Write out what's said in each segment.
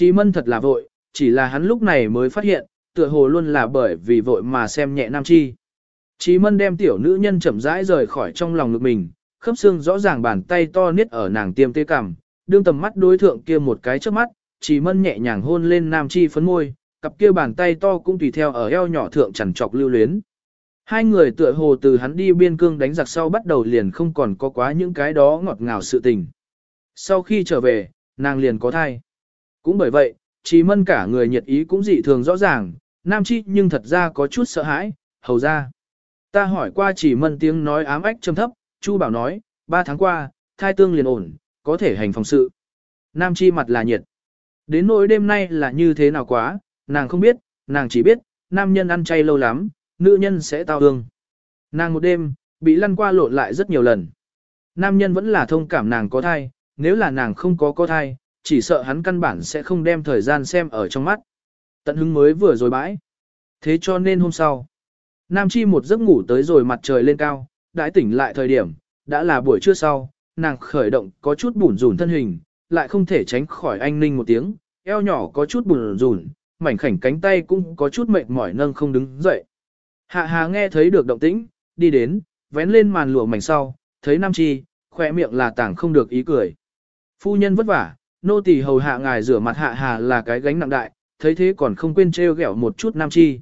Chí mân thật là vội, chỉ là hắn lúc này mới phát hiện, tựa hồ luôn là bởi vì vội mà xem nhẹ Nam Chi. Chí mân đem tiểu nữ nhân chậm rãi rời khỏi trong lòng ngực mình, khớp xương rõ ràng bàn tay to niết ở nàng tiêm tê cằm, đương tầm mắt đối thượng kia một cái trước mắt, Chí mân nhẹ nhàng hôn lên Nam Chi phấn môi, cặp kia bàn tay to cũng tùy theo ở eo nhỏ thượng chằn trọc lưu luyến. Hai người tựa hồ từ hắn đi biên cương đánh giặc sau bắt đầu liền không còn có quá những cái đó ngọt ngào sự tình. Sau khi trở về, nàng liền có thai. Cũng bởi vậy, Chí Mân cả người nhiệt ý cũng dị thường rõ ràng, Nam Chi nhưng thật ra có chút sợ hãi, hầu ra. Ta hỏi qua Chỉ Mân tiếng nói ám ách trầm thấp, Chu Bảo nói, ba tháng qua, thai tương liền ổn, có thể hành phòng sự. Nam Chi mặt là nhiệt. Đến nỗi đêm nay là như thế nào quá, nàng không biết, nàng chỉ biết, nam nhân ăn chay lâu lắm, nữ nhân sẽ tao hương. Nàng một đêm, bị lăn qua lộn lại rất nhiều lần. Nam nhân vẫn là thông cảm nàng có thai, nếu là nàng không có có thai, chỉ sợ hắn căn bản sẽ không đem thời gian xem ở trong mắt. Tận hứng mới vừa rồi bãi. Thế cho nên hôm sau, Nam Chi một giấc ngủ tới rồi mặt trời lên cao, đãi tỉnh lại thời điểm, đã là buổi trưa sau, nàng khởi động có chút bủn rủn thân hình, lại không thể tránh khỏi anh ninh một tiếng, eo nhỏ có chút bùn rùn, mảnh khảnh cánh tay cũng có chút mệt mỏi nâng không đứng dậy. Hạ hà nghe thấy được động tĩnh, đi đến, vén lên màn lụa mảnh sau, thấy Nam Chi, khỏe miệng là tảng không được ý cười. Phu nhân vất vả, nô tỳ hầu hạ ngài rửa mặt hạ hà là cái gánh nặng đại, thấy thế còn không quên trêu ghẹo một chút Nam Chi.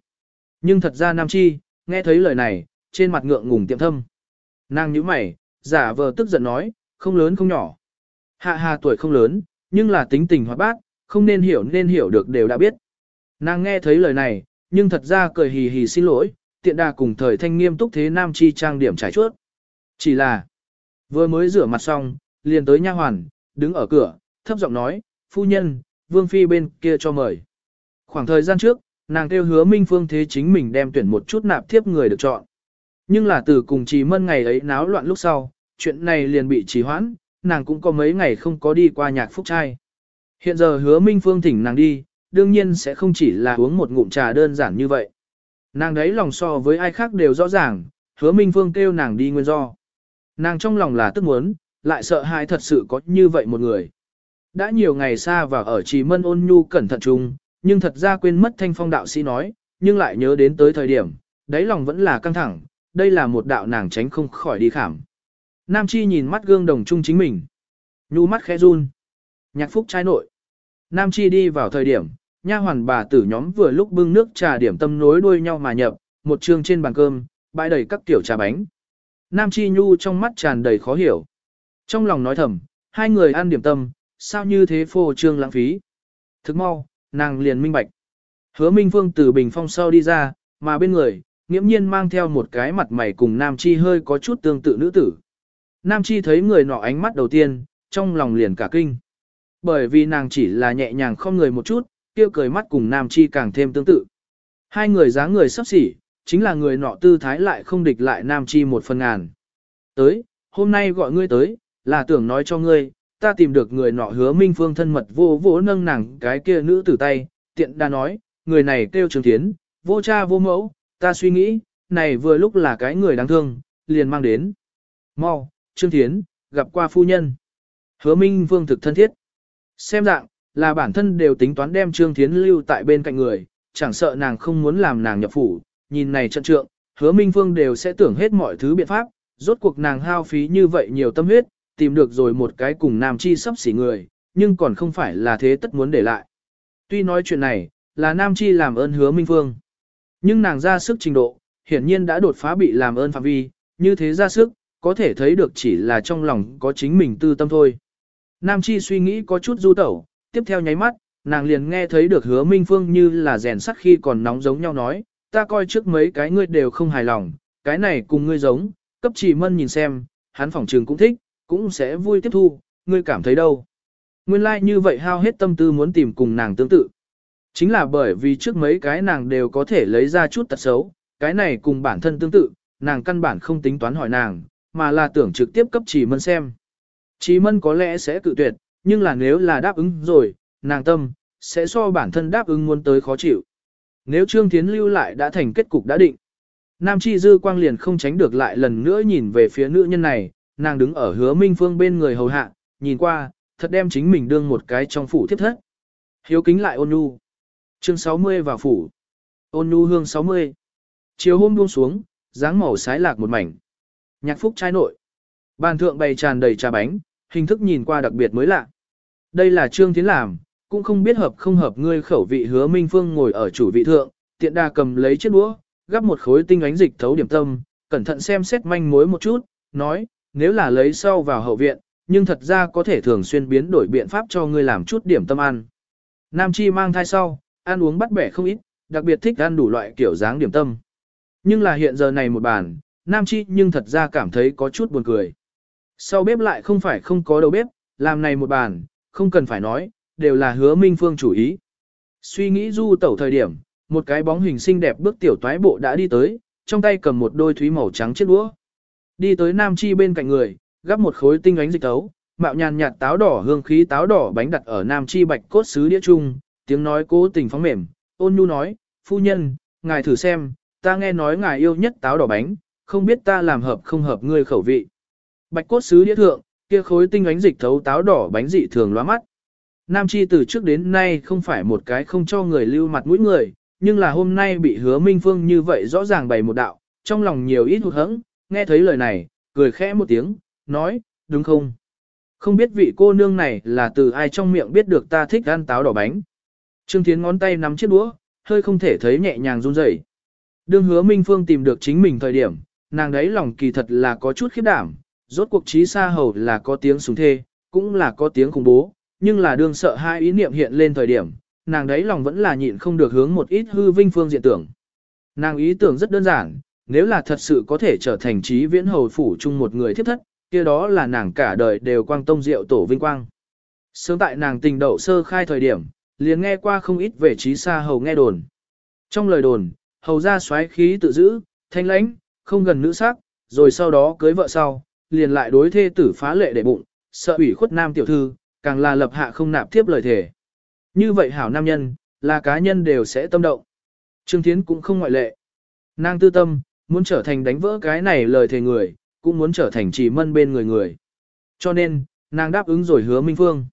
Nhưng thật ra Nam Chi, nghe thấy lời này, trên mặt ngượng ngùng tiệm thâm. Nàng nhíu mày, giả vờ tức giận nói, không lớn không nhỏ. Hạ hà tuổi không lớn, nhưng là tính tình hoạt bát, không nên hiểu nên hiểu được đều đã biết. Nàng nghe thấy lời này, nhưng thật ra cười hì hì xin lỗi, tiện đà cùng thời thanh nghiêm túc thế nam chi trang điểm trải chuốt. Chỉ là, vừa mới rửa mặt xong, liền tới nha hoàn, đứng ở cửa, thấp giọng nói, phu nhân, vương phi bên kia cho mời. Khoảng thời gian trước, nàng kêu hứa minh phương thế chính mình đem tuyển một chút nạp thiếp người được chọn. Nhưng là từ cùng trì mân ngày ấy náo loạn lúc sau, chuyện này liền bị trì hoãn, nàng cũng có mấy ngày không có đi qua nhạc phúc trai. Hiện giờ hứa minh phương thỉnh nàng đi, đương nhiên sẽ không chỉ là uống một ngụm trà đơn giản như vậy. Nàng đấy lòng so với ai khác đều rõ ràng, hứa minh phương kêu nàng đi nguyên do. Nàng trong lòng là tức muốn, lại sợ hãi thật sự có như vậy một người. Đã nhiều ngày xa và ở trì mân ôn nhu cẩn thận chung, nhưng thật ra quên mất thanh phong đạo sĩ nói, nhưng lại nhớ đến tới thời điểm, đáy lòng vẫn là căng thẳng, đây là một đạo nàng tránh không khỏi đi khảm. Nam Chi nhìn mắt gương đồng chung chính mình. Nhu mắt khẽ run. Nhạc phúc trai nội. Nam Chi đi vào thời điểm, nha hoàn bà tử nhóm vừa lúc bưng nước trà điểm tâm nối đuôi nhau mà nhập, một trường trên bàn cơm, bãi đầy các tiểu trà bánh. Nam Chi Nhu trong mắt tràn đầy khó hiểu. Trong lòng nói thầm, hai người ăn điểm tâm, sao như thế phô trương lãng phí. Thức mau, nàng liền minh bạch. Hứa Minh Phương từ bình phong sau đi ra, mà bên người, nghiễm nhiên mang theo một cái mặt mày cùng Nam Chi hơi có chút tương tự nữ tử. Nam Chi thấy người nọ ánh mắt đầu tiên, trong lòng liền cả kinh. Bởi vì nàng chỉ là nhẹ nhàng không người một chút, kia cười mắt cùng Nam Chi càng thêm tương tự. Hai người dáng người sắp xỉ, chính là người nọ tư thái lại không địch lại Nam Chi một phần ngàn. Tới, hôm nay gọi ngươi tới, là tưởng nói cho ngươi, ta tìm được người nọ hứa minh phương thân mật vô vỗ nâng nàng cái kia nữ tử tay, tiện đa nói, người này kêu trường thiến, vô cha vô mẫu, ta suy nghĩ, này vừa lúc là cái người đáng thương, liền mang đến. Mau, Trương Thiến, gặp qua phu nhân. Hứa Minh Phương thực thân thiết. Xem dạng, là bản thân đều tính toán đem Trương Thiến lưu tại bên cạnh người, chẳng sợ nàng không muốn làm nàng nhập phủ, nhìn này trận trượng, hứa Minh Phương đều sẽ tưởng hết mọi thứ biện pháp, rốt cuộc nàng hao phí như vậy nhiều tâm huyết, tìm được rồi một cái cùng nam chi sắp xỉ người, nhưng còn không phải là thế tất muốn để lại. Tuy nói chuyện này, là nam chi làm ơn hứa Minh Phương, nhưng nàng ra sức trình độ, hiển nhiên đã đột phá bị làm ơn phạm vi, như thế ra sức, có thể thấy được chỉ là trong lòng có chính mình tư tâm thôi. Nam Chi suy nghĩ có chút du tẩu, tiếp theo nháy mắt, nàng liền nghe thấy được hứa Minh Phương như là rèn sắt khi còn nóng giống nhau nói, ta coi trước mấy cái ngươi đều không hài lòng, cái này cùng ngươi giống, cấp chỉ mân nhìn xem, hắn phỏng trường cũng thích, cũng sẽ vui tiếp thu, ngươi cảm thấy đâu. Nguyên lai like như vậy hao hết tâm tư muốn tìm cùng nàng tương tự. Chính là bởi vì trước mấy cái nàng đều có thể lấy ra chút tật xấu, cái này cùng bản thân tương tự, nàng căn bản không tính toán hỏi nàng, mà là tưởng trực tiếp cấp chỉ mân xem. Chỉ mân có lẽ sẽ cự tuyệt, nhưng là nếu là đáp ứng rồi, nàng tâm, sẽ so bản thân đáp ứng muốn tới khó chịu. Nếu Trương Thiến lưu lại đã thành kết cục đã định. Nam Chi Dư Quang liền không tránh được lại lần nữa nhìn về phía nữ nhân này, nàng đứng ở hứa minh phương bên người hầu hạ, nhìn qua, thật đem chính mình đương một cái trong phủ thiếp thất. Hiếu kính lại ôn nhu. Chương 60 vào phủ. Ôn nhu hương 60. Chiều hôm buông xuống, dáng màu sái lạc một mảnh. Nhạc phúc trai nội. Bàn thượng bày tràn đầy trà bánh, hình thức nhìn qua đặc biệt mới lạ. Đây là Trương Tiến làm, cũng không biết hợp không hợp ngươi khẩu vị hứa Minh Phương ngồi ở chủ vị thượng, tiện đà cầm lấy chiếc đũa, gắp một khối tinh ánh dịch thấu điểm tâm, cẩn thận xem xét manh mối một chút, nói, nếu là lấy sau vào hậu viện, nhưng thật ra có thể thường xuyên biến đổi biện pháp cho ngươi làm chút điểm tâm ăn. Nam Chi mang thai sau, ăn uống bắt bẻ không ít, đặc biệt thích ăn đủ loại kiểu dáng điểm tâm. Nhưng là hiện giờ này một bàn, Nam Chi nhưng thật ra cảm thấy có chút buồn cười. Sau bếp lại không phải không có đầu bếp, làm này một bàn, không cần phải nói, đều là hứa Minh Phương chủ ý. Suy nghĩ du tẩu thời điểm, một cái bóng hình xinh đẹp bước tiểu toái bộ đã đi tới, trong tay cầm một đôi thúy màu trắng chiếc đũa. Đi tới Nam Chi bên cạnh người, gắp một khối tinh ánh dịch tấu, mạo nhàn nhạt táo đỏ hương khí táo đỏ bánh đặt ở Nam Chi bạch cốt sứ đĩa trung tiếng nói cố tình phóng mềm, ôn nhu nói, phu nhân, ngài thử xem, ta nghe nói ngài yêu nhất táo đỏ bánh, không biết ta làm hợp không hợp ngươi khẩu vị. Bạch cốt sứ đĩa thượng, kia khối tinh ánh dịch thấu táo đỏ bánh dị thường lóa mắt. Nam Chi từ trước đến nay không phải một cái không cho người lưu mặt mũi người, nhưng là hôm nay bị hứa Minh Phương như vậy rõ ràng bày một đạo, trong lòng nhiều ít hụt hẫng, nghe thấy lời này, cười khẽ một tiếng, nói, đúng không? Không biết vị cô nương này là từ ai trong miệng biết được ta thích ăn táo đỏ bánh. Trương Thiến ngón tay nắm chiếc đũa, hơi không thể thấy nhẹ nhàng run rẩy. Đương hứa Minh Phương tìm được chính mình thời điểm, nàng đấy lòng kỳ thật là có chút khiếp đảm, rốt cuộc trí xa hầu là có tiếng súng thê, cũng là có tiếng khủng bố, nhưng là đương sợ hai ý niệm hiện lên thời điểm, nàng đấy lòng vẫn là nhịn không được hướng một ít hư vinh phương diện tưởng. Nàng ý tưởng rất đơn giản, nếu là thật sự có thể trở thành trí viễn hầu phủ chung một người thiết thất, kia đó là nàng cả đời đều quang tông diệu tổ vinh quang. Sớm tại nàng tình đậu sơ khai thời điểm, liền nghe qua không ít về trí xa hầu nghe đồn. Trong lời đồn, hầu ra xoáy khí tự giữ, thanh lãnh, không gần nữ sắc, rồi sau đó cưới vợ sau, liền lại đối thê tử phá lệ để bụng, sợ ủy khuất nam tiểu thư, càng là lập hạ không nạp tiếp lời thể. Như vậy hảo nam nhân, là cá nhân đều sẽ tâm động. Trương Thiến cũng không ngoại lệ. Nàng tư tâm, muốn trở thành đánh vỡ cái này lời thề người, cũng muốn trở thành chỉ mân bên người người. Cho nên, nàng đáp ứng rồi hứa Minh Phương.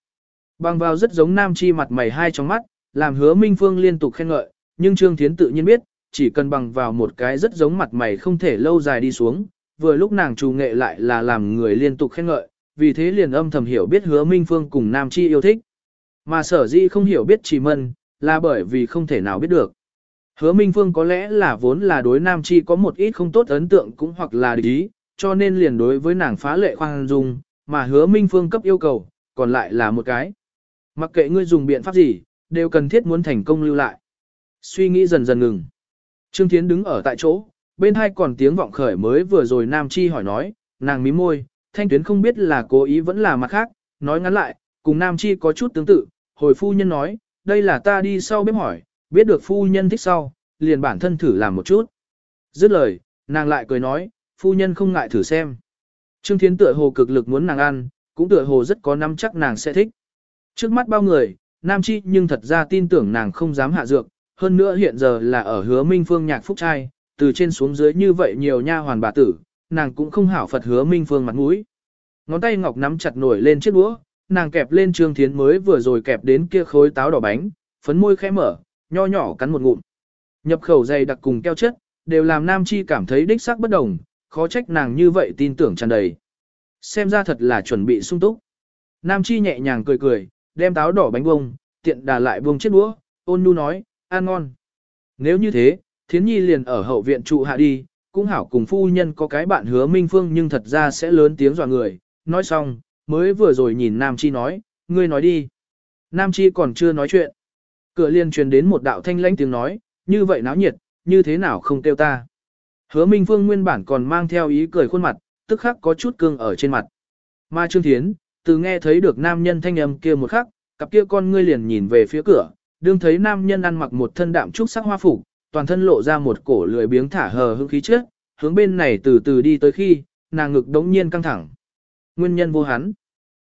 Bằng vào rất giống nam chi mặt mày hai trong mắt, làm hứa Minh Phương liên tục khen ngợi, nhưng Trương Thiến tự nhiên biết, chỉ cần bằng vào một cái rất giống mặt mày không thể lâu dài đi xuống, vừa lúc nàng trù nghệ lại là làm người liên tục khen ngợi, vì thế liền âm thầm hiểu biết hứa Minh Phương cùng Nam Chi yêu thích. Mà sở dĩ không hiểu biết chỉ mân, là bởi vì không thể nào biết được. Hứa Minh Phương có lẽ là vốn là đối Nam Chi có một ít không tốt ấn tượng cũng hoặc là địch ý, cho nên liền đối với nàng phá lệ khoan dung, mà hứa Minh Phương cấp yêu cầu, còn lại là một cái. Mặc kệ ngươi dùng biện pháp gì, đều cần thiết muốn thành công lưu lại. Suy nghĩ dần dần ngừng. Trương Thiến đứng ở tại chỗ, bên hai còn tiếng vọng khởi mới vừa rồi Nam Chi hỏi nói, nàng mím môi, thanh tuyến không biết là cố ý vẫn là mặt khác, nói ngắn lại, cùng Nam Chi có chút tương tự, hồi phu nhân nói, đây là ta đi sau bếp hỏi, biết được phu nhân thích sau, liền bản thân thử làm một chút. Dứt lời, nàng lại cười nói, phu nhân không ngại thử xem. Trương Thiến tựa hồ cực lực muốn nàng ăn, cũng tựa hồ rất có nắm chắc nàng sẽ thích. Trước mắt bao người, Nam Chi nhưng thật ra tin tưởng nàng không dám hạ dược, hơn nữa hiện giờ là ở hứa Minh Phương nhạc phúc trai, từ trên xuống dưới như vậy nhiều nha hoàn bà tử, nàng cũng không hảo Phật hứa Minh Phương mặt mũi. Ngón tay ngọc nắm chặt nổi lên chiếc đũa, nàng kẹp lên Trương Thiến mới vừa rồi kẹp đến kia khối táo đỏ bánh, phấn môi khẽ mở, nho nhỏ cắn một ngụm. Nhập khẩu dày đặc cùng keo chất, đều làm Nam Chi cảm thấy đích xác bất đồng, khó trách nàng như vậy tin tưởng tràn đầy. Xem ra thật là chuẩn bị sung túc. Nam Chi nhẹ nhàng cười cười, đem táo đỏ bánh bông, tiện đà lại buông chiếc đũa, ôn nhu nói, ăn ngon. Nếu như thế, Thiến Nhi liền ở hậu viện trụ hạ đi, cũng hảo cùng phu nhân có cái bạn hứa Minh Phương nhưng thật ra sẽ lớn tiếng dọa người. Nói xong, mới vừa rồi nhìn Nam Chi nói, ngươi nói đi. Nam Chi còn chưa nói chuyện. Cửa liền truyền đến một đạo thanh lãnh tiếng nói, như vậy náo nhiệt, như thế nào không kêu ta. Hứa Minh Phương nguyên bản còn mang theo ý cười khuôn mặt, tức khắc có chút cương ở trên mặt. Ma Trương Thiến, từ nghe thấy được nam nhân thanh âm kia một khắc, cặp kia con ngươi liền nhìn về phía cửa, đương thấy nam nhân ăn mặc một thân đạm trúc sắc hoa phục, toàn thân lộ ra một cổ lười biếng thả hờ hững khí trước, hướng bên này từ từ đi tới khi, nàng ngực đống nhiên căng thẳng. Nguyên nhân vô hắn.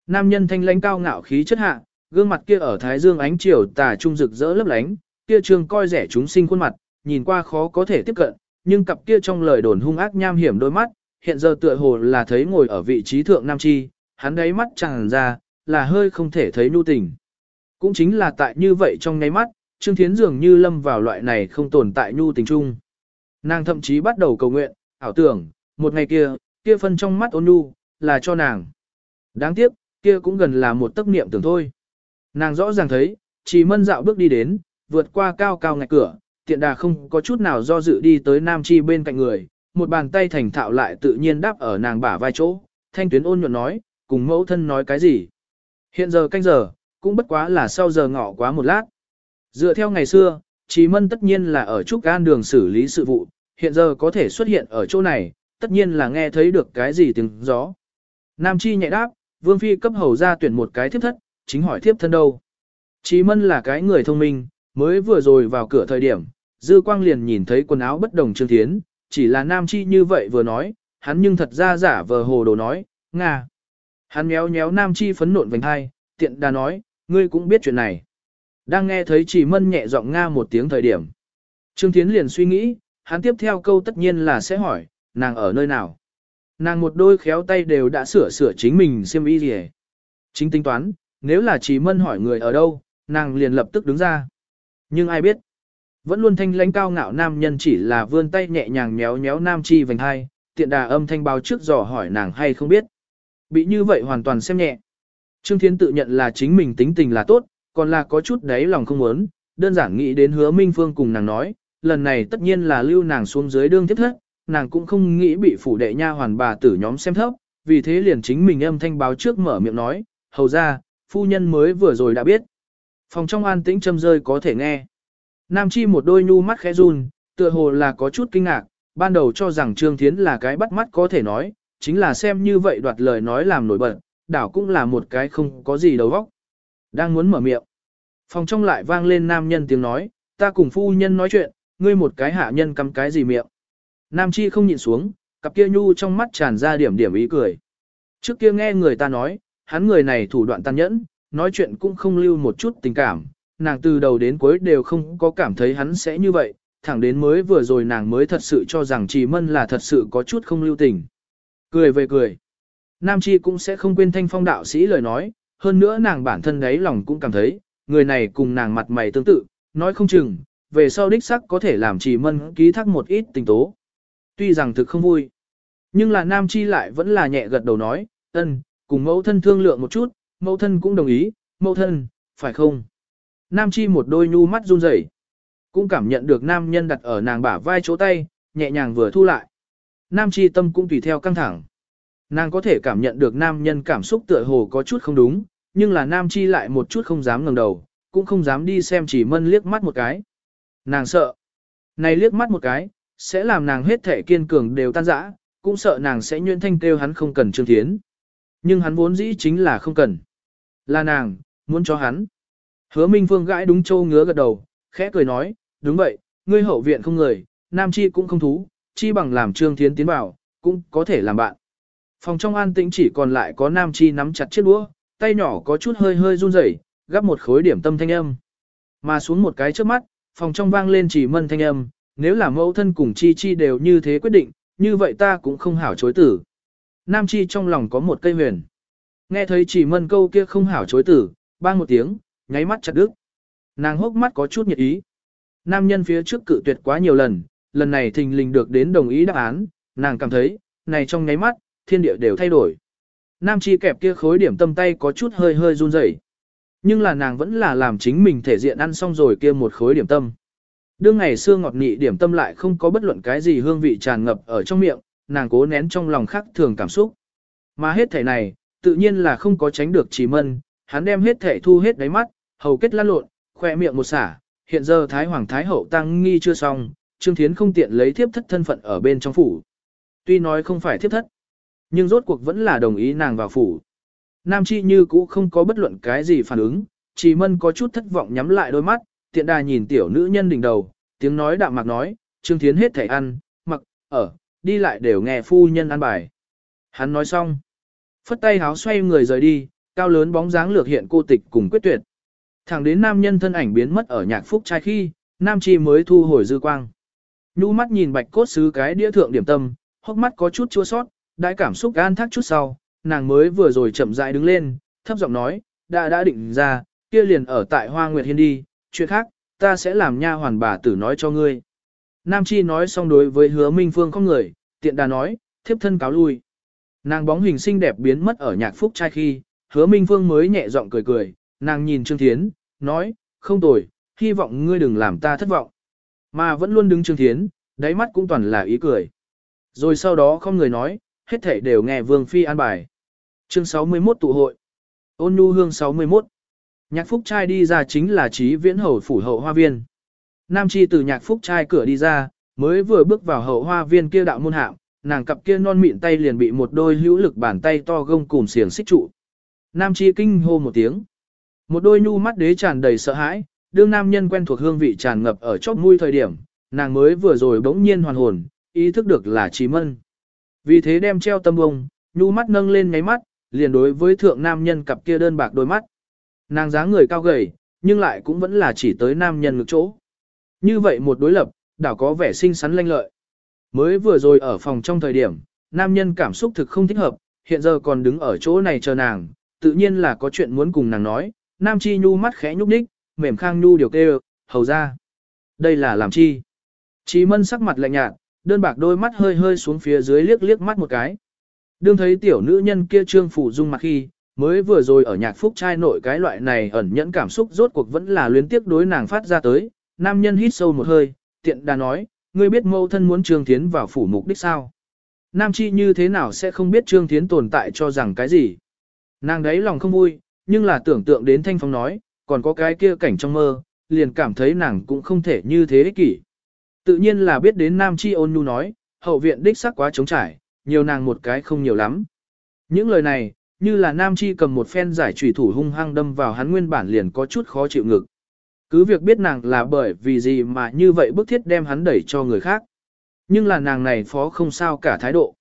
Nam nhân thanh lãnh cao ngạo khí chất hạ, gương mặt kia ở thái dương ánh chiều tà trung rực rỡ lấp lánh, kia trường coi rẻ chúng sinh khuôn mặt, nhìn qua khó có thể tiếp cận, nhưng cặp kia trong lời đồn hung ác nham hiểm đôi mắt, hiện giờ tựa hồ là thấy ngồi ở vị trí thượng nam chi, hắn đáy mắt tràn ra, là hơi không thể thấy nhu tình. Cũng chính là tại như vậy trong nháy mắt, Trương Thiến dường như lâm vào loại này không tồn tại nhu tình chung. Nàng thậm chí bắt đầu cầu nguyện, ảo tưởng, một ngày kia, kia phân trong mắt ôn nhu, là cho nàng. Đáng tiếc, kia cũng gần là một tấc niệm tưởng thôi. Nàng rõ ràng thấy, chỉ mân dạo bước đi đến, vượt qua cao cao ngạch cửa, tiện đà không có chút nào do dự đi tới Nam Chi bên cạnh người, một bàn tay thành thạo lại tự nhiên đáp ở nàng bả vai chỗ, thanh tuyến ôn nhuận nói, cùng mẫu thân nói cái gì. Hiện giờ canh giờ, cũng bất quá là sau giờ ngọ quá một lát. Dựa theo ngày xưa, chỉ Mân tất nhiên là ở Trúc Gan đường xử lý sự vụ, hiện giờ có thể xuất hiện ở chỗ này, tất nhiên là nghe thấy được cái gì tiếng gió. Nam Chi nhẹ đáp, Vương Phi cấp hầu ra tuyển một cái thiếp thất, chính hỏi thiếp thân đâu. Chí Mân là cái người thông minh, mới vừa rồi vào cửa thời điểm, Dư Quang liền nhìn thấy quần áo bất đồng Trương Thiến, chỉ là Nam Chi như vậy vừa nói, hắn nhưng thật ra giả vờ hồ đồ nói, Nga. Hắn méo méo Nam Chi phấn nộn vành hai, tiện đà nói, ngươi cũng biết chuyện này. Đang nghe thấy chỉ mân nhẹ giọng Nga một tiếng thời điểm. Trương Thiến liền suy nghĩ, hắn tiếp theo câu tất nhiên là sẽ hỏi, nàng ở nơi nào. Nàng một đôi khéo tay đều đã sửa sửa chính mình xem y gì Chính tính toán, nếu là chỉ mân hỏi người ở đâu, nàng liền lập tức đứng ra. Nhưng ai biết, vẫn luôn thanh lãnh cao ngạo nam nhân chỉ là vươn tay nhẹ nhàng méo méo nam chi vành hai, tiện đà âm thanh báo trước dò hỏi nàng hay không biết. Bị như vậy hoàn toàn xem nhẹ. Trương Thiến tự nhận là chính mình tính tình là tốt, còn là có chút đấy lòng không muốn, đơn giản nghĩ đến hứa Minh Phương cùng nàng nói, lần này tất nhiên là lưu nàng xuống dưới đương tiếp thất, nàng cũng không nghĩ bị phủ đệ nha hoàn bà tử nhóm xem thấp, vì thế liền chính mình âm thanh báo trước mở miệng nói, hầu ra, phu nhân mới vừa rồi đã biết. Phòng trong an tĩnh châm rơi có thể nghe. Nam Chi một đôi nhu mắt khẽ run, tựa hồ là có chút kinh ngạc, ban đầu cho rằng Trương Thiến là cái bắt mắt có thể nói, chính là xem như vậy đoạt lời nói làm nổi bật, đảo cũng là một cái không có gì đầu óc. Đang muốn mở miệng. Phòng trong lại vang lên nam nhân tiếng nói, ta cùng phu nhân nói chuyện, ngươi một cái hạ nhân cắm cái gì miệng. Nam Chi không nhịn xuống, cặp kia nhu trong mắt tràn ra điểm điểm ý cười. Trước kia nghe người ta nói, hắn người này thủ đoạn tàn nhẫn, nói chuyện cũng không lưu một chút tình cảm, nàng từ đầu đến cuối đều không có cảm thấy hắn sẽ như vậy, thẳng đến mới vừa rồi nàng mới thật sự cho rằng Trì Mân là thật sự có chút không lưu tình. Cười về cười. Nam Chi cũng sẽ không quên thanh phong đạo sĩ lời nói, hơn nữa nàng bản thân đấy lòng cũng cảm thấy, người này cùng nàng mặt mày tương tự, nói không chừng, về sau đích sắc có thể làm Trì Mân ký thác một ít tình tố. Tuy rằng thực không vui, nhưng là Nam Chi lại vẫn là nhẹ gật đầu nói, ân, cùng mẫu thân thương lượng một chút, mẫu thân cũng đồng ý, mẫu thân, phải không? Nam Chi một đôi nhu mắt run rẩy, cũng cảm nhận được nam nhân đặt ở nàng bả vai chỗ tay, nhẹ nhàng vừa thu lại. Nam Chi tâm cũng tùy theo căng thẳng. Nàng có thể cảm nhận được nam nhân cảm xúc tựa hồ có chút không đúng, nhưng là Nam Chi lại một chút không dám ngẩng đầu, cũng không dám đi xem chỉ mân liếc mắt một cái. Nàng sợ. Này liếc mắt một cái, sẽ làm nàng hết thể kiên cường đều tan rã, cũng sợ nàng sẽ nhuyễn thanh kêu hắn không cần Trương Thiến. Nhưng hắn vốn dĩ chính là không cần. Là nàng, muốn cho hắn. Hứa Minh Phương gãi đúng châu ngứa gật đầu, khẽ cười nói, đúng vậy, ngươi hậu viện không người, Nam Chi cũng không thú, chi bằng làm Trương Thiến tiến vào, cũng có thể làm bạn. Phòng trong an tĩnh chỉ còn lại có Nam Chi nắm chặt chiếc đũa, tay nhỏ có chút hơi hơi run rẩy, gắp một khối điểm tâm thanh âm. Mà xuống một cái trước mắt, phòng trong vang lên chỉ mân thanh âm, nếu là mẫu thân cùng Chi Chi đều như thế quyết định, như vậy ta cũng không hảo chối tử. Nam Chi trong lòng có một cây huyền. Nghe thấy chỉ mân câu kia không hảo chối tử, bang một tiếng, nháy mắt chặt đứt. Nàng hốc mắt có chút nhiệt ý. Nam nhân phía trước cự tuyệt quá nhiều lần, lần này thình lình được đến đồng ý đáp án, nàng cảm thấy, này trong nháy mắt, thiên địa đều thay đổi. Nam chi kẹp kia khối điểm tâm tay có chút hơi hơi run rẩy. Nhưng là nàng vẫn là làm chính mình thể diện ăn xong rồi kia một khối điểm tâm. Đương ngày xưa ngọt nị điểm tâm lại không có bất luận cái gì hương vị tràn ngập ở trong miệng, nàng cố nén trong lòng khác thường cảm xúc. Mà hết thể này, tự nhiên là không có tránh được chỉ mân, hắn đem hết thể thu hết đáy mắt, hầu kết lăn lộn, khoe miệng một xả, hiện giờ Thái Hoàng Thái Hậu tăng nghi chưa xong, Trương Thiến không tiện lấy thiếp thất thân phận ở bên trong phủ. Tuy nói không phải thiếp thất, nhưng rốt cuộc vẫn là đồng ý nàng vào phủ. Nam Chi như cũ không có bất luận cái gì phản ứng, chỉ mân có chút thất vọng nhắm lại đôi mắt, tiện đà nhìn tiểu nữ nhân đỉnh đầu, tiếng nói đạm mạc nói, Trương Thiến hết thể ăn, mặc, ở, đi lại đều nghe phu nhân ăn bài. Hắn nói xong, phất tay háo xoay người rời đi, cao lớn bóng dáng lược hiện cô tịch cùng quyết tuyệt. Thẳng đến nam nhân thân ảnh biến mất ở nhạc phúc trai khi, nam chi mới thu hồi dư quang. Nhu mắt nhìn bạch cốt sứ cái đĩa thượng điểm tâm, hốc mắt có chút chua sót, đại cảm xúc gan thác chút sau, nàng mới vừa rồi chậm rãi đứng lên, thấp giọng nói, đã đã định ra, kia liền ở tại Hoa Nguyệt Hiên đi, chuyện khác, ta sẽ làm nha hoàn bà tử nói cho ngươi. Nam Chi nói xong đối với hứa Minh Phương không người, tiện đà nói, thiếp thân cáo lui. Nàng bóng hình xinh đẹp biến mất ở nhạc phúc trai khi, hứa Minh Phương mới nhẹ giọng cười cười, nàng nhìn Trương Thiến, nói, không tồi, hy vọng ngươi đừng làm ta thất vọng. Mà vẫn luôn đứng Trương Thiến, đáy mắt cũng toàn là ý cười. Rồi sau đó không người nói, hết thảy đều nghe Vương Phi an bài. Chương 61 tụ hội. Ôn nhu hương 61. Nhạc phúc trai đi ra chính là trí viễn hầu phủ hậu hoa viên. Nam chi từ nhạc phúc trai cửa đi ra, mới vừa bước vào hậu hoa viên kia đạo môn hạm, nàng cặp kia non mịn tay liền bị một đôi hữu lực bàn tay to gông cùm xiềng xích trụ. Nam chi kinh hô một tiếng. Một đôi nhu mắt đế tràn đầy sợ hãi, đương nam nhân quen thuộc hương vị tràn ngập ở chóp mũi thời điểm, nàng mới vừa rồi bỗng nhiên hoàn hồn, ý thức được là trí mân. Vì thế đem treo tâm bông, nhu mắt nâng lên nháy mắt, liền đối với thượng nam nhân cặp kia đơn bạc đôi mắt. Nàng dáng người cao gầy, nhưng lại cũng vẫn là chỉ tới nam nhân ngực chỗ. Như vậy một đối lập, đảo có vẻ xinh xắn lanh lợi. Mới vừa rồi ở phòng trong thời điểm, nam nhân cảm xúc thực không thích hợp, hiện giờ còn đứng ở chỗ này chờ nàng, tự nhiên là có chuyện muốn cùng nàng nói. Nam chi nhu mắt khẽ nhúc nhích, mềm khang nhu điều kêu, hầu ra. Đây là làm chi? Chí mân sắc mặt lạnh nhạt, đơn bạc đôi mắt hơi hơi xuống phía dưới liếc liếc mắt một cái. Đương thấy tiểu nữ nhân kia trương phủ dung mặt khi, mới vừa rồi ở nhạc phúc trai nội cái loại này ẩn nhẫn cảm xúc rốt cuộc vẫn là luyến tiếc đối nàng phát ra tới, nam nhân hít sâu một hơi, tiện đà nói, ngươi biết mâu thân muốn trương Thiến vào phủ mục đích sao? Nam chi như thế nào sẽ không biết trương Thiến tồn tại cho rằng cái gì? Nàng đấy lòng không vui, nhưng là tưởng tượng đến thanh phong nói, còn có cái kia cảnh trong mơ, liền cảm thấy nàng cũng không thể như thế ích kỷ. Tự nhiên là biết đến Nam Chi ôn nhu nói, hậu viện đích sắc quá trống trải, nhiều nàng một cái không nhiều lắm. Những lời này, như là Nam Chi cầm một phen giải trùy thủ hung hăng đâm vào hắn nguyên bản liền có chút khó chịu ngực. Cứ việc biết nàng là bởi vì gì mà như vậy bức thiết đem hắn đẩy cho người khác. Nhưng là nàng này phó không sao cả thái độ.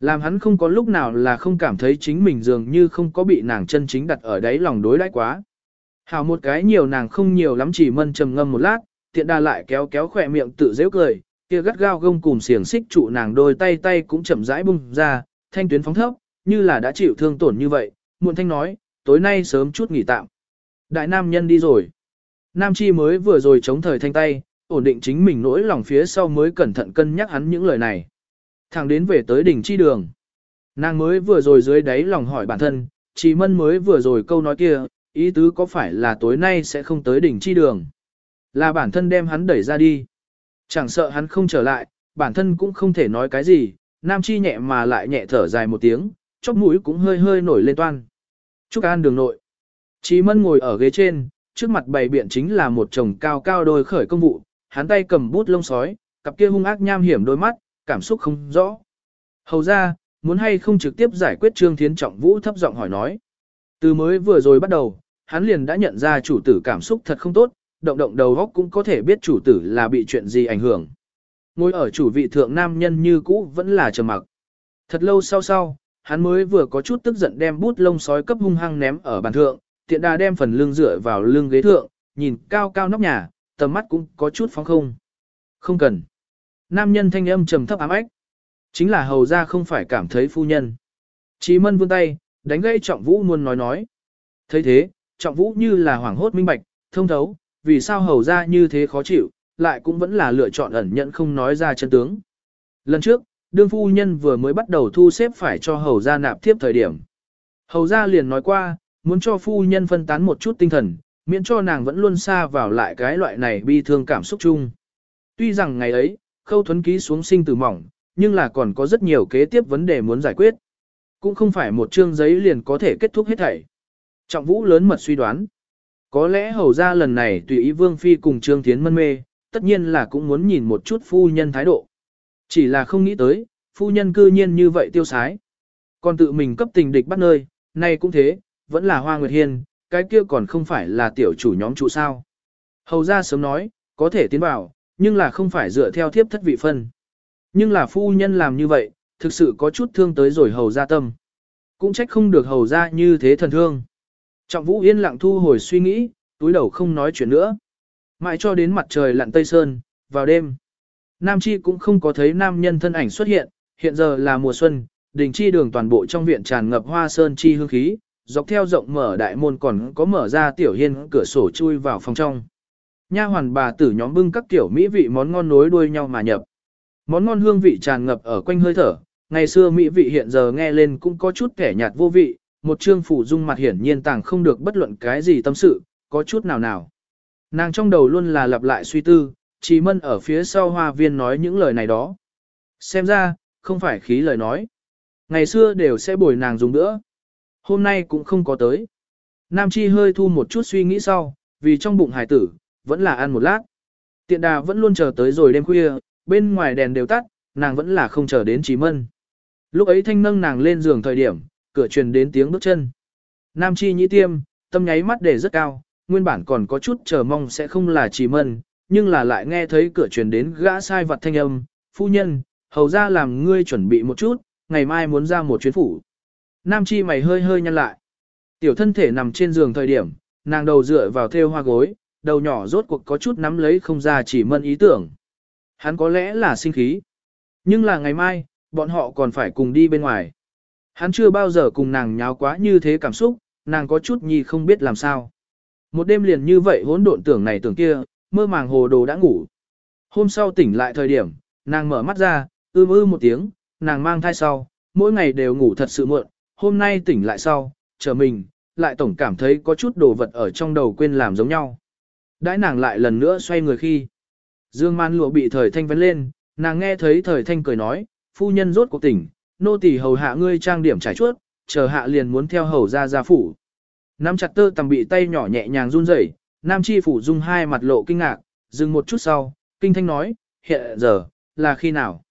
Làm hắn không có lúc nào là không cảm thấy chính mình dường như không có bị nàng chân chính đặt ở đấy lòng đối đãi quá. Hào một cái nhiều nàng không nhiều lắm chỉ mân trầm ngâm một lát, tiện đà lại kéo kéo khỏe miệng tự dễ cười, kia gắt gao gông cùng xiềng xích trụ nàng đôi tay tay cũng chậm rãi bung ra, thanh tuyến phóng thấp, như là đã chịu thương tổn như vậy, muộn thanh nói, tối nay sớm chút nghỉ tạm. Đại nam nhân đi rồi. Nam chi mới vừa rồi chống thời thanh tay, ổn định chính mình nỗi lòng phía sau mới cẩn thận cân nhắc hắn những lời này. Thẳng đến về tới đỉnh chi đường. Nàng mới vừa rồi dưới đáy lòng hỏi bản thân, chỉ mân mới vừa rồi câu nói kia, ý tứ có phải là tối nay sẽ không tới đỉnh chi đường. Là bản thân đem hắn đẩy ra đi. Chẳng sợ hắn không trở lại, bản thân cũng không thể nói cái gì, nam chi nhẹ mà lại nhẹ thở dài một tiếng, chóp mũi cũng hơi hơi nổi lên toan. Trúc An đường nội. Chí Mân ngồi ở ghế trên, trước mặt bày biện chính là một chồng cao cao đôi khởi công vụ, hắn tay cầm bút lông sói, cặp kia hung ác nham hiểm đôi mắt, cảm xúc không rõ. Hầu ra, muốn hay không trực tiếp giải quyết Trương Thiến Trọng Vũ thấp giọng hỏi nói. Từ mới vừa rồi bắt đầu, hắn liền đã nhận ra chủ tử cảm xúc thật không tốt, động động đầu góc cũng có thể biết chủ tử là bị chuyện gì ảnh hưởng. Ngồi ở chủ vị thượng nam nhân như cũ vẫn là trầm mặc. Thật lâu sau sau, hắn mới vừa có chút tức giận đem bút lông sói cấp hung hăng ném ở bàn thượng, tiện đà đem phần lưng dựa vào lưng ghế thượng, nhìn cao cao nóc nhà, tầm mắt cũng có chút phóng không. Không cần. Nam nhân thanh âm trầm thấp ám ách. Chính là hầu ra không phải cảm thấy phu nhân. Chí mân vươn tay, đánh gây trọng vũ muốn nói nói. thấy thế, trọng vũ như là hoảng hốt minh bạch, thông thấu, vì sao hầu ra như thế khó chịu, lại cũng vẫn là lựa chọn ẩn nhận không nói ra chân tướng. Lần trước, đương phu nhân vừa mới bắt đầu thu xếp phải cho hầu ra nạp tiếp thời điểm. Hầu ra liền nói qua, muốn cho phu nhân phân tán một chút tinh thần, miễn cho nàng vẫn luôn xa vào lại cái loại này bi thương cảm xúc chung. Tuy rằng ngày ấy, khâu thuấn ký xuống sinh từ mỏng, nhưng là còn có rất nhiều kế tiếp vấn đề muốn giải quyết. Cũng không phải một chương giấy liền có thể kết thúc hết thảy. Trọng vũ lớn mật suy đoán. Có lẽ hầu ra lần này tùy ý Vương Phi cùng Trương Thiến mân mê, tất nhiên là cũng muốn nhìn một chút phu nhân thái độ. Chỉ là không nghĩ tới, phu nhân cư nhiên như vậy tiêu sái. Còn tự mình cấp tình địch bắt nơi, nay cũng thế, vẫn là Hoa Nguyệt Hiên, cái kia còn không phải là tiểu chủ nhóm trụ sao. Hầu ra sớm nói, có thể tiến vào, nhưng là không phải dựa theo thiếp thất vị phân. Nhưng là phu nhân làm như vậy, thực sự có chút thương tới rồi hầu ra tâm. Cũng trách không được hầu ra như thế thần thương. Trọng vũ yên lặng thu hồi suy nghĩ, túi đầu không nói chuyện nữa. Mãi cho đến mặt trời lặn tây sơn, vào đêm. Nam Chi cũng không có thấy nam nhân thân ảnh xuất hiện, hiện giờ là mùa xuân, đình chi đường toàn bộ trong viện tràn ngập hoa sơn chi hương khí, dọc theo rộng mở đại môn còn có mở ra tiểu hiên cửa sổ chui vào phòng trong. Nha hoàn bà tử nhóm bưng các kiểu mỹ vị món ngon nối đuôi nhau mà nhập. Món ngon hương vị tràn ngập ở quanh hơi thở, ngày xưa mỹ vị hiện giờ nghe lên cũng có chút kẻ nhạt vô vị, một trương phủ dung mặt hiển nhiên tàng không được bất luận cái gì tâm sự, có chút nào nào. Nàng trong đầu luôn là lặp lại suy tư, chỉ mân ở phía sau hoa viên nói những lời này đó. Xem ra, không phải khí lời nói. Ngày xưa đều sẽ bồi nàng dùng nữa. Hôm nay cũng không có tới. Nam Chi hơi thu một chút suy nghĩ sau, vì trong bụng hải tử, vẫn là ăn một lát. Tiện đà vẫn luôn chờ tới rồi đêm khuya, bên ngoài đèn đều tắt, nàng vẫn là không chờ đến Chí Mân. Lúc ấy thanh nâng nàng lên giường thời điểm, cửa truyền đến tiếng bước chân. Nam Chi nhĩ tiêm, tâm nháy mắt để rất cao, nguyên bản còn có chút chờ mong sẽ không là Chí Mân, nhưng là lại nghe thấy cửa truyền đến gã sai vật thanh âm, phu nhân, hầu ra làm ngươi chuẩn bị một chút, ngày mai muốn ra một chuyến phủ. Nam Chi mày hơi hơi nhăn lại. Tiểu thân thể nằm trên giường thời điểm, nàng đầu dựa vào theo hoa gối, đầu nhỏ rốt cuộc có chút nắm lấy không ra chỉ mân ý tưởng. Hắn có lẽ là sinh khí. Nhưng là ngày mai, bọn họ còn phải cùng đi bên ngoài. Hắn chưa bao giờ cùng nàng nháo quá như thế cảm xúc, nàng có chút nhi không biết làm sao. Một đêm liền như vậy hỗn độn tưởng này tưởng kia, mơ màng hồ đồ đã ngủ. Hôm sau tỉnh lại thời điểm, nàng mở mắt ra, ưm ư một tiếng, nàng mang thai sau, mỗi ngày đều ngủ thật sự muộn, hôm nay tỉnh lại sau, chờ mình, lại tổng cảm thấy có chút đồ vật ở trong đầu quên làm giống nhau. Đãi nàng lại lần nữa xoay người khi. Dương man lụa bị thời thanh vấn lên, nàng nghe thấy thời thanh cười nói, phu nhân rốt cuộc tỉnh, nô tỳ hầu hạ ngươi trang điểm trải chuốt, chờ hạ liền muốn theo hầu ra gia phủ. Nắm chặt tơ tầm bị tay nhỏ nhẹ nhàng run rẩy, nam chi phủ dung hai mặt lộ kinh ngạc, dừng một chút sau, kinh thanh nói, hiện giờ, là khi nào?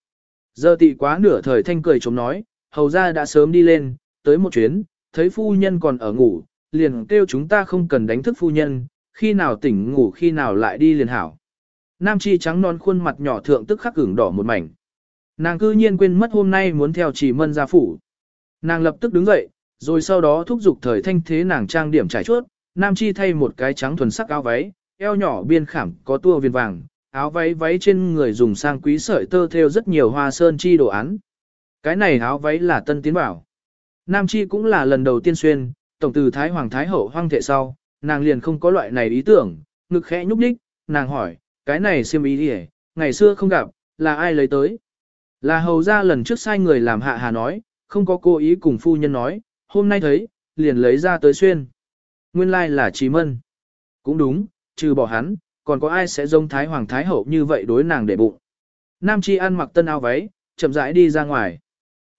Giờ tị quá nửa thời thanh cười chống nói, hầu ra đã sớm đi lên, tới một chuyến, thấy phu nhân còn ở ngủ, liền kêu chúng ta không cần đánh thức phu nhân, khi nào tỉnh ngủ khi nào lại đi liền hảo. Nam chi trắng non khuôn mặt nhỏ thượng tức khắc ửng đỏ một mảnh. Nàng cư nhiên quên mất hôm nay muốn theo chỉ mân ra phủ. Nàng lập tức đứng dậy, rồi sau đó thúc giục thời thanh thế nàng trang điểm trải chuốt, Nam chi thay một cái trắng thuần sắc áo váy, eo nhỏ biên khảm có tua viền vàng, áo váy váy trên người dùng sang quý sợi tơ theo rất nhiều hoa sơn chi đồ án. Cái này áo váy là tân tiến bảo. Nam chi cũng là lần đầu tiên xuyên, tổng từ Thái Hoàng Thái Hậu hoang thệ sau, nàng liền không có loại này ý tưởng, ngực khẽ nhúc nhích, nàng hỏi, cái này xiêm ý đi ngày xưa không gặp, là ai lấy tới? Là hầu ra lần trước sai người làm hạ hà nói, không có cố ý cùng phu nhân nói, hôm nay thấy, liền lấy ra tới xuyên. Nguyên lai like là Trí Mân. Cũng đúng, trừ bỏ hắn, còn có ai sẽ giống Thái Hoàng Thái Hậu như vậy đối nàng để bụng. Nam Chi ăn mặc tân áo váy, chậm rãi đi ra ngoài.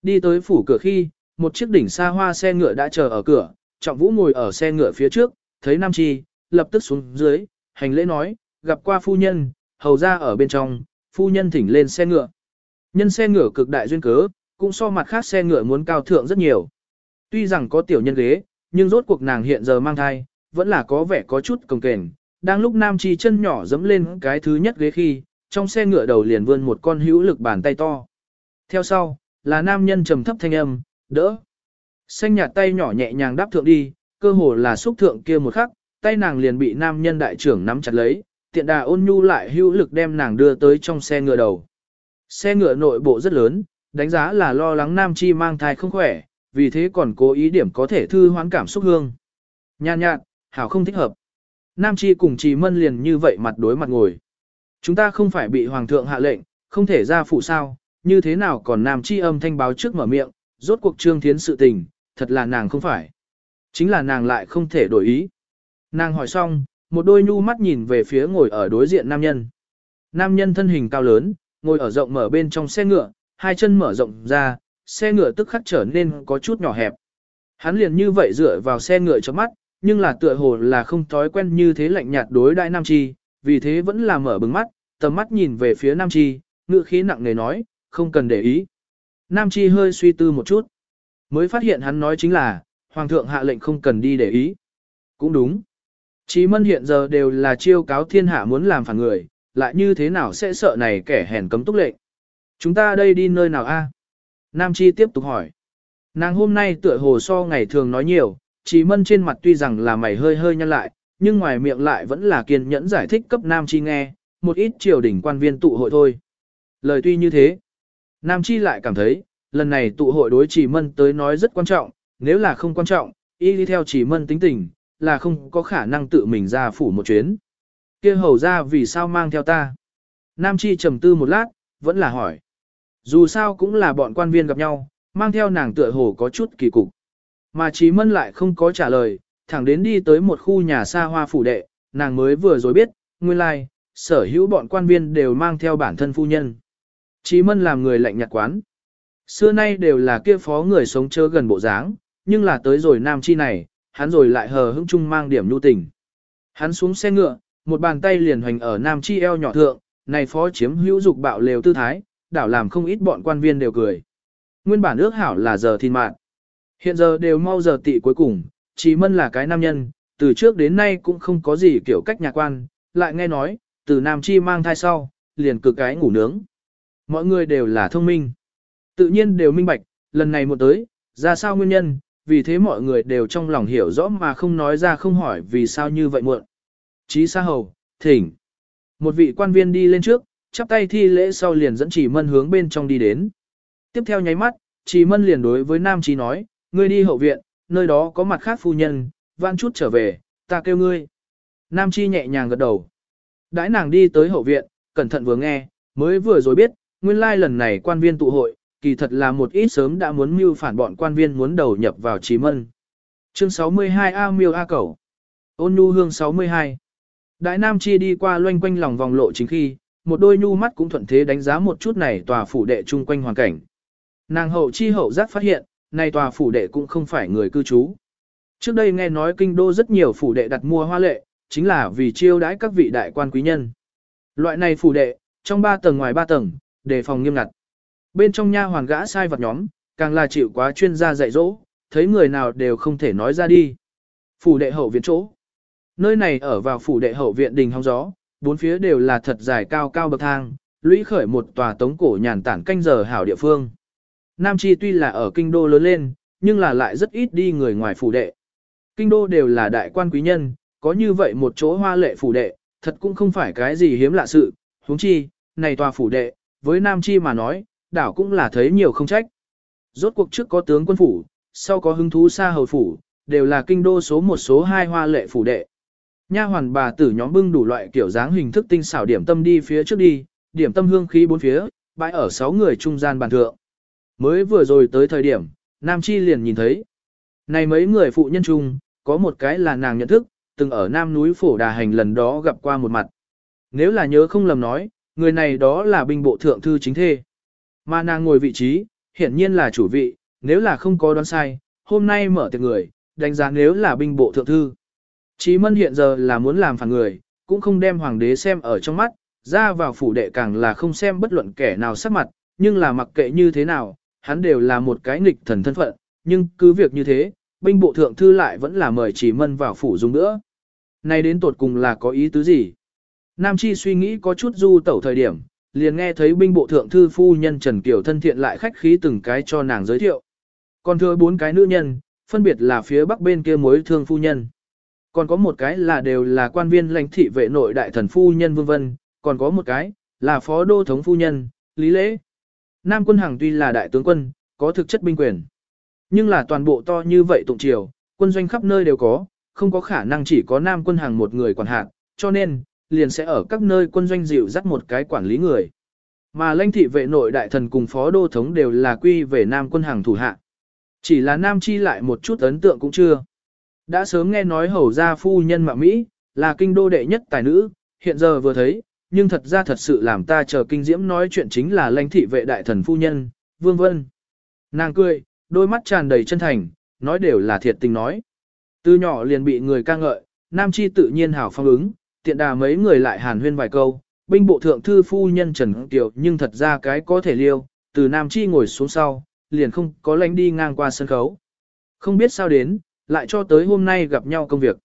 Đi tới phủ cửa khi, một chiếc đỉnh xa hoa xe ngựa đã chờ ở cửa, Trọng Vũ ngồi ở xe ngựa phía trước, thấy Nam Chi, lập tức xuống dưới, hành lễ nói, gặp qua phu nhân, hầu ra ở bên trong, phu nhân thỉnh lên xe ngựa. Nhân xe ngựa cực đại duyên cớ, cũng so mặt khác xe ngựa muốn cao thượng rất nhiều. Tuy rằng có tiểu nhân ghế, nhưng rốt cuộc nàng hiện giờ mang thai, vẫn là có vẻ có chút cồng kềnh. Đang lúc Nam Chi chân nhỏ dẫm lên cái thứ nhất ghế khi, trong xe ngựa đầu liền vươn một con hữu lực bàn tay to. Theo sau, là nam nhân trầm thấp thanh âm, đỡ. Xanh nhạt tay nhỏ nhẹ nhàng đáp thượng đi, cơ hồ là xúc thượng kia một khắc, tay nàng liền bị nam nhân đại trưởng nắm chặt lấy, tiện đà ôn nhu lại hữu lực đem nàng đưa tới trong xe ngựa đầu. Xe ngựa nội bộ rất lớn, đánh giá là lo lắng nam chi mang thai không khỏe, vì thế còn cố ý điểm có thể thư hoán cảm xúc hương. Nhàn nhạt, hảo không thích hợp. Nam chi cùng trì mân liền như vậy mặt đối mặt ngồi. Chúng ta không phải bị hoàng thượng hạ lệnh, không thể ra phụ sao, như thế nào còn nam chi âm thanh báo trước mở miệng, rốt cuộc trương thiến sự tình, thật là nàng không phải. Chính là nàng lại không thể đổi ý. Nàng hỏi xong, một đôi nhu mắt nhìn về phía ngồi ở đối diện nam nhân. Nam nhân thân hình cao lớn, ngồi ở rộng mở bên trong xe ngựa, hai chân mở rộng ra, xe ngựa tức khắc trở nên có chút nhỏ hẹp. Hắn liền như vậy dựa vào xe ngựa cho mắt, nhưng là tựa hồ là không thói quen như thế lạnh nhạt đối đại Nam Chi, vì thế vẫn là mở bừng mắt, tầm mắt nhìn về phía Nam Chi, ngựa khí nặng nề nói, không cần để ý. Nam Chi hơi suy tư một chút, mới phát hiện hắn nói chính là, Hoàng thượng hạ lệnh không cần đi để ý. Cũng đúng. Chí mân hiện giờ đều là chiêu cáo thiên hạ muốn làm phản người, lại như thế nào sẽ sợ này kẻ hèn cấm túc lệnh. Chúng ta đây đi nơi nào a? Nam Chi tiếp tục hỏi. Nàng hôm nay tựa hồ so ngày thường nói nhiều, Chí mân trên mặt tuy rằng là mày hơi hơi nhăn lại, nhưng ngoài miệng lại vẫn là kiên nhẫn giải thích cấp Nam Chi nghe, một ít triều đình quan viên tụ hội thôi. Lời tuy như thế, Nam Chi lại cảm thấy, lần này tụ hội đối Chỉ Mân tới nói rất quan trọng, nếu là không quan trọng, y đi theo chỉ mân tính tình, là không có khả năng tự mình ra phủ một chuyến. kia hầu ra vì sao mang theo ta? Nam Chi trầm tư một lát, vẫn là hỏi. Dù sao cũng là bọn quan viên gặp nhau, mang theo nàng tựa hồ có chút kỳ cục. Mà Chí Mân lại không có trả lời, thẳng đến đi tới một khu nhà xa hoa phủ đệ, nàng mới vừa rồi biết, nguyên lai, like, sở hữu bọn quan viên đều mang theo bản thân phu nhân. Chí Mân làm người lạnh nhạt quán. Xưa nay đều là kia phó người sống chớ gần bộ dáng, nhưng là tới rồi nam chi này, hắn rồi lại hờ hững chung mang điểm nhu tình. Hắn xuống xe ngựa, một bàn tay liền hoành ở nam chi eo nhỏ thượng, này phó chiếm hữu dục bạo lều tư thái, đảo làm không ít bọn quan viên đều cười. Nguyên bản ước hảo là giờ thìn mạng. Hiện giờ đều mau giờ tị cuối cùng, Chí Mân là cái nam nhân, từ trước đến nay cũng không có gì kiểu cách nhà quan, lại nghe nói, từ nam chi mang thai sau, liền cực cái ngủ nướng. Mọi người đều là thông minh. Tự nhiên đều minh bạch, lần này một tới, ra sao nguyên nhân, vì thế mọi người đều trong lòng hiểu rõ mà không nói ra không hỏi vì sao như vậy muộn. Chí Sa Hầu, thỉnh. Một vị quan viên đi lên trước, chắp tay thi lễ sau liền dẫn chỉ mân hướng bên trong đi đến. Tiếp theo nháy mắt, chỉ mân liền đối với Nam Chí nói, ngươi đi hậu viện, nơi đó có mặt khác phu nhân, vãn chút trở về, ta kêu ngươi. Nam Chi nhẹ nhàng gật đầu. Đãi nàng đi tới hậu viện, cẩn thận vừa nghe, mới vừa rồi biết, nguyên lai lần này quan viên tụ hội, kỳ thật là một ít sớm đã muốn mưu phản bọn quan viên muốn đầu nhập vào trí mân. Chương 62 A miêu A cẩu. Ôn nhu hương 62. Đại Nam Chi đi qua loanh quanh lòng vòng lộ chính khi, một đôi nhu mắt cũng thuận thế đánh giá một chút này tòa phủ đệ chung quanh hoàn cảnh. Nàng hậu chi hậu giác phát hiện, này tòa phủ đệ cũng không phải người cư trú. Trước đây nghe nói kinh đô rất nhiều phủ đệ đặt mua hoa lệ, chính là vì chiêu đãi các vị đại quan quý nhân. Loại này phủ đệ, trong ba tầng ngoài ba tầng, đề phòng nghiêm ngặt. Bên trong nha hoàn gã sai vật nhóm, càng là chịu quá chuyên gia dạy dỗ, thấy người nào đều không thể nói ra đi. Phủ đệ hậu viện chỗ. Nơi này ở vào phủ đệ hậu viện đình hóng gió, bốn phía đều là thật dài cao cao bậc thang, lũy khởi một tòa tống cổ nhàn tản canh giờ hảo địa phương. Nam Chi tuy là ở kinh đô lớn lên, nhưng là lại rất ít đi người ngoài phủ đệ. Kinh đô đều là đại quan quý nhân, có như vậy một chỗ hoa lệ phủ đệ, thật cũng không phải cái gì hiếm lạ sự, huống chi, này tòa phủ đệ, với Nam Chi mà nói, đảo cũng là thấy nhiều không trách. Rốt cuộc trước có tướng quân phủ, sau có hứng thú xa hầu phủ, đều là kinh đô số một số hai hoa lệ phủ đệ. Nha hoàn bà tử nhóm bưng đủ loại kiểu dáng hình thức tinh xảo điểm tâm đi phía trước đi, điểm tâm hương khí bốn phía, bãi ở sáu người trung gian bàn thượng. Mới vừa rồi tới thời điểm, Nam Chi liền nhìn thấy. Này mấy người phụ nhân chung, có một cái là nàng nhận thức, từng ở Nam núi Phổ Đà Hành lần đó gặp qua một mặt. Nếu là nhớ không lầm nói, người này đó là binh bộ thượng thư chính thê. Mà nàng ngồi vị trí, hiển nhiên là chủ vị, nếu là không có đoán sai, hôm nay mở tiệc người, đánh giá nếu là binh bộ thượng thư. Chí mân hiện giờ là muốn làm phản người, cũng không đem hoàng đế xem ở trong mắt, ra vào phủ đệ càng là không xem bất luận kẻ nào sắc mặt, nhưng là mặc kệ như thế nào, hắn đều là một cái nghịch thần thân phận, nhưng cứ việc như thế, binh bộ thượng thư lại vẫn là mời chí mân vào phủ dùng nữa. Này đến tột cùng là có ý tứ gì? Nam Chi suy nghĩ có chút du tẩu thời điểm, liền nghe thấy binh bộ thượng thư phu nhân Trần Kiều thân thiện lại khách khí từng cái cho nàng giới thiệu. Còn thừa bốn cái nữ nhân, phân biệt là phía bắc bên kia mối thương phu nhân. Còn có một cái là đều là quan viên lãnh thị vệ nội đại thần phu nhân vương vân, còn có một cái là phó đô thống phu nhân, lý lễ. Nam quân hàng tuy là đại tướng quân, có thực chất binh quyền. Nhưng là toàn bộ to như vậy tụng triều, quân doanh khắp nơi đều có, không có khả năng chỉ có Nam quân hàng một người quản hạt, cho nên, liền sẽ ở các nơi quân doanh dịu dắt một cái quản lý người. Mà lãnh thị vệ nội đại thần cùng phó đô thống đều là quy về Nam quân hàng thủ hạ. Chỉ là Nam chi lại một chút ấn tượng cũng chưa. Đã sớm nghe nói hầu gia phu nhân mạ Mỹ, là kinh đô đệ nhất tài nữ, hiện giờ vừa thấy, nhưng thật ra thật sự làm ta chờ kinh diễm nói chuyện chính là lãnh thị vệ đại thần phu nhân, Vương Vân. Nàng cười, đôi mắt tràn đầy chân thành, nói đều là thiệt tình nói. Từ nhỏ liền bị người ca ngợi, Nam Chi tự nhiên hảo phong ứng, tiện đà mấy người lại hàn huyên vài câu, binh bộ thượng thư phu nhân Trần Kiều nhưng thật ra cái có thể liêu, từ Nam Chi ngồi xuống sau, liền không có lánh đi ngang qua sân khấu. Không biết sao đến, lại cho tới hôm nay gặp nhau công việc.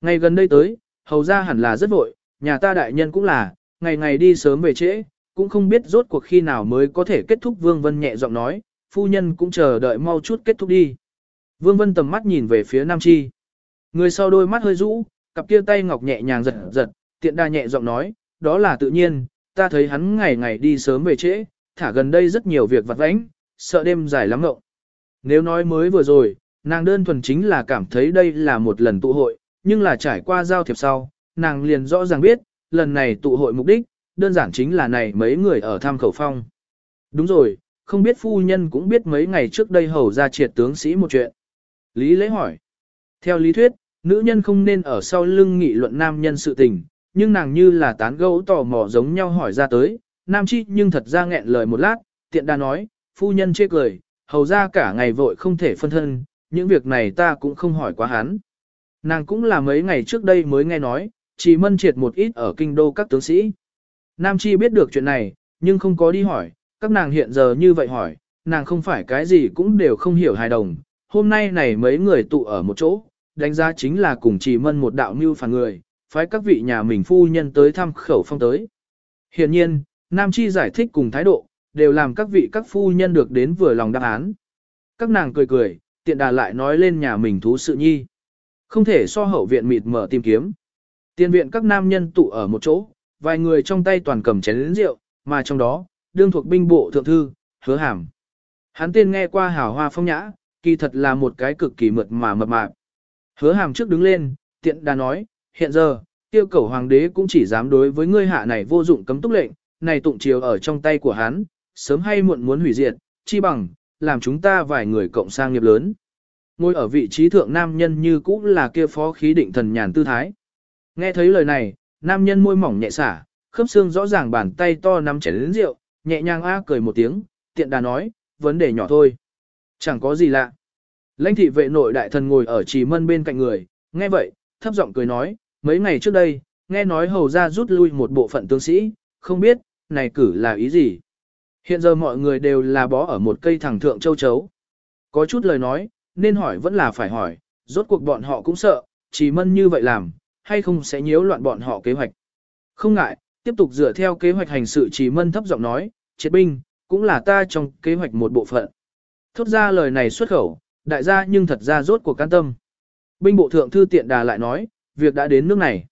Ngày gần đây tới, hầu ra hẳn là rất vội, nhà ta đại nhân cũng là, ngày ngày đi sớm về trễ, cũng không biết rốt cuộc khi nào mới có thể kết thúc Vương Vân nhẹ giọng nói, phu nhân cũng chờ đợi mau chút kết thúc đi. Vương Vân tầm mắt nhìn về phía Nam Chi. Người sau đôi mắt hơi rũ, cặp kia tay ngọc nhẹ nhàng giật giật, tiện đa nhẹ giọng nói, đó là tự nhiên, ta thấy hắn ngày ngày đi sớm về trễ, thả gần đây rất nhiều việc vặt vãnh, sợ đêm dài lắm ngộng. Nếu nói mới vừa rồi, nàng đơn thuần chính là cảm thấy đây là một lần tụ hội, nhưng là trải qua giao thiệp sau, nàng liền rõ ràng biết, lần này tụ hội mục đích, đơn giản chính là này mấy người ở tham khẩu phong. Đúng rồi, không biết phu nhân cũng biết mấy ngày trước đây hầu ra triệt tướng sĩ một chuyện. Lý lễ hỏi. Theo lý thuyết, nữ nhân không nên ở sau lưng nghị luận nam nhân sự tình, nhưng nàng như là tán gẫu tò mò giống nhau hỏi ra tới, nam chi nhưng thật ra nghẹn lời một lát, tiện đa nói, phu nhân chê cười, hầu ra cả ngày vội không thể phân thân, những việc này ta cũng không hỏi quá hắn. Nàng cũng là mấy ngày trước đây mới nghe nói, chỉ mân triệt một ít ở kinh đô các tướng sĩ. Nam Chi biết được chuyện này, nhưng không có đi hỏi, các nàng hiện giờ như vậy hỏi, nàng không phải cái gì cũng đều không hiểu hài đồng. Hôm nay này mấy người tụ ở một chỗ, đánh giá chính là cùng chỉ mân một đạo mưu phản người, phái các vị nhà mình phu nhân tới thăm khẩu phong tới. Hiện nhiên, Nam Chi giải thích cùng thái độ, đều làm các vị các phu nhân được đến vừa lòng đáp án. Các nàng cười cười, tiện đà lại nói lên nhà mình thú sự nhi. Không thể so hậu viện mịt mở tìm kiếm. Tiên viện các nam nhân tụ ở một chỗ, vài người trong tay toàn cầm chén lĩnh rượu, mà trong đó, đương thuộc binh bộ thượng thư, hứa hàm. Hắn tên nghe qua hào hoa phong nhã, kỳ thật là một cái cực kỳ mượt mà mập mạp. Hứa hàm trước đứng lên, tiện đà nói, hiện giờ, tiêu cầu hoàng đế cũng chỉ dám đối với ngươi hạ này vô dụng cấm túc lệnh, này tụng chiều ở trong tay của hắn, sớm hay muộn muốn hủy diệt, chi bằng, làm chúng ta vài người cộng sang nghiệp lớn. Ngồi ở vị trí thượng nam nhân như cũ là kia phó khí định thần nhàn tư thái. Nghe thấy lời này, nam nhân môi mỏng nhẹ xả, khớp xương rõ ràng bàn tay to nắm chén lớn rượu, nhẹ nhàng a cười một tiếng, tiện đà nói, vấn đề nhỏ thôi. Chẳng có gì lạ. Lãnh thị vệ nội đại thần ngồi ở trì mân bên cạnh người, nghe vậy, thấp giọng cười nói, mấy ngày trước đây, nghe nói hầu ra rút lui một bộ phận tướng sĩ, không biết, này cử là ý gì. Hiện giờ mọi người đều là bó ở một cây thẳng thượng châu chấu. Có chút lời nói, nên hỏi vẫn là phải hỏi, rốt cuộc bọn họ cũng sợ, chỉ mân như vậy làm, hay không sẽ nhiễu loạn bọn họ kế hoạch. Không ngại, tiếp tục dựa theo kế hoạch hành sự chỉ mân thấp giọng nói, triệt binh, cũng là ta trong kế hoạch một bộ phận. Thốt ra lời này xuất khẩu, đại gia nhưng thật ra rốt cuộc can tâm. Binh bộ thượng thư tiện đà lại nói, việc đã đến nước này.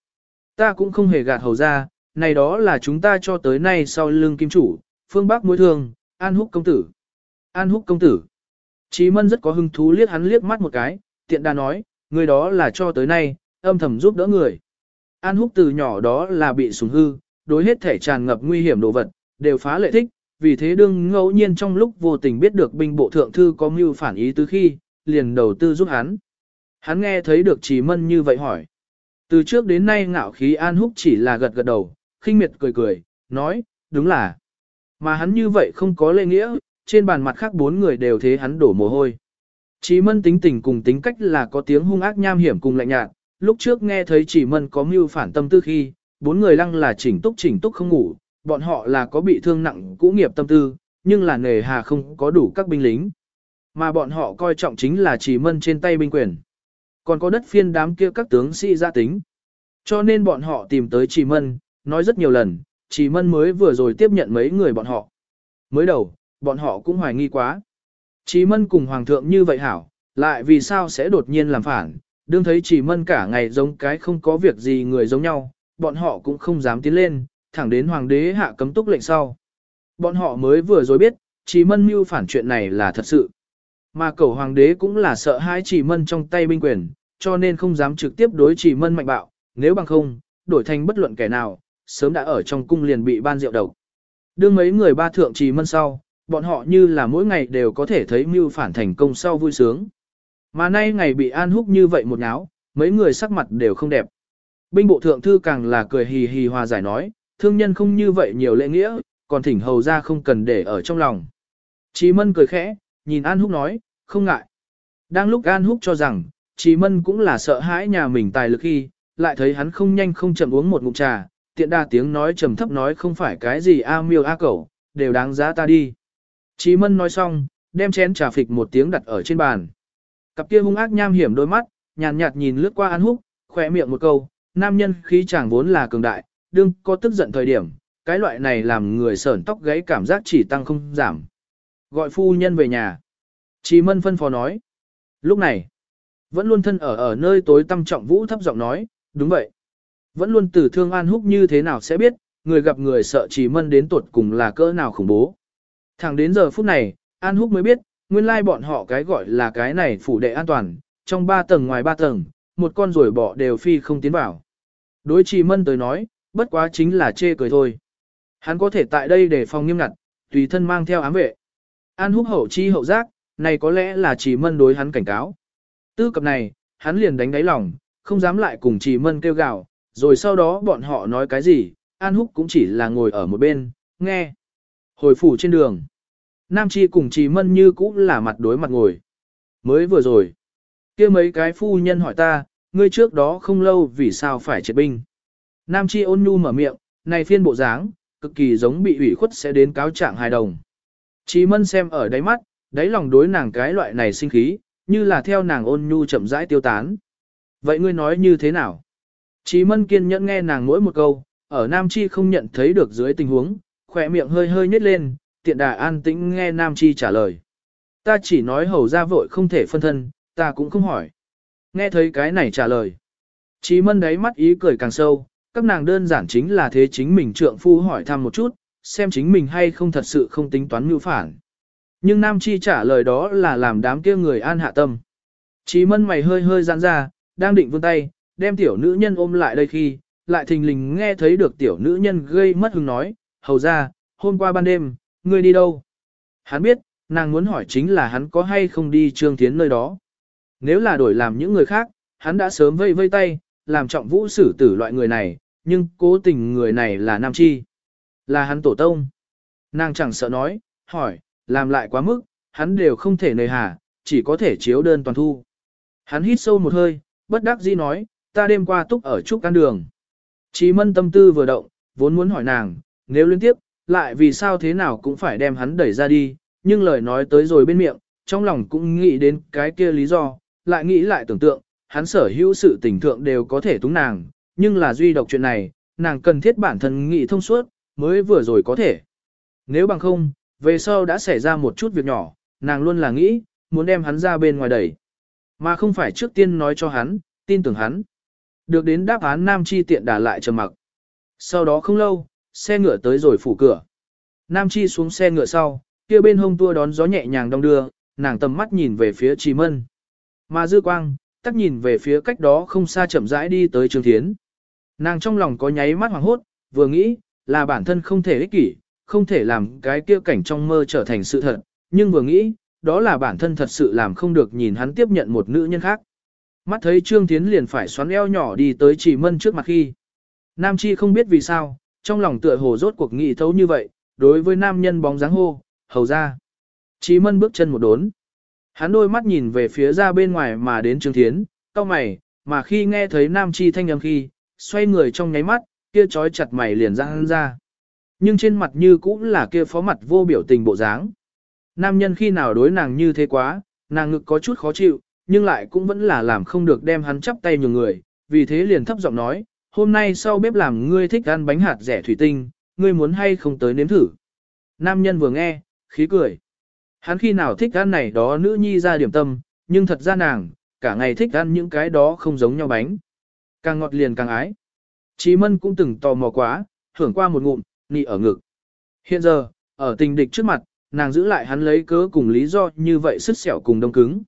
Ta cũng không hề gạt hầu ra, này đó là chúng ta cho tới nay sau lưng kim chủ, phương Bắc mối thương, An Húc công tử. An Húc công tử. Chí Mân rất có hứng thú liếc hắn liếc mắt một cái, tiện đà nói, người đó là cho tới nay, âm thầm giúp đỡ người. An Húc từ nhỏ đó là bị sủng hư, đối hết thể tràn ngập nguy hiểm đồ vật, đều phá lệ thích, vì thế đương ngẫu nhiên trong lúc vô tình biết được binh bộ thượng thư có mưu phản ý từ khi, liền đầu tư giúp hắn. Hắn nghe thấy được Trì Mân như vậy hỏi. Từ trước đến nay ngạo khí An Húc chỉ là gật gật đầu, khinh miệt cười cười, nói, đúng là. Mà hắn như vậy không có lệ nghĩa, trên bàn mặt khác bốn người đều thế hắn đổ mồ hôi. Chỉ mân tính tình cùng tính cách là có tiếng hung ác nham hiểm cùng lạnh nhạt, lúc trước nghe thấy chỉ mân có mưu phản tâm tư khi, bốn người lăng là chỉnh túc chỉnh túc không ngủ, bọn họ là có bị thương nặng cũ nghiệp tâm tư, nhưng là nề hà không có đủ các binh lính. Mà bọn họ coi trọng chính là chỉ mân trên tay binh quyền. Còn có đất phiên đám kia các tướng sĩ gia tính. Cho nên bọn họ tìm tới chỉ mân, nói rất nhiều lần, chỉ mân mới vừa rồi tiếp nhận mấy người bọn họ. Mới đầu, bọn họ cũng hoài nghi quá. Chỉ mân cùng hoàng thượng như vậy hảo, lại vì sao sẽ đột nhiên làm phản, đương thấy chỉ mân cả ngày giống cái không có việc gì người giống nhau, bọn họ cũng không dám tiến lên, thẳng đến hoàng đế hạ cấm túc lệnh sau. Bọn họ mới vừa rồi biết, chỉ mân mưu phản chuyện này là thật sự. Mà cầu hoàng đế cũng là sợ hãi chỉ mân trong tay binh quyền, cho nên không dám trực tiếp đối chỉ mân mạnh bạo, nếu bằng không, đổi thành bất luận kẻ nào, sớm đã ở trong cung liền bị ban rượu độc. Đương mấy người ba thượng chỉ mân sau, bọn họ như là mỗi ngày đều có thể thấy mưu phản thành công sau vui sướng. Mà nay ngày bị an húc như vậy một náo, mấy người sắc mặt đều không đẹp. Binh bộ thượng thư càng là cười hì hì hòa giải nói, thương nhân không như vậy nhiều lễ nghĩa, còn thỉnh hầu ra không cần để ở trong lòng. Chí mân cười khẽ, nhìn An Húc nói, không ngại. Đang lúc An Húc cho rằng, Chí mân cũng là sợ hãi nhà mình tài lực khi, lại thấy hắn không nhanh không chậm uống một ngụm trà, tiện đa tiếng nói trầm thấp nói không phải cái gì a miêu a cẩu, đều đáng giá ta đi. Chí mân nói xong, đem chén trà phịch một tiếng đặt ở trên bàn. Cặp kia hung ác nham hiểm đôi mắt, nhàn nhạt, nhìn lướt qua An Húc, khỏe miệng một câu, nam nhân khí chàng vốn là cường đại, đương có tức giận thời điểm, cái loại này làm người sởn tóc gáy cảm giác chỉ tăng không giảm. Gọi phu nhân về nhà. Chỉ mân phân phó nói. Lúc này, vẫn luôn thân ở ở nơi tối tâm trọng vũ thấp giọng nói, đúng vậy. Vẫn luôn tử thương An Húc như thế nào sẽ biết, người gặp người sợ chỉ mân đến tuột cùng là cỡ nào khủng bố. Thẳng đến giờ phút này, An Húc mới biết, nguyên lai bọn họ cái gọi là cái này phủ đệ an toàn, trong ba tầng ngoài ba tầng, một con rồi bỏ đều phi không tiến vào. Đối chỉ mân tới nói, bất quá chính là chê cười thôi. Hắn có thể tại đây để phòng nghiêm ngặt, tùy thân mang theo ám vệ. An húc hậu chi hậu giác, này có lẽ là chỉ mân đối hắn cảnh cáo. Tư cập này, hắn liền đánh đáy lòng, không dám lại cùng chỉ mân kêu gào, rồi sau đó bọn họ nói cái gì, An húc cũng chỉ là ngồi ở một bên, nghe. Hồi phủ trên đường. Nam Chi cùng chỉ mân như cũ là mặt đối mặt ngồi. Mới vừa rồi. kia mấy cái phu nhân hỏi ta, ngươi trước đó không lâu vì sao phải triệt binh. Nam Chi ôn nhu mở miệng, này phiên bộ dáng, cực kỳ giống bị ủy khuất sẽ đến cáo trạng hài đồng. Chí mân xem ở đáy mắt, đáy lòng đối nàng cái loại này sinh khí, như là theo nàng ôn nhu chậm rãi tiêu tán. Vậy ngươi nói như thế nào? Chí mân kiên nhẫn nghe nàng mỗi một câu, ở Nam Chi không nhận thấy được dưới tình huống, khỏe miệng hơi hơi nhếch lên, tiện đà an tĩnh nghe Nam Chi trả lời. Ta chỉ nói hầu ra vội không thể phân thân, ta cũng không hỏi. Nghe thấy cái này trả lời. Chí mân đáy mắt ý cười càng sâu, các nàng đơn giản chính là thế chính mình trượng phu hỏi thăm một chút, xem chính mình hay không thật sự không tính toán mưu phản. Nhưng Nam Chi trả lời đó là làm đám kia người an hạ tâm. Chí mân mày hơi hơi giãn ra, đang định vươn tay, đem tiểu nữ nhân ôm lại đây khi, lại thình lình nghe thấy được tiểu nữ nhân gây mất hứng nói, hầu ra, hôm qua ban đêm, ngươi đi đâu? Hắn biết, nàng muốn hỏi chính là hắn có hay không đi trương tiến nơi đó. Nếu là đổi làm những người khác, hắn đã sớm vây vây tay, làm trọng vũ xử tử loại người này, nhưng cố tình người này là Nam Chi. Là hắn tổ tông. Nàng chẳng sợ nói, hỏi, làm lại quá mức, hắn đều không thể nề hà, chỉ có thể chiếu đơn toàn thu. Hắn hít sâu một hơi, bất đắc dĩ nói, ta đêm qua túc ở trúc căn đường. Chí mân tâm tư vừa động, vốn muốn hỏi nàng, nếu liên tiếp, lại vì sao thế nào cũng phải đem hắn đẩy ra đi, nhưng lời nói tới rồi bên miệng, trong lòng cũng nghĩ đến cái kia lý do, lại nghĩ lại tưởng tượng, hắn sở hữu sự tình thượng đều có thể túng nàng, nhưng là duy độc chuyện này, nàng cần thiết bản thân nghĩ thông suốt, mới vừa rồi có thể. Nếu bằng không, về sau đã xảy ra một chút việc nhỏ, nàng luôn là nghĩ, muốn đem hắn ra bên ngoài đẩy. Mà không phải trước tiên nói cho hắn, tin tưởng hắn. Được đến đáp án Nam Chi tiện đả lại trầm mặc. Sau đó không lâu, xe ngựa tới rồi phủ cửa. Nam Chi xuống xe ngựa sau, kia bên hông tua đón gió nhẹ nhàng đong đưa, nàng tầm mắt nhìn về phía Trì Mân. Mà dư quang, tắt nhìn về phía cách đó không xa chậm rãi đi tới Trương Thiến. Nàng trong lòng có nháy mắt hoàng hốt, vừa nghĩ, là bản thân không thể ích kỷ, không thể làm cái kia cảnh trong mơ trở thành sự thật, nhưng vừa nghĩ, đó là bản thân thật sự làm không được nhìn hắn tiếp nhận một nữ nhân khác. Mắt thấy Trương Thiến liền phải xoắn eo nhỏ đi tới chỉ mân trước mặt khi. Nam Chi không biết vì sao, trong lòng tựa hồ rốt cuộc nghị thấu như vậy, đối với nam nhân bóng dáng hô, hầu ra. Chí mân bước chân một đốn. Hắn đôi mắt nhìn về phía ra bên ngoài mà đến Trương Thiến, cau mày, mà khi nghe thấy Nam Chi thanh âm khi, xoay người trong nháy mắt, kia trói chặt mày liền ra hắn ra. Nhưng trên mặt như cũng là kia phó mặt vô biểu tình bộ dáng. Nam nhân khi nào đối nàng như thế quá, nàng ngực có chút khó chịu, nhưng lại cũng vẫn là làm không được đem hắn chắp tay nhường người, vì thế liền thấp giọng nói, hôm nay sau bếp làm ngươi thích ăn bánh hạt rẻ thủy tinh, ngươi muốn hay không tới nếm thử. Nam nhân vừa nghe, khí cười. Hắn khi nào thích ăn này đó nữ nhi ra điểm tâm, nhưng thật ra nàng, cả ngày thích ăn những cái đó không giống nhau bánh. Càng ngọt liền càng ái. Chí mân cũng từng tò mò quá, hưởng qua một ngụm, nị ở ngực. Hiện giờ, ở tình địch trước mặt, nàng giữ lại hắn lấy cớ cùng lý do như vậy sứt sẹo cùng đông cứng.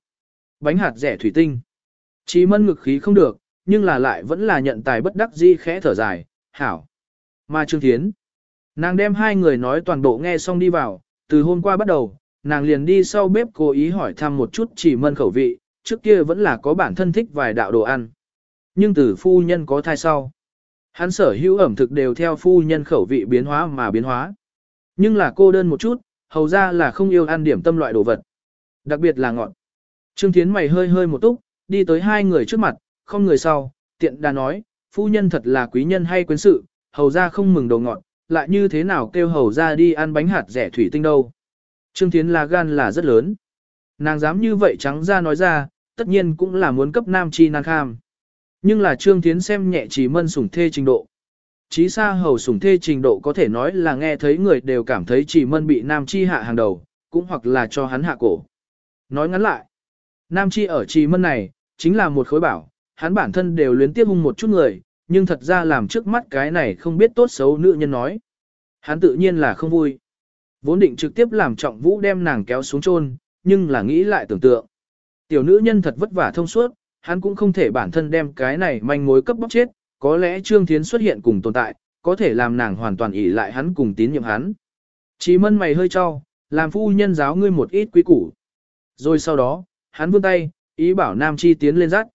Bánh hạt rẻ thủy tinh. Chí mân ngực khí không được, nhưng là lại vẫn là nhận tài bất đắc di khẽ thở dài, hảo. Mà Trương Thiến. Nàng đem hai người nói toàn bộ nghe xong đi vào, từ hôm qua bắt đầu, nàng liền đi sau bếp cố ý hỏi thăm một chút chỉ mân khẩu vị, trước kia vẫn là có bản thân thích vài đạo đồ ăn. Nhưng từ phu nhân có thai sau, hắn sở hữu ẩm thực đều theo phu nhân khẩu vị biến hóa mà biến hóa. Nhưng là cô đơn một chút, hầu ra là không yêu ăn điểm tâm loại đồ vật. Đặc biệt là ngọt. Trương Thiến mày hơi hơi một túc, đi tới hai người trước mặt, không người sau, tiện đà nói, phu nhân thật là quý nhân hay quyến sự, hầu ra không mừng đồ ngọt, lại như thế nào kêu hầu ra đi ăn bánh hạt rẻ thủy tinh đâu. Trương Thiến là gan là rất lớn. Nàng dám như vậy trắng ra nói ra, tất nhiên cũng là muốn cấp nam chi nan kham. Nhưng là Trương Thiến xem nhẹ chỉ mân sủng thê trình độ. trí xa hầu sủng thê trình độ có thể nói là nghe thấy người đều cảm thấy chỉ mân bị nam chi hạ hàng đầu, cũng hoặc là cho hắn hạ cổ. Nói ngắn lại, nam chi ở chỉ mân này, chính là một khối bảo, hắn bản thân đều luyến tiếp hung một chút người, nhưng thật ra làm trước mắt cái này không biết tốt xấu nữ nhân nói. Hắn tự nhiên là không vui. Vốn định trực tiếp làm trọng vũ đem nàng kéo xuống chôn, nhưng là nghĩ lại tưởng tượng. Tiểu nữ nhân thật vất vả thông suốt, hắn cũng không thể bản thân đem cái này manh mối cấp bóc chết, có lẽ Trương Thiến xuất hiện cùng tồn tại, có thể làm nàng hoàn toàn ỷ lại hắn cùng tín nhiệm hắn. Chí mân mày hơi cho, làm phu nhân giáo ngươi một ít quý củ. Rồi sau đó, hắn vươn tay, ý bảo Nam Chi tiến lên rác.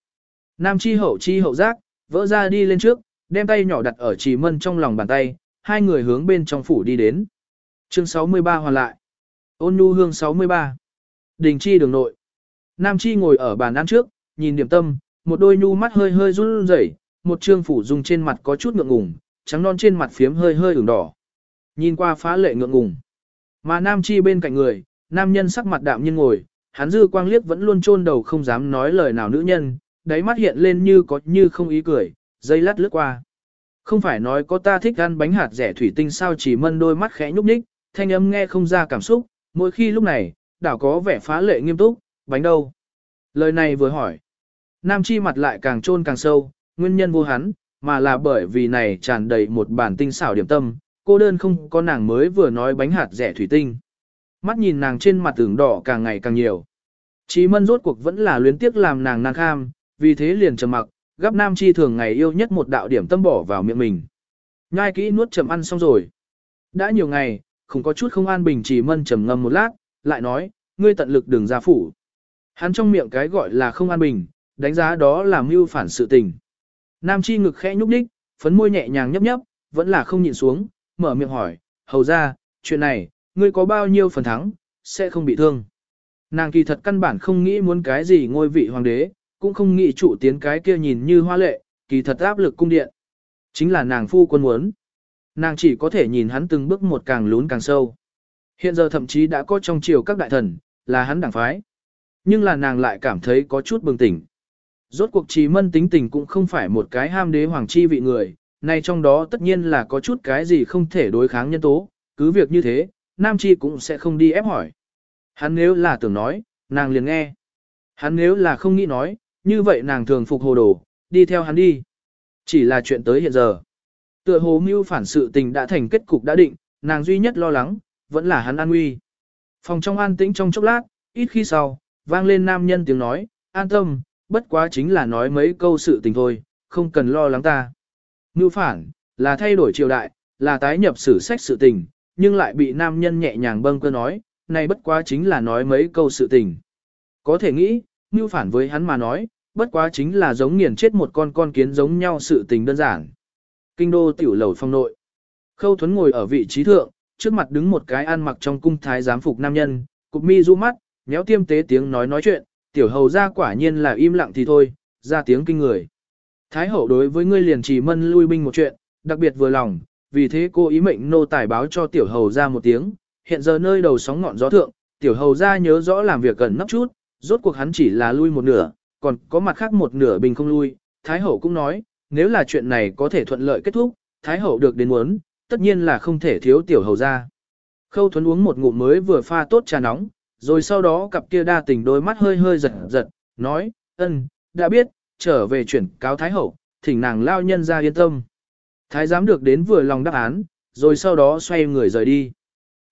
Nam Chi hậu chi hậu giác, vỡ ra đi lên trước, đem tay nhỏ đặt ở Chí mân trong lòng bàn tay, hai người hướng bên trong phủ đi đến. Chương 63 hoàn lại. Ôn nhu hương 63. Đình chi đường nội. Nam Chi ngồi ở bàn ăn trước, nhìn điểm tâm, một đôi nhu mắt hơi hơi run rẩy, một trương phủ dùng trên mặt có chút ngượng ngùng, trắng non trên mặt phiếm hơi hơi ửng đỏ. Nhìn qua phá lệ ngượng ngùng. Mà Nam Chi bên cạnh người, nam nhân sắc mặt đạm nhiên ngồi, hắn dư quang liếc vẫn luôn chôn đầu không dám nói lời nào nữ nhân, đáy mắt hiện lên như có như không ý cười, dây lát lướt qua. Không phải nói có ta thích ăn bánh hạt rẻ thủy tinh sao chỉ mân đôi mắt khẽ nhúc nhích, thanh âm nghe không ra cảm xúc, mỗi khi lúc này, đảo có vẻ phá lệ nghiêm túc, bánh đâu. Lời này vừa hỏi, Nam Chi mặt lại càng trôn càng sâu, nguyên nhân vô hắn, mà là bởi vì này tràn đầy một bản tinh xảo điểm tâm, cô đơn không có nàng mới vừa nói bánh hạt rẻ thủy tinh. Mắt nhìn nàng trên mặt tưởng đỏ càng ngày càng nhiều. Chí mân rốt cuộc vẫn là luyến tiếc làm nàng nàng kham, vì thế liền trầm mặc, gấp nam chi thường ngày yêu nhất một đạo điểm tâm bỏ vào miệng mình. Nhai kỹ nuốt chậm ăn xong rồi. Đã nhiều ngày, không có chút không an bình chỉ mân trầm ngâm một lát, lại nói, ngươi tận lực đừng ra phủ. Hắn trong miệng cái gọi là không an bình, đánh giá đó là mưu phản sự tình. Nam chi ngực khẽ nhúc đích, phấn môi nhẹ nhàng nhấp nhấp, vẫn là không nhịn xuống, mở miệng hỏi, hầu ra, chuyện này, ngươi có bao nhiêu phần thắng, sẽ không bị thương. Nàng kỳ thật căn bản không nghĩ muốn cái gì ngôi vị hoàng đế, cũng không nghĩ trụ tiến cái kia nhìn như hoa lệ, kỳ thật áp lực cung điện. Chính là nàng phu quân muốn. Nàng chỉ có thể nhìn hắn từng bước một càng lún càng sâu. Hiện giờ thậm chí đã có trong triều các đại thần, là hắn đảng phái. Nhưng là nàng lại cảm thấy có chút bừng tỉnh. Rốt cuộc trí mân tính tình cũng không phải một cái ham đế hoàng chi vị người, nay trong đó tất nhiên là có chút cái gì không thể đối kháng nhân tố, cứ việc như thế, nam chi cũng sẽ không đi ép hỏi. Hắn nếu là tưởng nói, nàng liền nghe. Hắn nếu là không nghĩ nói, như vậy nàng thường phục hồ đồ, đi theo hắn đi. Chỉ là chuyện tới hiện giờ. Tựa hồ mưu phản sự tình đã thành kết cục đã định, nàng duy nhất lo lắng, vẫn là hắn an nguy. Phòng trong an tĩnh trong chốc lát, ít khi sau, vang lên nam nhân tiếng nói, an tâm, bất quá chính là nói mấy câu sự tình thôi, không cần lo lắng ta. Ngưu phản, là thay đổi triều đại, là tái nhập sử sách sự tình, nhưng lại bị nam nhân nhẹ nhàng bâng cơ nói, này bất quá chính là nói mấy câu sự tình. Có thể nghĩ, Ngưu phản với hắn mà nói, bất quá chính là giống nghiền chết một con con kiến giống nhau sự tình đơn giản. Kinh đô tiểu lầu phong nội. Khâu Thuấn ngồi ở vị trí thượng, trước mặt đứng một cái ăn mặc trong cung thái giám phục nam nhân, cục mi du mắt, nhéo tiêm tế tiếng nói nói chuyện, tiểu hầu ra quả nhiên là im lặng thì thôi, ra tiếng kinh người. Thái hậu đối với ngươi liền chỉ mân lui binh một chuyện, đặc biệt vừa lòng, vì thế cô ý mệnh nô tài báo cho tiểu hầu ra một tiếng, hiện giờ nơi đầu sóng ngọn gió thượng, tiểu hầu ra nhớ rõ làm việc gần nấp chút, rốt cuộc hắn chỉ là lui một nửa, còn có mặt khác một nửa bình không lui, Thái hậu cũng nói, nếu là chuyện này có thể thuận lợi kết thúc, Thái hậu được đến muốn, tất nhiên là không thể thiếu tiểu hầu ra. Khâu thuấn uống một ngụm mới vừa pha tốt trà nóng, rồi sau đó cặp kia đa tình đôi mắt hơi hơi giật giật, nói, ân, đã biết, trở về chuyển cáo Thái Hậu, thỉnh nàng lao nhân ra yên tâm. Thái giám được đến vừa lòng đáp án, rồi sau đó xoay người rời đi.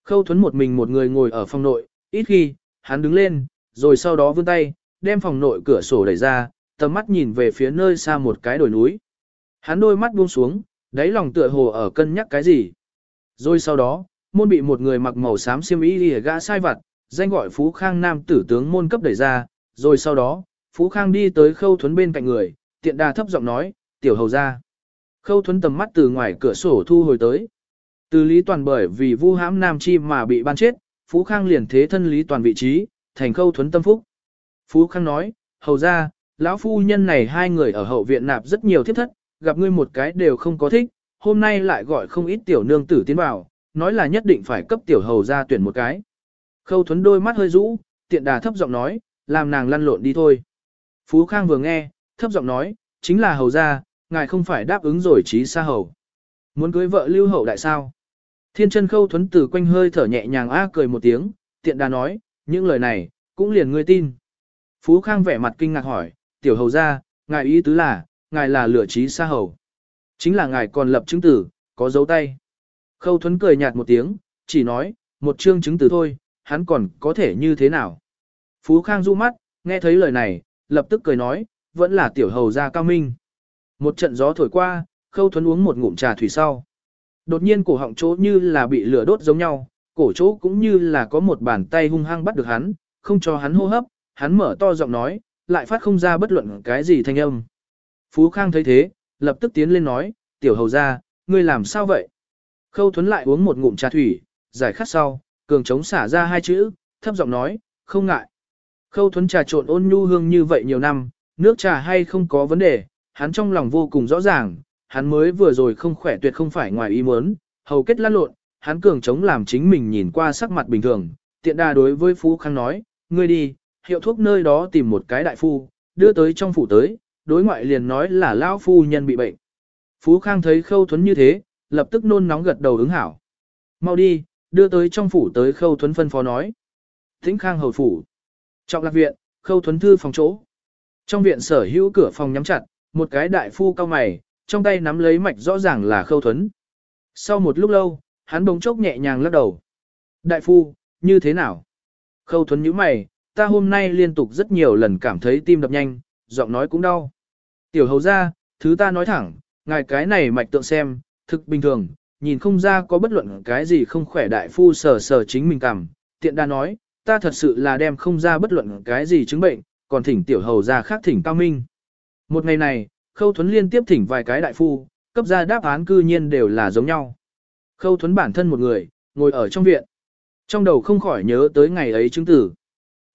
Khâu thuấn một mình một người ngồi ở phòng nội, ít khi, hắn đứng lên, rồi sau đó vươn tay, đem phòng nội cửa sổ đẩy ra, tầm mắt nhìn về phía nơi xa một cái đồi núi. Hắn đôi mắt buông xuống, đáy lòng tựa hồ ở cân nhắc cái gì. Rồi sau đó, môn bị một người mặc màu xám xiêm y lìa gã sai vặt, danh gọi Phú Khang Nam tử tướng môn cấp đẩy ra, rồi sau đó, Phú Khang đi tới khâu thuấn bên cạnh người, tiện đà thấp giọng nói, tiểu hầu ra. Khâu thuấn tầm mắt từ ngoài cửa sổ thu hồi tới. Từ Lý Toàn bởi vì vu hãm Nam Chi mà bị ban chết, Phú Khang liền thế thân Lý Toàn vị trí, thành khâu thuấn tâm phúc. Phú Khang nói, hầu ra, lão phu nhân này hai người ở hậu viện nạp rất nhiều thiết thất, gặp ngươi một cái đều không có thích, hôm nay lại gọi không ít tiểu nương tử tiến vào, nói là nhất định phải cấp tiểu hầu ra tuyển một cái. Khâu thuấn đôi mắt hơi rũ, tiện đà thấp giọng nói, làm nàng lăn lộn đi thôi. Phú Khang vừa nghe, thấp giọng nói, chính là hầu gia, ngài không phải đáp ứng rồi trí xa hầu. Muốn cưới vợ lưu hậu đại sao? Thiên chân khâu thuấn từ quanh hơi thở nhẹ nhàng a cười một tiếng, tiện đà nói, những lời này, cũng liền ngươi tin. Phú Khang vẻ mặt kinh ngạc hỏi, tiểu hầu gia, ngài ý tứ là, ngài là lửa trí xa hầu. Chính là ngài còn lập chứng tử, có dấu tay. Khâu thuấn cười nhạt một tiếng, chỉ nói, một chương chứng tử thôi, hắn còn có thể như thế nào. Phú Khang du mắt, nghe thấy lời này, lập tức cười nói, vẫn là tiểu hầu gia cao minh. Một trận gió thổi qua, khâu thuấn uống một ngụm trà thủy sau. Đột nhiên cổ họng chỗ như là bị lửa đốt giống nhau, cổ chỗ cũng như là có một bàn tay hung hăng bắt được hắn, không cho hắn hô hấp, hắn mở to giọng nói, lại phát không ra bất luận cái gì thanh âm. Phú Khang thấy thế, lập tức tiến lên nói, tiểu hầu gia, ngươi làm sao vậy? Khâu thuấn lại uống một ngụm trà thủy, giải khát sau, cường chống xả ra hai chữ, thấp giọng nói, không ngại. Khâu thuấn trà trộn ôn nhu hương như vậy nhiều năm, nước trà hay không có vấn đề, hắn trong lòng vô cùng rõ ràng, hắn mới vừa rồi không khỏe tuyệt không phải ngoài ý muốn, hầu kết lan lộn, hắn cường chống làm chính mình nhìn qua sắc mặt bình thường, tiện đa đối với Phú Khang nói, ngươi đi, hiệu thuốc nơi đó tìm một cái đại phu, đưa tới trong phủ tới, đối ngoại liền nói là lão phu nhân bị bệnh. Phú Khang thấy khâu thuấn như thế, lập tức nôn nóng gật đầu ứng hảo. Mau đi, đưa tới trong phủ tới khâu thuấn phân phó nói. Tĩnh Khang hầu phủ. Trọng lạc viện, khâu thuấn thư phòng chỗ. Trong viện sở hữu cửa phòng nhắm chặt, một cái đại phu cao mày, trong tay nắm lấy mạch rõ ràng là khâu thuấn. Sau một lúc lâu, hắn bỗng chốc nhẹ nhàng lắc đầu. Đại phu, như thế nào? Khâu thuấn nhíu mày, ta hôm nay liên tục rất nhiều lần cảm thấy tim đập nhanh, giọng nói cũng đau. Tiểu hầu ra, thứ ta nói thẳng, ngài cái này mạch tượng xem, thực bình thường, nhìn không ra có bất luận cái gì không khỏe đại phu sờ sờ chính mình cảm, tiện đa nói, ta thật sự là đem không ra bất luận cái gì chứng bệnh, còn thỉnh tiểu hầu ra khác thỉnh cao minh. Một ngày này, Khâu Thuấn liên tiếp thỉnh vài cái đại phu, cấp ra đáp án cư nhiên đều là giống nhau. Khâu Thuấn bản thân một người, ngồi ở trong viện. Trong đầu không khỏi nhớ tới ngày ấy chứng tử.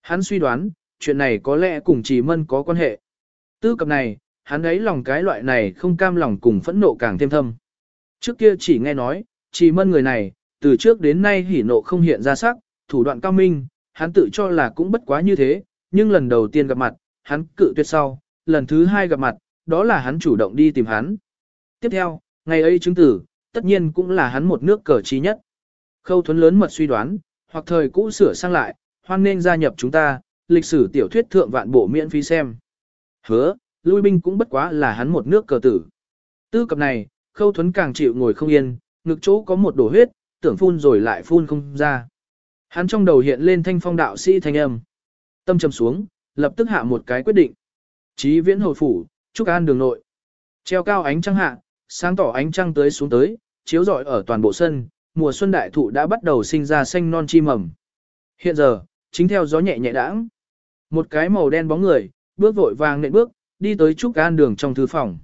Hắn suy đoán, chuyện này có lẽ cùng Trì Mân có quan hệ. Tư cập này, hắn ấy lòng cái loại này không cam lòng cùng phẫn nộ càng thêm thâm. Trước kia chỉ nghe nói, chỉ Mân người này, từ trước đến nay hỉ nộ không hiện ra sắc, thủ đoạn cao minh, hắn tự cho là cũng bất quá như thế, nhưng lần đầu tiên gặp mặt, hắn cự tuyệt sau, lần thứ hai gặp mặt, đó là hắn chủ động đi tìm hắn. Tiếp theo, ngày ấy chứng tử, tất nhiên cũng là hắn một nước cờ trí nhất. Khâu thuấn lớn mật suy đoán, hoặc thời cũ sửa sang lại, hoan nên gia nhập chúng ta, lịch sử tiểu thuyết thượng vạn bộ miễn phí xem. Hứa, lui binh cũng bất quá là hắn một nước cờ tử. Tư cập này, khâu thuấn càng chịu ngồi không yên, ngực chỗ có một đổ huyết, tưởng phun rồi lại phun không ra. Hắn trong đầu hiện lên thanh phong đạo sĩ thanh âm. Tâm trầm xuống, lập tức hạ một cái quyết định. Chí viễn hồi phủ, trúc an đường nội. Treo cao ánh trăng hạ, sáng tỏ ánh trăng tới xuống tới, chiếu rọi ở toàn bộ sân, mùa xuân đại thụ đã bắt đầu sinh ra xanh non chi mầm. Hiện giờ, chính theo gió nhẹ nhẹ đãng, một cái màu đen bóng người, bước vội vàng nện bước, đi tới trúc an đường trong thư phòng.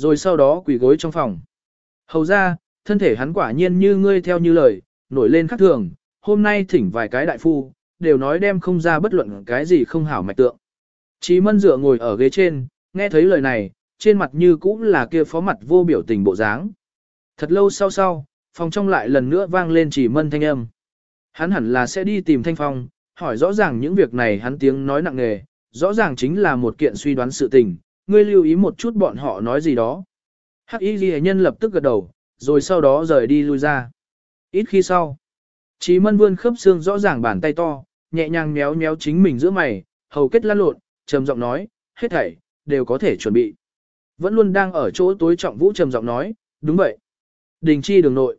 Rồi sau đó quỳ gối trong phòng. Hầu ra, thân thể hắn quả nhiên như ngươi theo như lời, nổi lên khắc thường, hôm nay thỉnh vài cái đại phu, đều nói đem không ra bất luận cái gì không hảo mạch tượng. Chí mân dựa ngồi ở ghế trên, nghe thấy lời này, trên mặt như cũng là kia phó mặt vô biểu tình bộ dáng. Thật lâu sau sau, phòng trong lại lần nữa vang lên chỉ mân thanh âm. Hắn hẳn là sẽ đi tìm thanh phong, hỏi rõ ràng những việc này hắn tiếng nói nặng nề, rõ ràng chính là một kiện suy đoán sự tình, ngươi lưu ý một chút bọn họ nói gì đó. Hắc y ghi nhân lập tức gật đầu, rồi sau đó rời đi lui ra. Ít khi sau, Chí mân vươn khớp xương rõ ràng bàn tay to, nhẹ nhàng méo méo chính mình giữa mày, hầu kết lăn lộn, trầm giọng nói, hết thảy, đều có thể chuẩn bị. Vẫn luôn đang ở chỗ tối trọng vũ trầm giọng nói, đúng vậy. Đình chi đường nội.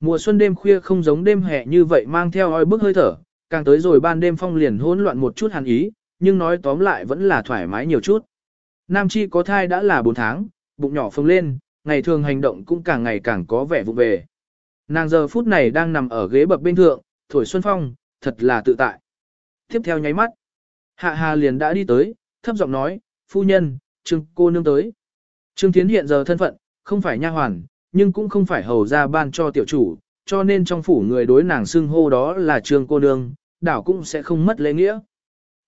Mùa xuân đêm khuya không giống đêm hè như vậy mang theo oi bức hơi thở, càng tới rồi ban đêm phong liền hỗn loạn một chút hàn ý, nhưng nói tóm lại vẫn là thoải mái nhiều chút. Nam chi có thai đã là 4 tháng, bụng nhỏ phồng lên, ngày thường hành động cũng càng ngày càng có vẻ vụ về. Nàng giờ phút này đang nằm ở ghế bập bên thượng, thổi xuân phong, thật là tự tại. Tiếp theo nháy mắt, Hạ Hà liền đã đi tới, thấp giọng nói, phu nhân, Trương cô nương tới. Trương Thiến hiện giờ thân phận, không phải nha hoàn, nhưng cũng không phải hầu ra ban cho tiểu chủ, cho nên trong phủ người đối nàng xưng hô đó là Trương cô nương, đảo cũng sẽ không mất lễ nghĩa.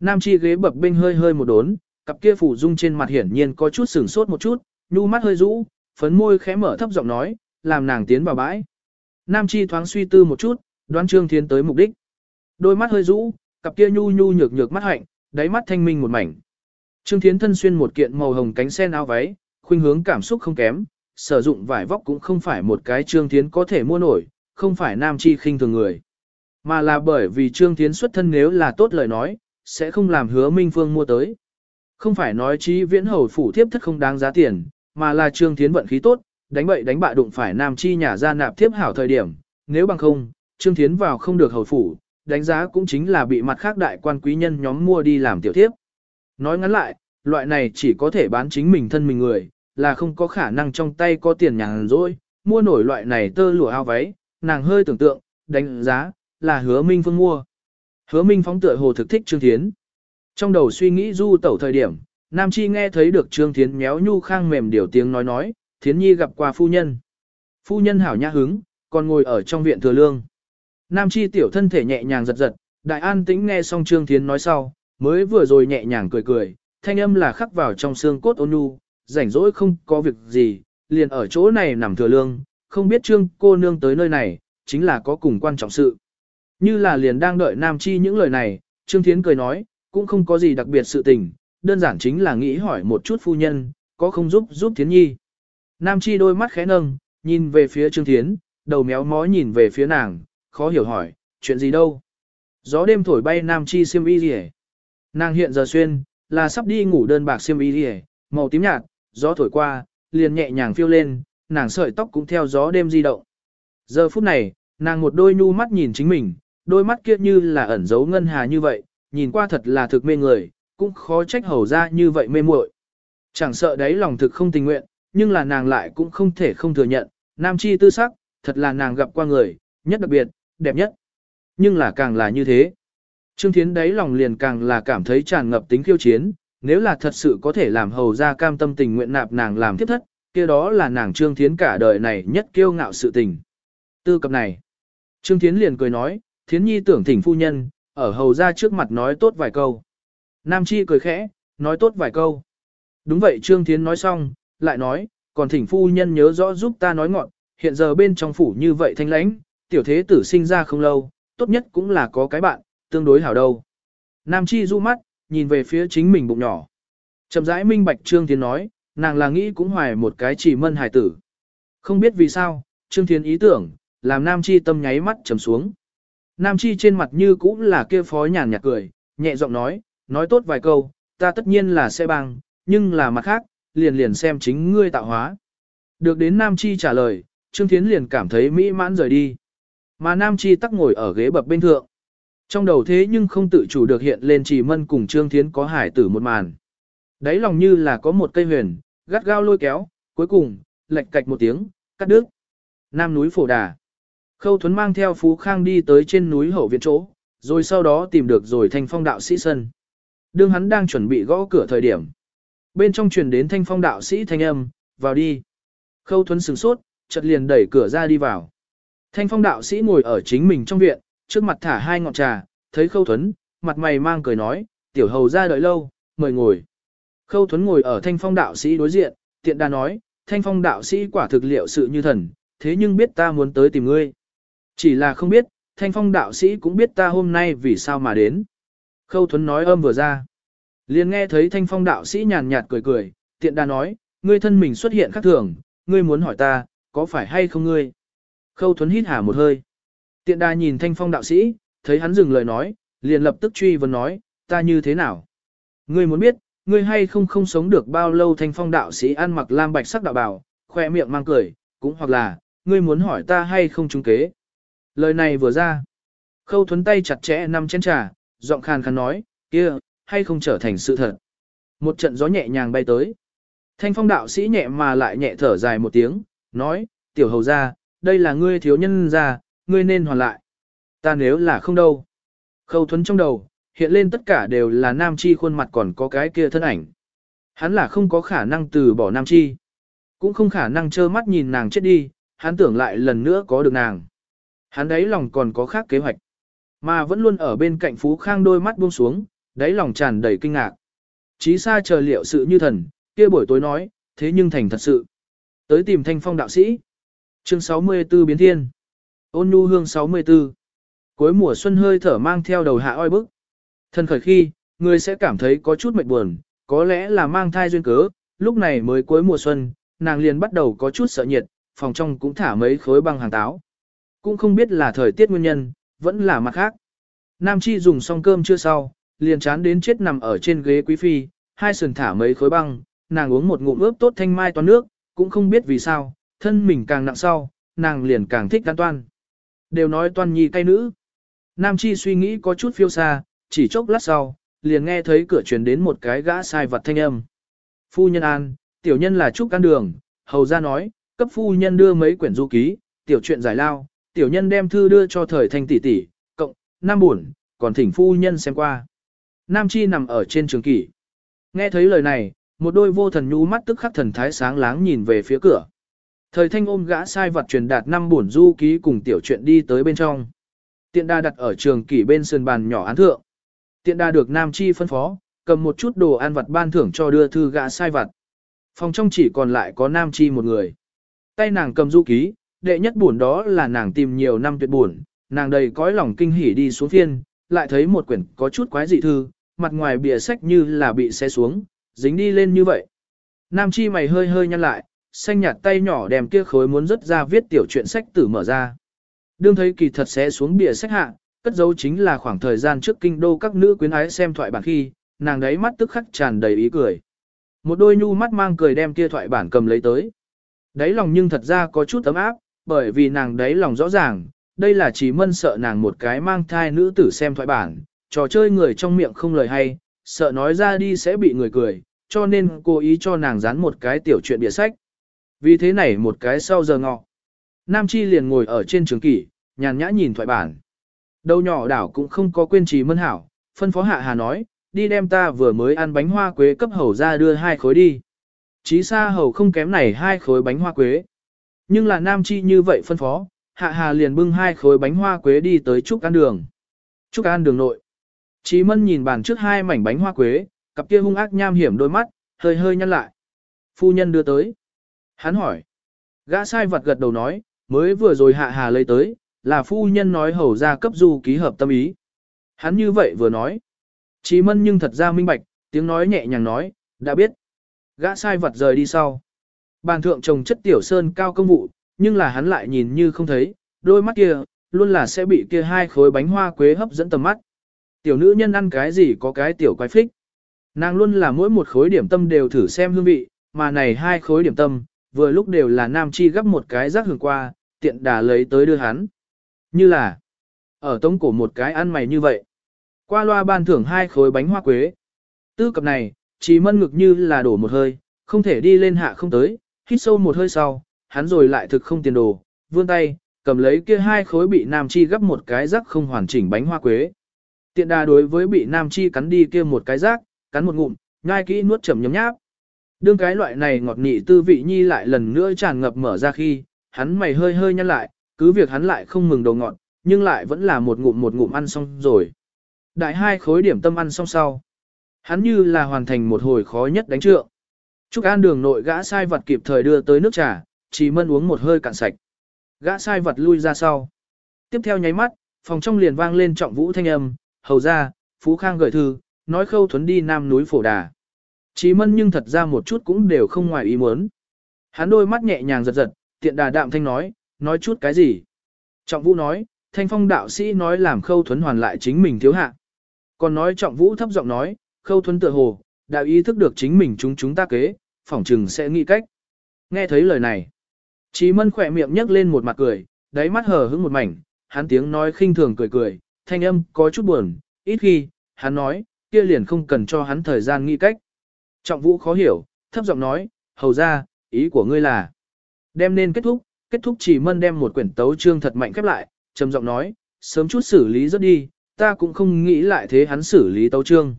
Nam chi ghế bập bên hơi hơi một đốn, cặp kia phủ dung trên mặt hiển nhiên có chút sửng sốt một chút, nhu mắt hơi rũ, phấn môi khẽ mở thấp giọng nói, làm nàng tiến vào bãi. Nam Chi thoáng suy tư một chút, đoán Trương Thiến tới mục đích. Đôi mắt hơi rũ, cặp kia nhu nhu nhược nhược mắt hạnh, đáy mắt thanh minh một mảnh. Trương Thiến thân xuyên một kiện màu hồng cánh sen áo váy, khuynh hướng cảm xúc không kém, sử dụng vải vóc cũng không phải một cái Trương Thiến có thể mua nổi, không phải Nam Chi khinh thường người. Mà là bởi vì Trương Thiến xuất thân nếu là tốt lời nói, sẽ không làm hứa Minh Phương mua tới. Không phải nói trí viễn hầu phủ thiếp thất không đáng giá tiền, mà là Trương Thiến vận khí tốt, đánh bậy đánh bạ đụng phải Nam Chi nhà ra nạp thiếp hảo thời điểm, nếu bằng không, Trương Thiến vào không được hầu phủ, đánh giá cũng chính là bị mặt khác đại quan quý nhân nhóm mua đi làm tiểu thiếp. Nói ngắn lại, loại này chỉ có thể bán chính mình thân mình người, là không có khả năng trong tay có tiền nhàn rỗi, mua nổi loại này tơ lụa ao váy, nàng hơi tưởng tượng, đánh giá, là hứa Minh Phương mua. Hứa Minh phóng tựa hồ thực thích Trương Thiến. Trong đầu suy nghĩ du tẩu thời điểm, Nam Chi nghe thấy được Trương Thiến méo nhu khang mềm điều tiếng nói nói, Thiến Nhi gặp qua phu nhân. Phu nhân hảo nhã hứng, còn ngồi ở trong viện thừa lương. Nam Chi tiểu thân thể nhẹ nhàng giật giật, đại an tĩnh nghe xong Trương Thiến nói sau, mới vừa rồi nhẹ nhàng cười cười, thanh âm là khắc vào trong xương cốt ôn nhu, rảnh rỗi không có việc gì, liền ở chỗ này nằm thừa lương, không biết Trương cô nương tới nơi này, chính là có cùng quan trọng sự. Như là liền đang đợi Nam Chi những lời này, Trương Thiến cười nói, cũng không có gì đặc biệt sự tình, đơn giản chính là nghĩ hỏi một chút phu nhân, có không giúp giúp Thiến Nhi. Nam Chi đôi mắt khẽ nâng, nhìn về phía Trương Thiến, đầu méo mó nhìn về phía nàng, khó hiểu hỏi, chuyện gì đâu. Gió đêm thổi bay Nam Chi xiêm y rỉ. Nàng hiện giờ xuyên, là sắp đi ngủ đơn bạc xiêm y rỉ, màu tím nhạt, gió thổi qua, liền nhẹ nhàng phiêu lên, nàng sợi tóc cũng theo gió đêm di động. Giờ phút này, nàng một đôi nhu mắt nhìn chính mình, đôi mắt kia như là ẩn giấu ngân hà như vậy, nhìn qua thật là thực mê người, cũng khó trách hầu ra như vậy mê muội. Chẳng sợ đấy lòng thực không tình nguyện, nhưng là nàng lại cũng không thể không thừa nhận, nam chi tư sắc, thật là nàng gặp qua người, nhất đặc biệt, đẹp nhất. Nhưng là càng là như thế. Trương Thiến đấy lòng liền càng là cảm thấy tràn ngập tính khiêu chiến, nếu là thật sự có thể làm hầu ra cam tâm tình nguyện nạp nàng làm tiếp thất, kia đó là nàng Trương Thiến cả đời này nhất kiêu ngạo sự tình. Tư cập này, Trương Thiến liền cười nói, Thiến Nhi tưởng thỉnh phu nhân, ở hầu ra trước mặt nói tốt vài câu. Nam Chi cười khẽ, nói tốt vài câu. Đúng vậy Trương Thiến nói xong, lại nói, còn thỉnh phu nhân nhớ rõ giúp ta nói ngọn, hiện giờ bên trong phủ như vậy thanh lãnh, tiểu thế tử sinh ra không lâu, tốt nhất cũng là có cái bạn, tương đối hảo đâu. Nam Chi du mắt, nhìn về phía chính mình bụng nhỏ. Chậm rãi minh bạch Trương Thiến nói, nàng là nghĩ cũng hoài một cái chỉ mân hài tử. Không biết vì sao, Trương Thiến ý tưởng, làm Nam Chi tâm nháy mắt trầm xuống. Nam Chi trên mặt như cũng là kia phó nhàn nhạt cười, nhẹ giọng nói, nói tốt vài câu, ta tất nhiên là sẽ bằng, nhưng là mặt khác, liền liền xem chính ngươi tạo hóa. Được đến Nam Chi trả lời, Trương Thiến liền cảm thấy mỹ mãn rời đi. Mà Nam Chi tắc ngồi ở ghế bập bên thượng. Trong đầu thế nhưng không tự chủ được hiện lên chỉ mân cùng Trương Thiến có hải tử một màn. Đấy lòng như là có một cây huyền, gắt gao lôi kéo, cuối cùng, lệch cạch một tiếng, cắt đứt. Nam núi phổ đà. Khâu Thuấn mang theo Phú Khang đi tới trên núi hậu viện chỗ, rồi sau đó tìm được rồi thanh phong đạo sĩ sân. Đương hắn đang chuẩn bị gõ cửa thời điểm. Bên trong truyền đến thanh phong đạo sĩ thanh âm, vào đi. Khâu Thuấn sửng sốt, chợt liền đẩy cửa ra đi vào. Thanh phong đạo sĩ ngồi ở chính mình trong viện, trước mặt thả hai ngọn trà, thấy Khâu Thuấn, mặt mày mang cười nói, tiểu hầu ra đợi lâu, mời ngồi. Khâu Thuấn ngồi ở thanh phong đạo sĩ đối diện, tiện đà nói, thanh phong đạo sĩ quả thực liệu sự như thần, thế nhưng biết ta muốn tới tìm ngươi. Chỉ là không biết, thanh phong đạo sĩ cũng biết ta hôm nay vì sao mà đến. Khâu Thuấn nói âm vừa ra. liền nghe thấy thanh phong đạo sĩ nhàn nhạt cười cười, tiện đa nói, ngươi thân mình xuất hiện khác thường, ngươi muốn hỏi ta, có phải hay không ngươi? Khâu Thuấn hít hà một hơi. Tiện đa nhìn thanh phong đạo sĩ, thấy hắn dừng lời nói, liền lập tức truy vấn nói, ta như thế nào? Ngươi muốn biết, ngươi hay không không sống được bao lâu thanh phong đạo sĩ ăn mặc lam bạch sắc đạo bào, khoe miệng mang cười, cũng hoặc là, ngươi muốn hỏi ta hay không trung kế. Lời này vừa ra, khâu thuấn tay chặt chẽ nằm chén trà, giọng khàn khàn nói, kia, hay không trở thành sự thật. Một trận gió nhẹ nhàng bay tới. Thanh phong đạo sĩ nhẹ mà lại nhẹ thở dài một tiếng, nói, tiểu hầu ra, đây là ngươi thiếu nhân ra, ngươi nên hoàn lại. Ta nếu là không đâu. Khâu thuấn trong đầu, hiện lên tất cả đều là nam chi khuôn mặt còn có cái kia thân ảnh. Hắn là không có khả năng từ bỏ nam chi. Cũng không khả năng trơ mắt nhìn nàng chết đi, hắn tưởng lại lần nữa có được nàng. Hắn đấy lòng còn có khác kế hoạch. Mà vẫn luôn ở bên cạnh Phú Khang đôi mắt buông xuống, đáy lòng tràn đầy kinh ngạc. Chí xa chờ liệu sự như thần, kia buổi tối nói, thế nhưng thành thật sự. Tới tìm thanh phong đạo sĩ. Chương 64 biến thiên. Ôn nhu hương 64. Cuối mùa xuân hơi thở mang theo đầu hạ oi bức. Thân khởi khi, người sẽ cảm thấy có chút mệt buồn, có lẽ là mang thai duyên cớ, lúc này mới cuối mùa xuân, nàng liền bắt đầu có chút sợ nhiệt, phòng trong cũng thả mấy khối băng hàng táo. Cũng không biết là thời tiết nguyên nhân, vẫn là mặt khác. Nam Chi dùng xong cơm chưa sau, liền chán đến chết nằm ở trên ghế quý phi, hai sườn thả mấy khối băng, nàng uống một ngụm ướp tốt thanh mai toan nước, cũng không biết vì sao, thân mình càng nặng sau, nàng liền càng thích ăn toan. Đều nói toan nhi cay nữ. Nam Chi suy nghĩ có chút phiêu xa, chỉ chốc lát sau, liền nghe thấy cửa truyền đến một cái gã sai vật thanh âm. Phu nhân an, tiểu nhân là Trúc Can Đường, hầu ra nói, cấp phu nhân đưa mấy quyển du ký, tiểu chuyện giải lao, tiểu nhân đem thư đưa cho thời thanh tỷ tỷ, cộng, Nam buồn, còn thỉnh phu nhân xem qua. Nam Chi nằm ở trên trường kỷ. Nghe thấy lời này, một đôi vô thần nhu mắt tức khắc thần thái sáng láng nhìn về phía cửa. Thời thanh ôm gã sai vật truyền đạt năm buồn du ký cùng tiểu chuyện đi tới bên trong. Tiện đa đặt ở trường kỷ bên sườn bàn nhỏ án thượng. Tiện đa được Nam Chi phân phó, cầm một chút đồ ăn vặt ban thưởng cho đưa thư gã sai vật. Phòng trong chỉ còn lại có Nam Chi một người. Tay nàng cầm du ký, đệ nhất buồn đó là nàng tìm nhiều năm tuyệt buồn, nàng đầy cõi lòng kinh hỉ đi xuống phiên, lại thấy một quyển có chút quái dị thư, mặt ngoài bìa sách như là bị xe xuống, dính đi lên như vậy. Nam Chi mày hơi hơi nhăn lại, xanh nhạt tay nhỏ đem kia khối muốn rất ra viết tiểu chuyện sách tử mở ra. Đương thấy kỳ thật sẽ xuống bìa sách hạ, cất dấu chính là khoảng thời gian trước kinh đô các nữ quyến ái xem thoại bản khi, nàng đấy mắt tức khắc tràn đầy ý cười. Một đôi nhu mắt mang cười đem kia thoại bản cầm lấy tới. Đấy lòng nhưng thật ra có chút ấm áp, bởi vì nàng đấy lòng rõ ràng, đây là chỉ mân sợ nàng một cái mang thai nữ tử xem thoại bản, trò chơi người trong miệng không lời hay, sợ nói ra đi sẽ bị người cười, cho nên cố ý cho nàng dán một cái tiểu chuyện bịa sách. Vì thế này một cái sau giờ ngọ. Nam Chi liền ngồi ở trên trường kỷ, nhàn nhã nhìn thoại bản. Đầu nhỏ đảo cũng không có quên trì mân hảo, phân phó hạ hà nói, đi đem ta vừa mới ăn bánh hoa quế cấp hầu ra đưa hai khối đi. Chí xa hầu không kém này hai khối bánh hoa quế. Nhưng là nam chi như vậy phân phó, hạ hà liền bưng hai khối bánh hoa quế đi tới Trúc An Đường. Trúc An Đường nội. Chí mân nhìn bàn trước hai mảnh bánh hoa quế, cặp kia hung ác nham hiểm đôi mắt, hơi hơi nhăn lại. Phu nhân đưa tới. Hắn hỏi. Gã sai vật gật đầu nói, mới vừa rồi hạ hà lấy tới, là phu nhân nói hầu ra cấp du ký hợp tâm ý. Hắn như vậy vừa nói. Chí mân nhưng thật ra minh bạch, tiếng nói nhẹ nhàng nói, đã biết. Gã sai vật rời đi sau. Bàn thượng trồng chất tiểu sơn cao công vụ, nhưng là hắn lại nhìn như không thấy, đôi mắt kia, luôn là sẽ bị kia hai khối bánh hoa quế hấp dẫn tầm mắt. Tiểu nữ nhân ăn cái gì có cái tiểu quái phích. Nàng luôn là mỗi một khối điểm tâm đều thử xem hương vị, mà này hai khối điểm tâm, vừa lúc đều là nam chi gấp một cái rác hưởng qua, tiện đà lấy tới đưa hắn. Như là, ở tống cổ một cái ăn mày như vậy. Qua loa ban thưởng hai khối bánh hoa quế. Tư cập này, chỉ mân ngực như là đổ một hơi, không thể đi lên hạ không tới, hít sâu một hơi sau, hắn rồi lại thực không tiền đồ, vươn tay, cầm lấy kia hai khối bị nam chi gấp một cái rắc không hoàn chỉnh bánh hoa quế. Tiện đà đối với bị nam chi cắn đi kia một cái rác, cắn một ngụm, nhai kỹ nuốt chậm nhấm nháp. Đương cái loại này ngọt nị tư vị nhi lại lần nữa tràn ngập mở ra khi, hắn mày hơi hơi nhăn lại, cứ việc hắn lại không mừng đầu ngọt, nhưng lại vẫn là một ngụm một ngụm ăn xong rồi. Đại hai khối điểm tâm ăn xong sau. Hắn như là hoàn thành một hồi khó nhất đánh trượng. Trúc An đường nội gã sai vật kịp thời đưa tới nước trà, chỉ mân uống một hơi cạn sạch. Gã sai vật lui ra sau. Tiếp theo nháy mắt, phòng trong liền vang lên trọng vũ thanh âm, hầu ra, Phú Khang gửi thư, nói khâu thuấn đi nam núi phổ đà. Chí mân nhưng thật ra một chút cũng đều không ngoài ý muốn. Hắn đôi mắt nhẹ nhàng giật giật, tiện đà đạm thanh nói, nói chút cái gì. Trọng vũ nói, thanh phong đạo sĩ nói làm khâu thuấn hoàn lại chính mình thiếu hạ. Còn nói trọng vũ thấp giọng nói, khâu thuấn tựa hồ, đã ý thức được chính mình chúng chúng ta kế, phỏng trừng sẽ nghĩ cách. Nghe thấy lời này, Chí mân khỏe miệng nhấc lên một mặt cười, đáy mắt hờ hững một mảnh, hắn tiếng nói khinh thường cười cười, thanh âm có chút buồn, ít khi, hắn nói, kia liền không cần cho hắn thời gian nghĩ cách. Trọng vũ khó hiểu, thấp giọng nói, hầu ra, ý của ngươi là, đem nên kết thúc, kết thúc chỉ mân đem một quyển tấu trương thật mạnh khép lại, trầm giọng nói, sớm chút xử lý rất đi, ta cũng không nghĩ lại thế hắn xử lý tấu trương.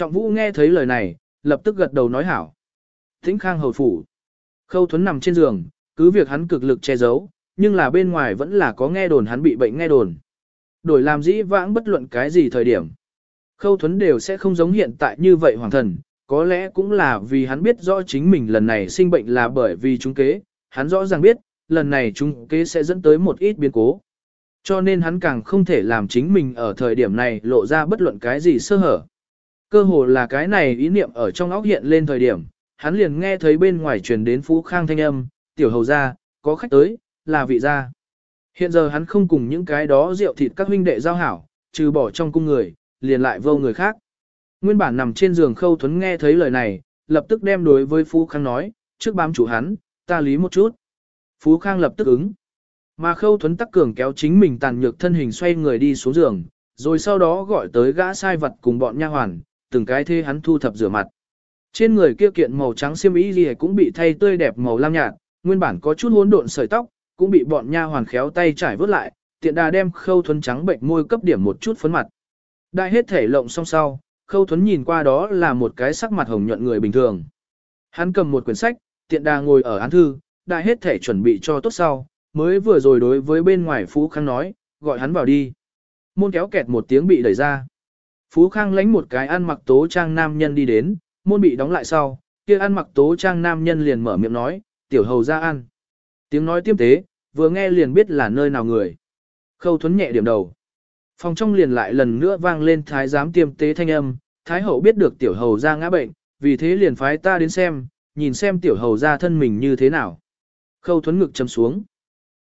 Trọng vũ nghe thấy lời này, lập tức gật đầu nói hảo. Thính khang hầu phủ. Khâu thuấn nằm trên giường, cứ việc hắn cực lực che giấu, nhưng là bên ngoài vẫn là có nghe đồn hắn bị bệnh nghe đồn. Đổi làm dĩ vãng bất luận cái gì thời điểm. Khâu thuấn đều sẽ không giống hiện tại như vậy hoàng thần, có lẽ cũng là vì hắn biết rõ chính mình lần này sinh bệnh là bởi vì chúng kế, hắn rõ ràng biết, lần này chúng kế sẽ dẫn tới một ít biến cố. Cho nên hắn càng không thể làm chính mình ở thời điểm này lộ ra bất luận cái gì sơ hở. Cơ hồ là cái này ý niệm ở trong óc hiện lên thời điểm, hắn liền nghe thấy bên ngoài truyền đến Phú Khang thanh âm, tiểu hầu ra, có khách tới, là vị gia. Hiện giờ hắn không cùng những cái đó rượu thịt các huynh đệ giao hảo, trừ bỏ trong cung người, liền lại vô người khác. Nguyên bản nằm trên giường khâu thuấn nghe thấy lời này, lập tức đem đối với Phú Khang nói, trước bám chủ hắn, ta lý một chút. Phú Khang lập tức ứng. Mà khâu thuấn tắc cường kéo chính mình tàn nhược thân hình xoay người đi xuống giường, rồi sau đó gọi tới gã sai vật cùng bọn nha hoàn, từng cái thế hắn thu thập rửa mặt. Trên người kia kiện màu trắng xiêm y gì cũng bị thay tươi đẹp màu lam nhạt, nguyên bản có chút hỗn độn sợi tóc, cũng bị bọn nha hoàn khéo tay trải vớt lại, tiện đà đem khâu thuấn trắng bệnh môi cấp điểm một chút phấn mặt. Đại hết thể lộng xong sau, khâu thuấn nhìn qua đó là một cái sắc mặt hồng nhuận người bình thường. Hắn cầm một quyển sách, tiện đà ngồi ở án thư, đại hết thể chuẩn bị cho tốt sau, mới vừa rồi đối với bên ngoài Phú Khang nói, gọi hắn vào đi. Môn kéo kẹt một tiếng bị đẩy ra. Phú Khang lánh một cái ăn mặc tố trang nam nhân đi đến, môn bị đóng lại sau, kia ăn mặc tố trang nam nhân liền mở miệng nói, tiểu hầu ra ăn. Tiếng nói tiêm tế, vừa nghe liền biết là nơi nào người. Khâu thuấn nhẹ điểm đầu. Phòng trong liền lại lần nữa vang lên thái giám tiêm tế thanh âm, thái hậu biết được tiểu hầu ra ngã bệnh, vì thế liền phái ta đến xem, nhìn xem tiểu hầu ra thân mình như thế nào. Khâu thuấn ngực chấm xuống.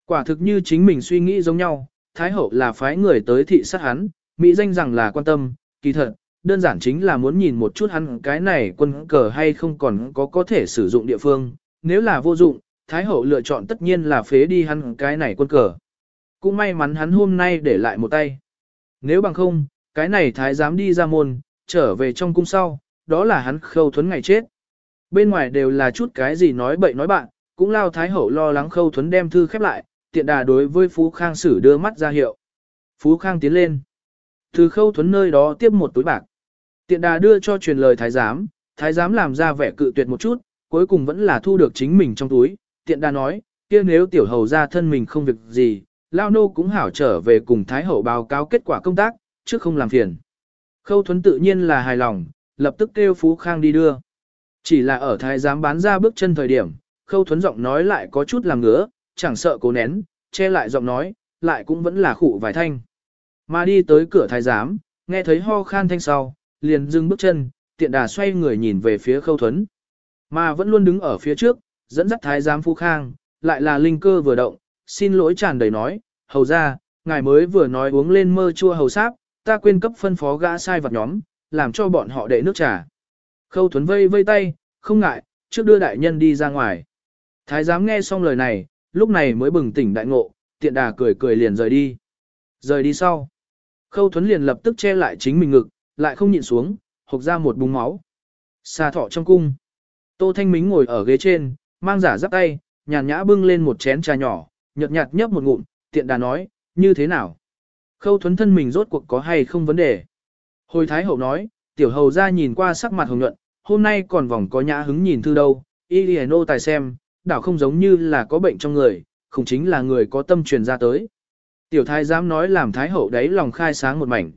Quả thực như chính mình suy nghĩ giống nhau, thái hậu là phái người tới thị sát hắn, mỹ danh rằng là quan tâm, kỳ thật, đơn giản chính là muốn nhìn một chút hắn cái này quân cờ hay không còn có có thể sử dụng địa phương, nếu là vô dụng, Thái Hậu lựa chọn tất nhiên là phế đi hắn cái này quân cờ. Cũng may mắn hắn hôm nay để lại một tay. Nếu bằng không, cái này Thái dám đi ra môn, trở về trong cung sau, đó là hắn khâu thuấn ngày chết. Bên ngoài đều là chút cái gì nói bậy nói bạn, cũng lao Thái Hậu lo lắng khâu thuấn đem thư khép lại, tiện đà đối với Phú Khang sử đưa mắt ra hiệu. Phú Khang tiến lên. Từ khâu thuấn nơi đó tiếp một túi bạc. Tiện đà đưa cho truyền lời thái giám, thái giám làm ra vẻ cự tuyệt một chút, cuối cùng vẫn là thu được chính mình trong túi. Tiện đà nói, kia nếu tiểu hầu ra thân mình không việc gì, lao nô cũng hảo trở về cùng thái hậu báo cáo kết quả công tác, trước không làm phiền. Khâu thuấn tự nhiên là hài lòng, lập tức kêu Phú Khang đi đưa. Chỉ là ở thái giám bán ra bước chân thời điểm, khâu thuấn giọng nói lại có chút làm ngứa, chẳng sợ cố nén, che lại giọng nói, lại cũng vẫn là khụ vài thanh. Mà đi tới cửa thái giám, nghe thấy ho khan thanh sau, liền dừng bước chân, tiện đà xoay người nhìn về phía khâu thuấn. Mà vẫn luôn đứng ở phía trước, dẫn dắt thái giám phu khang, lại là linh cơ vừa động, xin lỗi tràn đầy nói, hầu ra, ngài mới vừa nói uống lên mơ chua hầu sáp, ta quên cấp phân phó gã sai vật nhóm, làm cho bọn họ đệ nước trà. Khâu thuấn vây vây tay, không ngại, trước đưa đại nhân đi ra ngoài. Thái giám nghe xong lời này, lúc này mới bừng tỉnh đại ngộ, tiện đà cười cười liền rời đi. Rời đi sau. Khâu thuấn liền lập tức che lại chính mình ngực, lại không nhịn xuống, hộc ra một búng máu. Xa thọ trong cung. Tô Thanh Mính ngồi ở ghế trên, mang giả giáp tay, nhàn nhã bưng lên một chén trà nhỏ, nhợt nhạt nhấp một ngụm, tiện đà nói, như thế nào? Khâu thuấn thân mình rốt cuộc có hay không vấn đề? Hồi Thái Hậu nói, tiểu hầu ra nhìn qua sắc mặt hồng nhuận, hôm nay còn vòng có nhã hứng nhìn thư đâu, y đi nô tài xem, đảo không giống như là có bệnh trong người, không chính là người có tâm truyền ra tới. Tiểu thái dám nói làm Thái Hậu đấy lòng khai sáng một mảnh.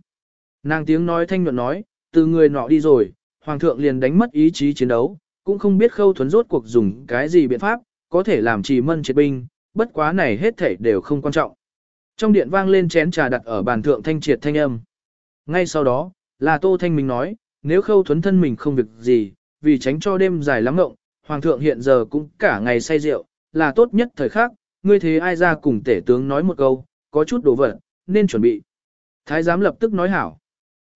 Nàng tiếng nói thanh nhuận nói, từ người nọ đi rồi, hoàng thượng liền đánh mất ý chí chiến đấu, cũng không biết khâu thuấn rốt cuộc dùng cái gì biện pháp, có thể làm trì mân triệt binh, bất quá này hết thể đều không quan trọng. Trong điện vang lên chén trà đặt ở bàn thượng thanh triệt thanh âm. Ngay sau đó, là Tô Thanh Minh nói, nếu khâu thuấn thân mình không việc gì, vì tránh cho đêm dài lắm ngộng, hoàng thượng hiện giờ cũng cả ngày say rượu, là tốt nhất thời khắc, ngươi thế ai ra cùng tể tướng nói một câu, có chút đồ vật, nên chuẩn bị. Thái giám lập tức nói hảo.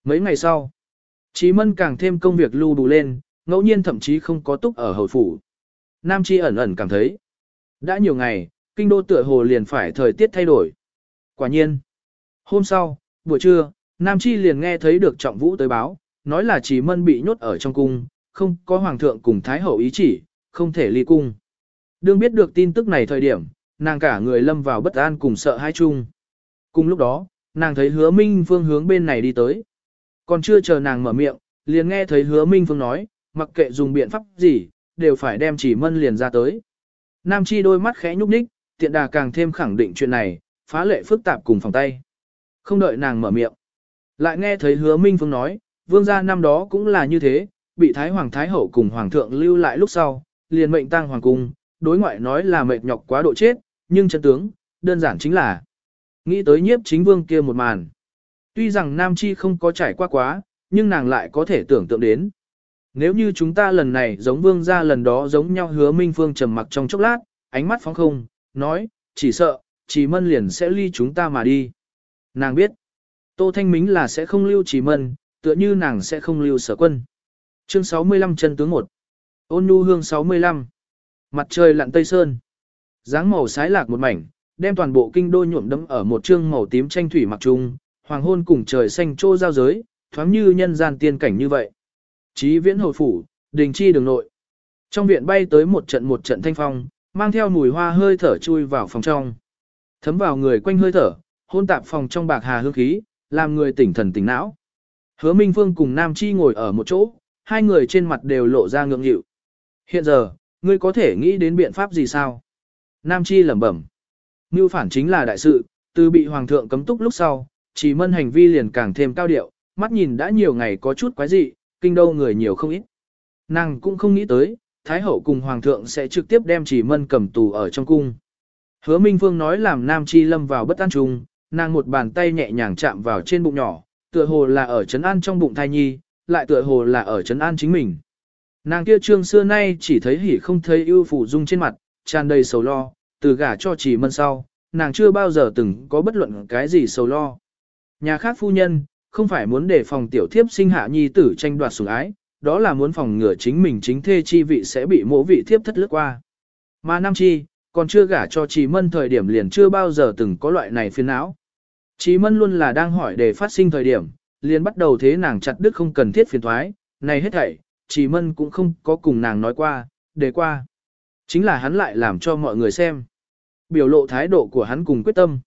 Mấy ngày sau, Chí Mân càng thêm công việc lưu đủ lên, ngẫu nhiên thậm chí không có túc ở hầu phủ. Nam Chi ẩn ẩn cảm thấy, đã nhiều ngày, kinh đô tựa hồ liền phải thời tiết thay đổi. Quả nhiên, hôm sau, buổi trưa, Nam Chi liền nghe thấy được trọng vũ tới báo, nói là Chí Mân bị nhốt ở trong cung, không có hoàng thượng cùng thái hậu ý chỉ, không thể ly cung. Đương biết được tin tức này thời điểm, nàng cả người lâm vào bất an cùng sợ hãi chung. Cùng lúc đó, nàng thấy hứa minh phương hướng bên này đi tới. Còn chưa chờ nàng mở miệng, liền nghe thấy hứa Minh Phương nói, mặc kệ dùng biện pháp gì, đều phải đem chỉ mân liền ra tới. Nam Chi đôi mắt khẽ nhúc nhích, tiện đà càng thêm khẳng định chuyện này, phá lệ phức tạp cùng phòng tay. Không đợi nàng mở miệng. Lại nghe thấy hứa Minh Phương nói, vương gia năm đó cũng là như thế, bị Thái Hoàng Thái Hậu cùng Hoàng thượng lưu lại lúc sau, liền mệnh tăng Hoàng cung, đối ngoại nói là mệt nhọc quá độ chết, nhưng chân tướng, đơn giản chính là nghĩ tới nhiếp chính vương kia một màn. Tuy rằng Nam Chi không có trải qua quá, nhưng nàng lại có thể tưởng tượng đến. Nếu như chúng ta lần này giống vương gia lần đó giống nhau hứa Minh Phương trầm mặc trong chốc lát, ánh mắt phóng không, nói, chỉ sợ, chỉ mân liền sẽ ly chúng ta mà đi. Nàng biết, Tô Thanh Mính là sẽ không lưu chỉ mân, tựa như nàng sẽ không lưu sở quân. Chương 65 chân tướng 1 Ôn nu hương 65 Mặt trời lặn tây sơn dáng màu sái lạc một mảnh, đem toàn bộ kinh đô nhuộm đẫm ở một trương màu tím tranh thủy mặc trung, hoàng hôn cùng trời xanh trô giao giới, thoáng như nhân gian tiên cảnh như vậy. Chí viễn hồi phủ, đình chi đường nội. Trong viện bay tới một trận một trận thanh phong, mang theo mùi hoa hơi thở chui vào phòng trong. Thấm vào người quanh hơi thở, hôn tạp phòng trong bạc hà hương khí, làm người tỉnh thần tỉnh não. Hứa Minh Phương cùng Nam Chi ngồi ở một chỗ, hai người trên mặt đều lộ ra ngượng nghịu. Hiện giờ, ngươi có thể nghĩ đến biện pháp gì sao? Nam Chi lẩm bẩm. Mưu phản chính là đại sự, từ bị hoàng thượng cấm túc lúc sau, chỉ mân hành vi liền càng thêm cao điệu, mắt nhìn đã nhiều ngày có chút quái dị, kinh đô người nhiều không ít. Nàng cũng không nghĩ tới, Thái hậu cùng hoàng thượng sẽ trực tiếp đem chỉ mân cầm tù ở trong cung. Hứa Minh Phương nói làm Nam Chi lâm vào bất an chung, nàng một bàn tay nhẹ nhàng chạm vào trên bụng nhỏ, tựa hồ là ở trấn an trong bụng thai nhi, lại tựa hồ là ở trấn an chính mình. Nàng kia trương xưa nay chỉ thấy hỉ không thấy ưu phụ dung trên mặt, tràn đầy sầu lo, từ gả cho chỉ mân sau, nàng chưa bao giờ từng có bất luận cái gì sầu lo. Nhà khác phu nhân, không phải muốn để phòng tiểu thiếp sinh hạ nhi tử tranh đoạt sủng ái, đó là muốn phòng ngừa chính mình chính thê chi vị sẽ bị mỗ vị thiếp thất lướt qua. Mà Nam Chi, còn chưa gả cho chỉ Mân thời điểm liền chưa bao giờ từng có loại này phiền não. Chỉ Mân luôn là đang hỏi để phát sinh thời điểm, liền bắt đầu thế nàng chặt đứt không cần thiết phiền thoái, này hết thảy, Chí Mân cũng không có cùng nàng nói qua, để qua. Chính là hắn lại làm cho mọi người xem. Biểu lộ thái độ của hắn cùng quyết tâm.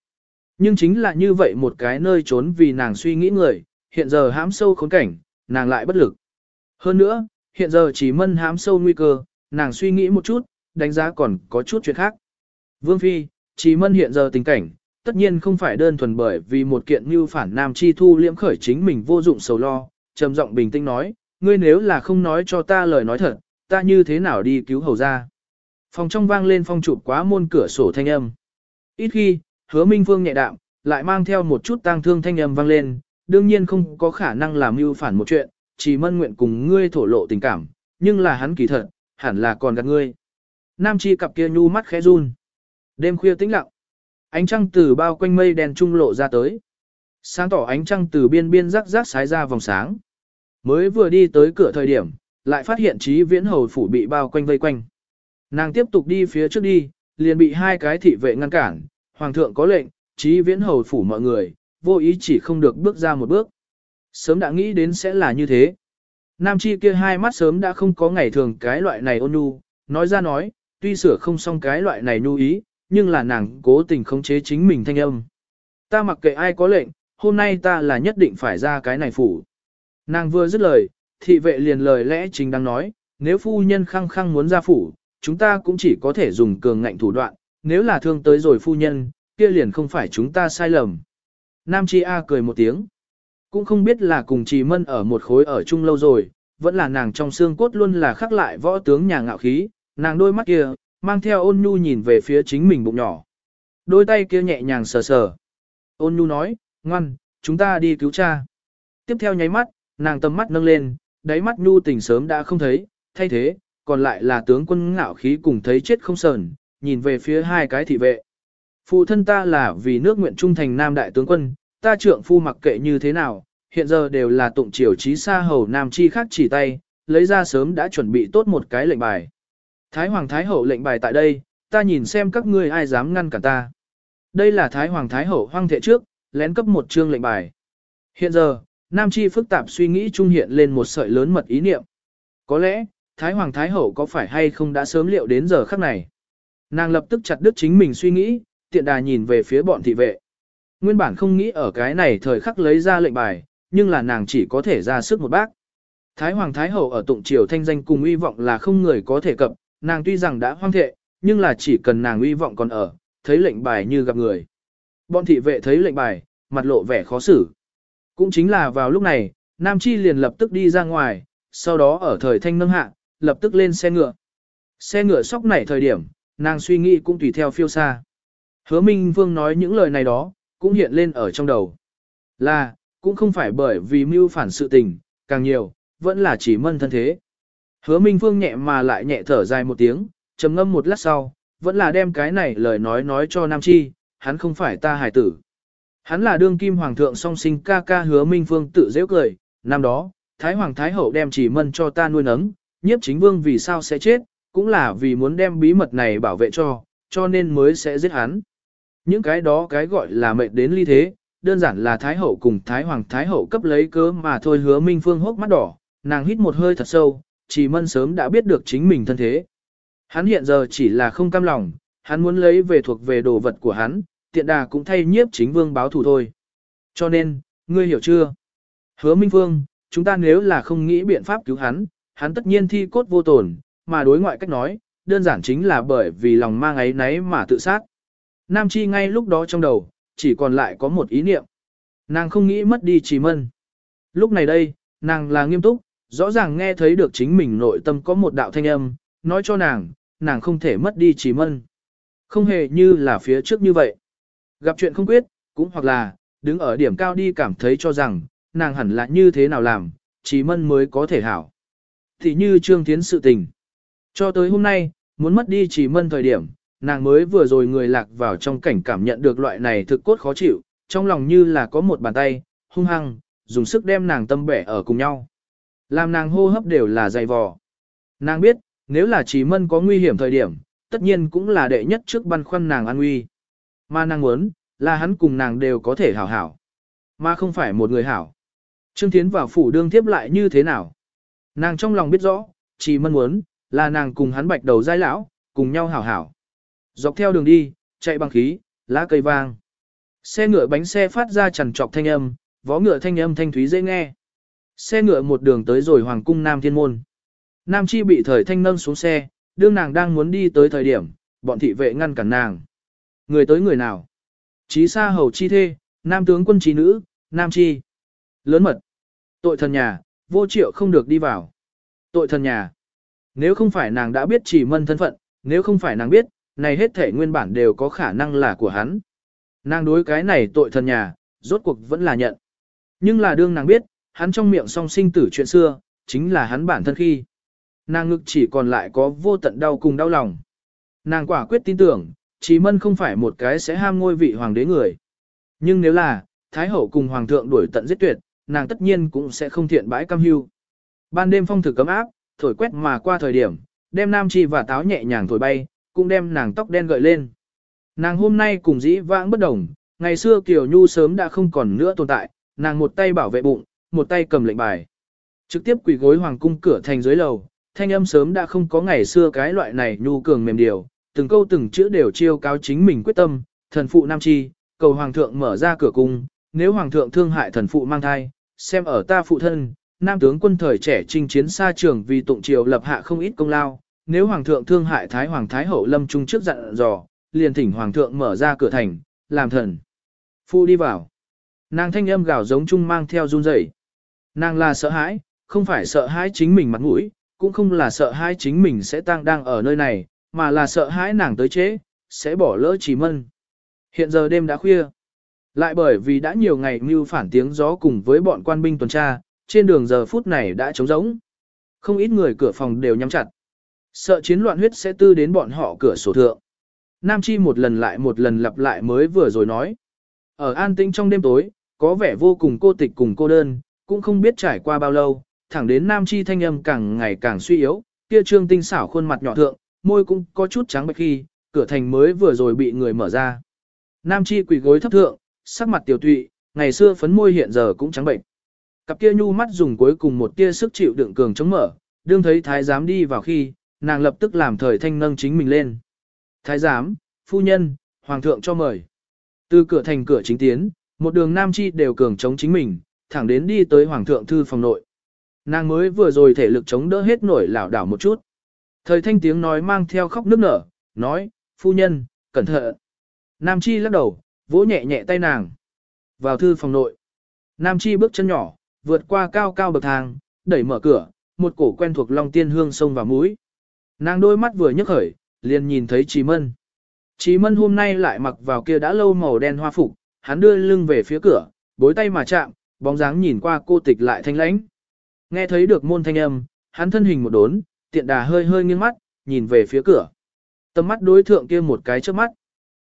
Nhưng chính là như vậy một cái nơi trốn vì nàng suy nghĩ người, hiện giờ hãm sâu khốn cảnh, nàng lại bất lực. Hơn nữa, hiện giờ chỉ mân hãm sâu nguy cơ, nàng suy nghĩ một chút, đánh giá còn có chút chuyện khác. Vương Phi, chỉ mân hiện giờ tình cảnh, tất nhiên không phải đơn thuần bởi vì một kiện như phản nam chi thu liễm khởi chính mình vô dụng sầu lo, trầm giọng bình tĩnh nói, ngươi nếu là không nói cho ta lời nói thật, ta như thế nào đi cứu hầu ra. Phòng trong vang lên phong chụp quá môn cửa sổ thanh âm. Ít khi, hứa minh phương nhẹ đạm, lại mang theo một chút tang thương thanh âm vang lên, đương nhiên không có khả năng làm mưu phản một chuyện, chỉ mân nguyện cùng ngươi thổ lộ tình cảm, nhưng là hắn kỳ thật, hẳn là còn gạt ngươi. Nam chi cặp kia nhu mắt khẽ run. Đêm khuya tĩnh lặng. Ánh trăng từ bao quanh mây đèn trung lộ ra tới. Sáng tỏ ánh trăng từ biên biên rắc rắc sái ra vòng sáng. Mới vừa đi tới cửa thời điểm, lại phát hiện trí viễn hầu phủ bị bao quanh vây quanh. Nàng tiếp tục đi phía trước đi, liền bị hai cái thị vệ ngăn cản, hoàng thượng có lệnh, trí viễn hầu phủ mọi người, vô ý chỉ không được bước ra một bước. Sớm đã nghĩ đến sẽ là như thế. Nam chi kia hai mắt sớm đã không có ngày thường cái loại này ôn nhu, nói ra nói, tuy sửa không xong cái loại này nhu ý, nhưng là nàng cố tình khống chế chính mình thanh âm. Ta mặc kệ ai có lệnh, hôm nay ta là nhất định phải ra cái này phủ. Nàng vừa dứt lời, thị vệ liền lời lẽ chính đang nói, nếu phu nhân khăng khăng muốn ra phủ, chúng ta cũng chỉ có thể dùng cường ngạnh thủ đoạn, nếu là thương tới rồi phu nhân, kia liền không phải chúng ta sai lầm. Nam Chi A cười một tiếng. Cũng không biết là cùng Trì Mân ở một khối ở chung lâu rồi, vẫn là nàng trong xương cốt luôn là khắc lại võ tướng nhà ngạo khí, nàng đôi mắt kia, mang theo ôn nhu nhìn về phía chính mình bụng nhỏ. Đôi tay kia nhẹ nhàng sờ sờ. Ôn nhu nói, ngoan, chúng ta đi cứu cha. Tiếp theo nháy mắt, nàng tầm mắt nâng lên, đáy mắt nhu tình sớm đã không thấy, thay thế, còn lại là tướng quân ngạo khí cùng thấy chết không sờn, nhìn về phía hai cái thị vệ. Phụ thân ta là vì nước nguyện trung thành nam đại tướng quân, ta trượng phu mặc kệ như thế nào, hiện giờ đều là tụng triều trí xa hầu nam chi khác chỉ tay, lấy ra sớm đã chuẩn bị tốt một cái lệnh bài. Thái Hoàng Thái Hậu lệnh bài tại đây, ta nhìn xem các ngươi ai dám ngăn cản ta. Đây là Thái Hoàng Thái Hậu hoang thệ trước, lén cấp một chương lệnh bài. Hiện giờ, Nam Chi phức tạp suy nghĩ trung hiện lên một sợi lớn mật ý niệm. Có lẽ, Thái Hoàng Thái Hậu có phải hay không đã sớm liệu đến giờ khắc này. Nàng lập tức chặt đứt chính mình suy nghĩ, tiện đà nhìn về phía bọn thị vệ. Nguyên bản không nghĩ ở cái này thời khắc lấy ra lệnh bài, nhưng là nàng chỉ có thể ra sức một bác. Thái Hoàng Thái Hậu ở tụng triều thanh danh cùng uy vọng là không người có thể cập, nàng tuy rằng đã hoang thệ, nhưng là chỉ cần nàng uy vọng còn ở, thấy lệnh bài như gặp người. Bọn thị vệ thấy lệnh bài, mặt lộ vẻ khó xử. Cũng chính là vào lúc này, Nam Chi liền lập tức đi ra ngoài, sau đó ở thời thanh nâng hạ, lập tức lên xe ngựa. Xe ngựa sóc nảy thời điểm, nàng suy nghĩ cũng tùy theo phiêu xa. Hứa Minh Vương nói những lời này đó, cũng hiện lên ở trong đầu. Là, cũng không phải bởi vì mưu phản sự tình, càng nhiều, vẫn là chỉ mân thân thế. Hứa Minh vương nhẹ mà lại nhẹ thở dài một tiếng, trầm ngâm một lát sau, vẫn là đem cái này lời nói nói cho Nam Chi, hắn không phải ta hải tử. Hắn là đương kim hoàng thượng song sinh ca ca hứa Minh Phương tự dễ cười, năm đó, Thái Hoàng Thái Hậu đem chỉ mân cho ta nuôi nấng, nhiếp chính vương vì sao sẽ chết, cũng là vì muốn đem bí mật này bảo vệ cho, cho nên mới sẽ giết hắn. Những cái đó cái gọi là mệnh đến ly thế, đơn giản là Thái Hậu cùng Thái Hoàng Thái Hậu cấp lấy cớ mà thôi hứa Minh Phương hốc mắt đỏ, nàng hít một hơi thật sâu, chỉ mân sớm đã biết được chính mình thân thế. Hắn hiện giờ chỉ là không cam lòng, hắn muốn lấy về thuộc về đồ vật của hắn, tiện đà cũng thay nhiếp chính vương báo thù thôi. Cho nên, ngươi hiểu chưa? Hứa Minh Vương, chúng ta nếu là không nghĩ biện pháp cứu hắn, hắn tất nhiên thi cốt vô tổn, mà đối ngoại cách nói, đơn giản chính là bởi vì lòng mang ấy náy mà tự sát. Nam Chi ngay lúc đó trong đầu, chỉ còn lại có một ý niệm. Nàng không nghĩ mất đi Trì Mân. Lúc này đây, nàng là nghiêm túc, rõ ràng nghe thấy được chính mình nội tâm có một đạo thanh âm, nói cho nàng, nàng không thể mất đi Trì Mân. Không hề như là phía trước như vậy. Gặp chuyện không quyết, cũng hoặc là, đứng ở điểm cao đi cảm thấy cho rằng, nàng hẳn là như thế nào làm, chỉ Mân mới có thể hảo. Thì như Trương tiến sự tình. Cho tới hôm nay, muốn mất đi chỉ Mân thời điểm, nàng mới vừa rồi người lạc vào trong cảnh cảm nhận được loại này thực cốt khó chịu, trong lòng như là có một bàn tay, hung hăng, dùng sức đem nàng tâm bẻ ở cùng nhau. Làm nàng hô hấp đều là dày vò. Nàng biết, nếu là chỉ mân có nguy hiểm thời điểm, tất nhiên cũng là đệ nhất trước băn khoăn nàng an nguy. Mà nàng muốn, là hắn cùng nàng đều có thể hảo hảo. Mà không phải một người hảo. Trương Thiến vào phủ đương tiếp lại như thế nào? Nàng trong lòng biết rõ, chỉ mân muốn, là nàng cùng hắn bạch đầu giai lão, cùng nhau hảo hảo. Dọc theo đường đi, chạy bằng khí, lá cây vang. Xe ngựa bánh xe phát ra chằn trọc thanh âm, vó ngựa thanh âm thanh thúy dễ nghe. Xe ngựa một đường tới rồi hoàng cung Nam Thiên Môn. Nam Chi bị thời thanh nâng xuống xe, đương nàng đang muốn đi tới thời điểm, bọn thị vệ ngăn cản nàng. Người tới người nào? Chí xa hầu chi thê, nam tướng quân trí nữ, Nam Chi. Lớn mật. Tội thần nhà, vô triệu không được đi vào. Tội thần nhà. Nếu không phải nàng đã biết chỉ mân thân phận, nếu không phải nàng biết, này hết thể nguyên bản đều có khả năng là của hắn. Nàng đối cái này tội thần nhà, rốt cuộc vẫn là nhận. Nhưng là đương nàng biết, hắn trong miệng song sinh tử chuyện xưa, chính là hắn bản thân khi. Nàng ngực chỉ còn lại có vô tận đau cùng đau lòng. Nàng quả quyết tin tưởng, Chí Mân không phải một cái sẽ ham ngôi vị hoàng đế người. Nhưng nếu là, Thái Hậu cùng Hoàng thượng đuổi tận giết tuyệt, nàng tất nhiên cũng sẽ không thiện bãi cam hưu. Ban đêm phong thử cấm áp, thổi quét mà qua thời điểm, đem Nam Chi và táo nhẹ nhàng thổi bay, cũng đem nàng tóc đen gợi lên. Nàng hôm nay cùng dĩ vãng bất đồng, ngày xưa Kiều Nhu sớm đã không còn nữa tồn tại, nàng một tay bảo vệ bụng, một tay cầm lệnh bài. Trực tiếp quỳ gối hoàng cung cửa thành dưới lầu, thanh âm sớm đã không có ngày xưa cái loại này nhu cường mềm điều, từng câu từng chữ đều chiêu cáo chính mình quyết tâm, thần phụ nam chi, cầu hoàng thượng mở ra cửa cung, nếu hoàng thượng thương hại thần phụ mang thai, xem ở ta phụ thân, nam tướng quân thời trẻ chinh chiến xa trường vì tụng triều lập hạ không ít công lao, nếu hoàng thượng thương hại thái hoàng thái hậu lâm trung trước dặn dò, liền thỉnh hoàng thượng mở ra cửa thành, làm thần. phụ đi vào. Nàng thanh âm gào giống chung mang theo run rẩy. Nàng là sợ hãi, không phải sợ hãi chính mình mặt mũi, cũng không là sợ hãi chính mình sẽ tăng đang ở nơi này, mà là sợ hãi nàng tới chế, sẽ bỏ lỡ chỉ mân. Hiện giờ đêm đã khuya. Lại bởi vì đã nhiều ngày mưu phản tiếng gió cùng với bọn quan binh tuần tra, trên đường giờ phút này đã trống rỗng. Không ít người cửa phòng đều nhắm chặt. Sợ chiến loạn huyết sẽ tư đến bọn họ cửa sổ thượng. Nam Chi một lần lại một lần lặp lại mới vừa rồi nói. Ở an tĩnh trong đêm tối, có vẻ vô cùng cô tịch cùng cô đơn, cũng không biết trải qua bao lâu, thẳng đến Nam Chi thanh âm càng ngày càng suy yếu, kia trương tinh xảo khuôn mặt nhỏ thượng, môi cũng có chút trắng bệch khi, cửa thành mới vừa rồi bị người mở ra. Nam Chi quỳ gối thấp thượng, sắc mặt tiểu tụy, ngày xưa phấn môi hiện giờ cũng trắng bệnh. Cặp kia nhu mắt dùng cuối cùng một tia sức chịu đựng cường chống mở, đương thấy thái giám đi vào khi, nàng lập tức làm thời thanh nâng chính mình lên. Thái giám, phu nhân, hoàng thượng cho mời. Từ cửa thành cửa chính tiến, một đường nam chi đều cường chống chính mình, thẳng đến đi tới hoàng thượng thư phòng nội. Nàng mới vừa rồi thể lực chống đỡ hết nổi lảo đảo một chút. Thời thanh tiếng nói mang theo khóc nước nở, nói, phu nhân, cẩn thận. Nam chi lắc đầu, vỗ nhẹ nhẹ tay nàng. Vào thư phòng nội. Nam chi bước chân nhỏ, vượt qua cao cao bậc thang, đẩy mở cửa, một cổ quen thuộc long tiên hương sông vào mũi. Nàng đôi mắt vừa nhấc khởi, liền nhìn thấy Chí Mân. Chí Mân hôm nay lại mặc vào kia đã lâu màu đen hoa phục, hắn đưa lưng về phía cửa, bối tay mà chạm, bóng dáng nhìn qua cô tịch lại thanh lãnh. Nghe thấy được môn thanh âm, hắn thân hình một đốn, tiện đà hơi hơi nghiêng mắt, nhìn về phía cửa. Tầm mắt đối thượng kia một cái trước mắt.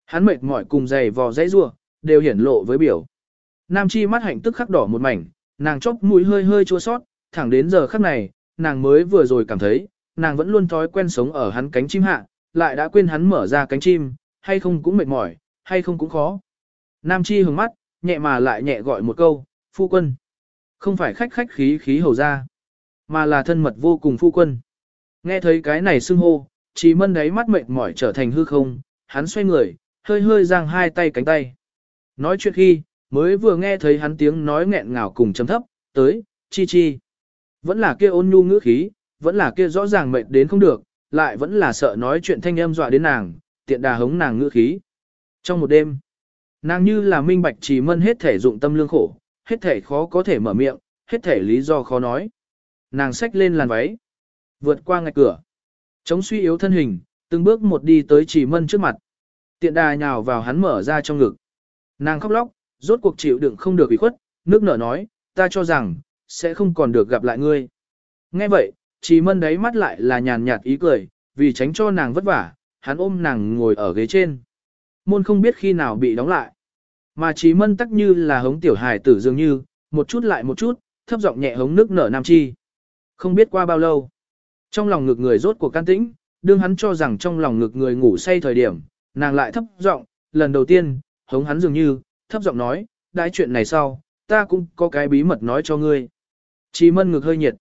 Hắn mệt mỏi cùng dày vò dãy rua, đều hiển lộ với biểu. Nam chi mắt hạnh tức khắc đỏ một mảnh, nàng chốc mũi hơi hơi chua sót, thẳng đến giờ khắc này, nàng mới vừa rồi cảm thấy, nàng vẫn luôn thói quen sống ở hắn cánh chim hạ, lại đã quên hắn mở ra cánh chim, hay không cũng mệt mỏi, hay không cũng khó. Nam Chi hướng mắt, nhẹ mà lại nhẹ gọi một câu, phu quân. Không phải khách khách khí khí hầu ra, mà là thân mật vô cùng phu quân. Nghe thấy cái này xưng hô, Chí Mân đáy mắt mệt mỏi trở thành hư không, hắn xoay người, hơi hơi giang hai tay cánh tay. Nói chuyện khi, mới vừa nghe thấy hắn tiếng nói nghẹn ngào cùng chấm thấp, tới, chi chi. Vẫn là kia ôn nhu ngữ khí, vẫn là kia rõ ràng mệt đến không được, lại vẫn là sợ nói chuyện thanh âm dọa đến nàng, tiện đà hống nàng ngữ khí. Trong một đêm, nàng như là minh bạch trì mân hết thể dụng tâm lương khổ, hết thể khó có thể mở miệng, hết thể lý do khó nói. Nàng xách lên làn váy, vượt qua ngạch cửa, chống suy yếu thân hình, từng bước một đi tới chỉ mân trước mặt. Tiện đà nhào vào hắn mở ra trong ngực. Nàng khóc lóc, rốt cuộc chịu đựng không được ủy khuất, nước nở nói, ta cho rằng, sẽ không còn được gặp lại ngươi. Nghe vậy, chỉ mân đáy mắt lại là nhàn nhạt ý cười, vì tránh cho nàng vất vả, hắn ôm nàng ngồi ở ghế trên. Môn không biết khi nào bị đóng lại. Mà chỉ mân tắc như là hống tiểu hài tử dường như, một chút lại một chút, thấp giọng nhẹ hống nước nở nam chi. Không biết qua bao lâu. Trong lòng ngực người rốt cuộc can tĩnh, đương hắn cho rằng trong lòng ngực người ngủ say thời điểm, nàng lại thấp giọng, lần đầu tiên, hống hắn dường như, thấp giọng nói, đãi chuyện này sau, ta cũng có cái bí mật nói cho ngươi. Chỉ mân ngực hơi nhiệt.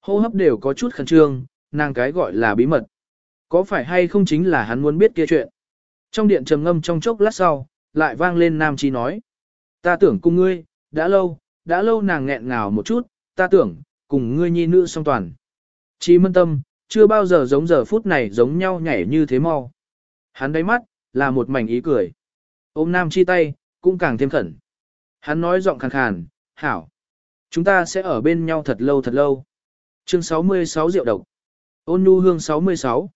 Hô hấp đều có chút khẩn trương, nàng cái gọi là bí mật. Có phải hay không chính là hắn muốn biết kia chuyện. Trong điện trầm ngâm trong chốc lát sau, lại vang lên nam chi nói. Ta tưởng cùng ngươi, đã lâu, đã lâu nàng nghẹn ngào một chút, ta tưởng, cùng ngươi nhi nữ song toàn. Chi mân tâm, chưa bao giờ giống giờ phút này giống nhau nhảy như thế mau. Hắn đáy mắt, là một mảnh ý cười. Ôm nam chi tay, cũng càng thêm khẩn. Hắn nói giọng khàn khàn, hảo. Chúng ta sẽ ở bên nhau thật lâu thật lâu. Chương 66 rượu độc. Ôn nhu hương 66.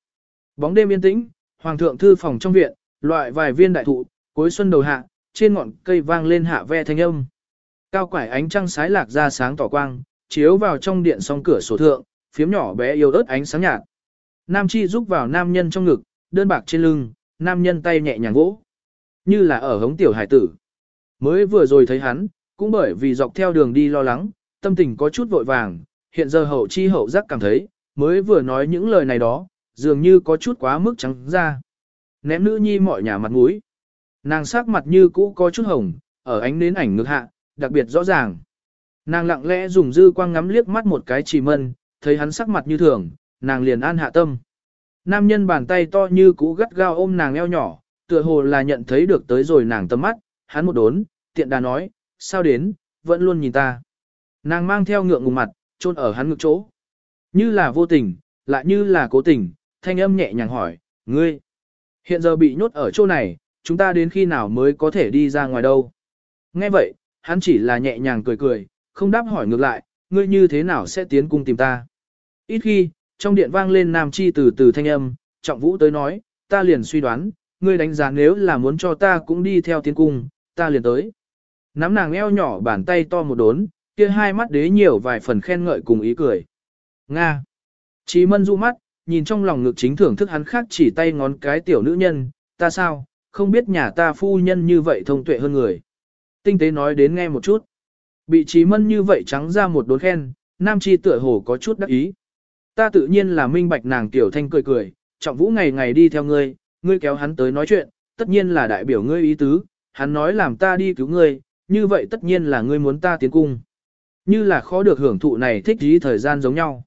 Bóng đêm yên tĩnh, hoàng thượng thư phòng trong viện, loại vài viên đại thụ, cuối xuân đầu hạ, trên ngọn cây vang lên hạ ve thanh âm. Cao quải ánh trăng sái lạc ra sáng tỏ quang, chiếu vào trong điện song cửa sổ thượng, phiếm nhỏ bé yêu ớt ánh sáng nhạt. Nam chi giúp vào nam nhân trong ngực, đơn bạc trên lưng, nam nhân tay nhẹ nhàng vỗ. Như là ở hống tiểu hải tử. Mới vừa rồi thấy hắn, cũng bởi vì dọc theo đường đi lo lắng, tâm tình có chút vội vàng, hiện giờ hậu chi hậu giác cảm thấy, mới vừa nói những lời này đó, dường như có chút quá mức trắng ra. Ném nữ nhi mọi nhà mặt mũi. Nàng sắc mặt như cũ có chút hồng, ở ánh nến ảnh ngược hạ, đặc biệt rõ ràng. Nàng lặng lẽ dùng dư quang ngắm liếc mắt một cái chỉ mân, thấy hắn sắc mặt như thường, nàng liền an hạ tâm. Nam nhân bàn tay to như cũ gắt gao ôm nàng eo nhỏ, tựa hồ là nhận thấy được tới rồi nàng tâm mắt, hắn một đốn, tiện đà nói, sao đến, vẫn luôn nhìn ta. Nàng mang theo ngượng ngùng mặt, chôn ở hắn ngực chỗ. Như là vô tình, lại như là cố tình, thanh âm nhẹ nhàng hỏi, ngươi, hiện giờ bị nhốt ở chỗ này, chúng ta đến khi nào mới có thể đi ra ngoài đâu. Nghe vậy, hắn chỉ là nhẹ nhàng cười cười, không đáp hỏi ngược lại, ngươi như thế nào sẽ tiến cung tìm ta. Ít khi, trong điện vang lên nam chi từ từ thanh âm, trọng vũ tới nói, ta liền suy đoán, ngươi đánh giá nếu là muốn cho ta cũng đi theo tiến cung, ta liền tới. Nắm nàng eo nhỏ bàn tay to một đốn, kia hai mắt đế nhiều vài phần khen ngợi cùng ý cười. Nga. Chí mân du mắt, nhìn trong lòng ngực chính thưởng thức hắn khác chỉ tay ngón cái tiểu nữ nhân, ta sao, không biết nhà ta phu nhân như vậy thông tuệ hơn người. Tinh tế nói đến nghe một chút. Bị chí mân như vậy trắng ra một đốn khen, nam chi tựa hồ có chút đắc ý. Ta tự nhiên là minh bạch nàng tiểu thanh cười cười, trọng vũ ngày ngày đi theo ngươi, ngươi kéo hắn tới nói chuyện, tất nhiên là đại biểu ngươi ý tứ, hắn nói làm ta đi cứu ngươi, như vậy tất nhiên là ngươi muốn ta tiến cung. Như là khó được hưởng thụ này thích dí thời gian giống nhau.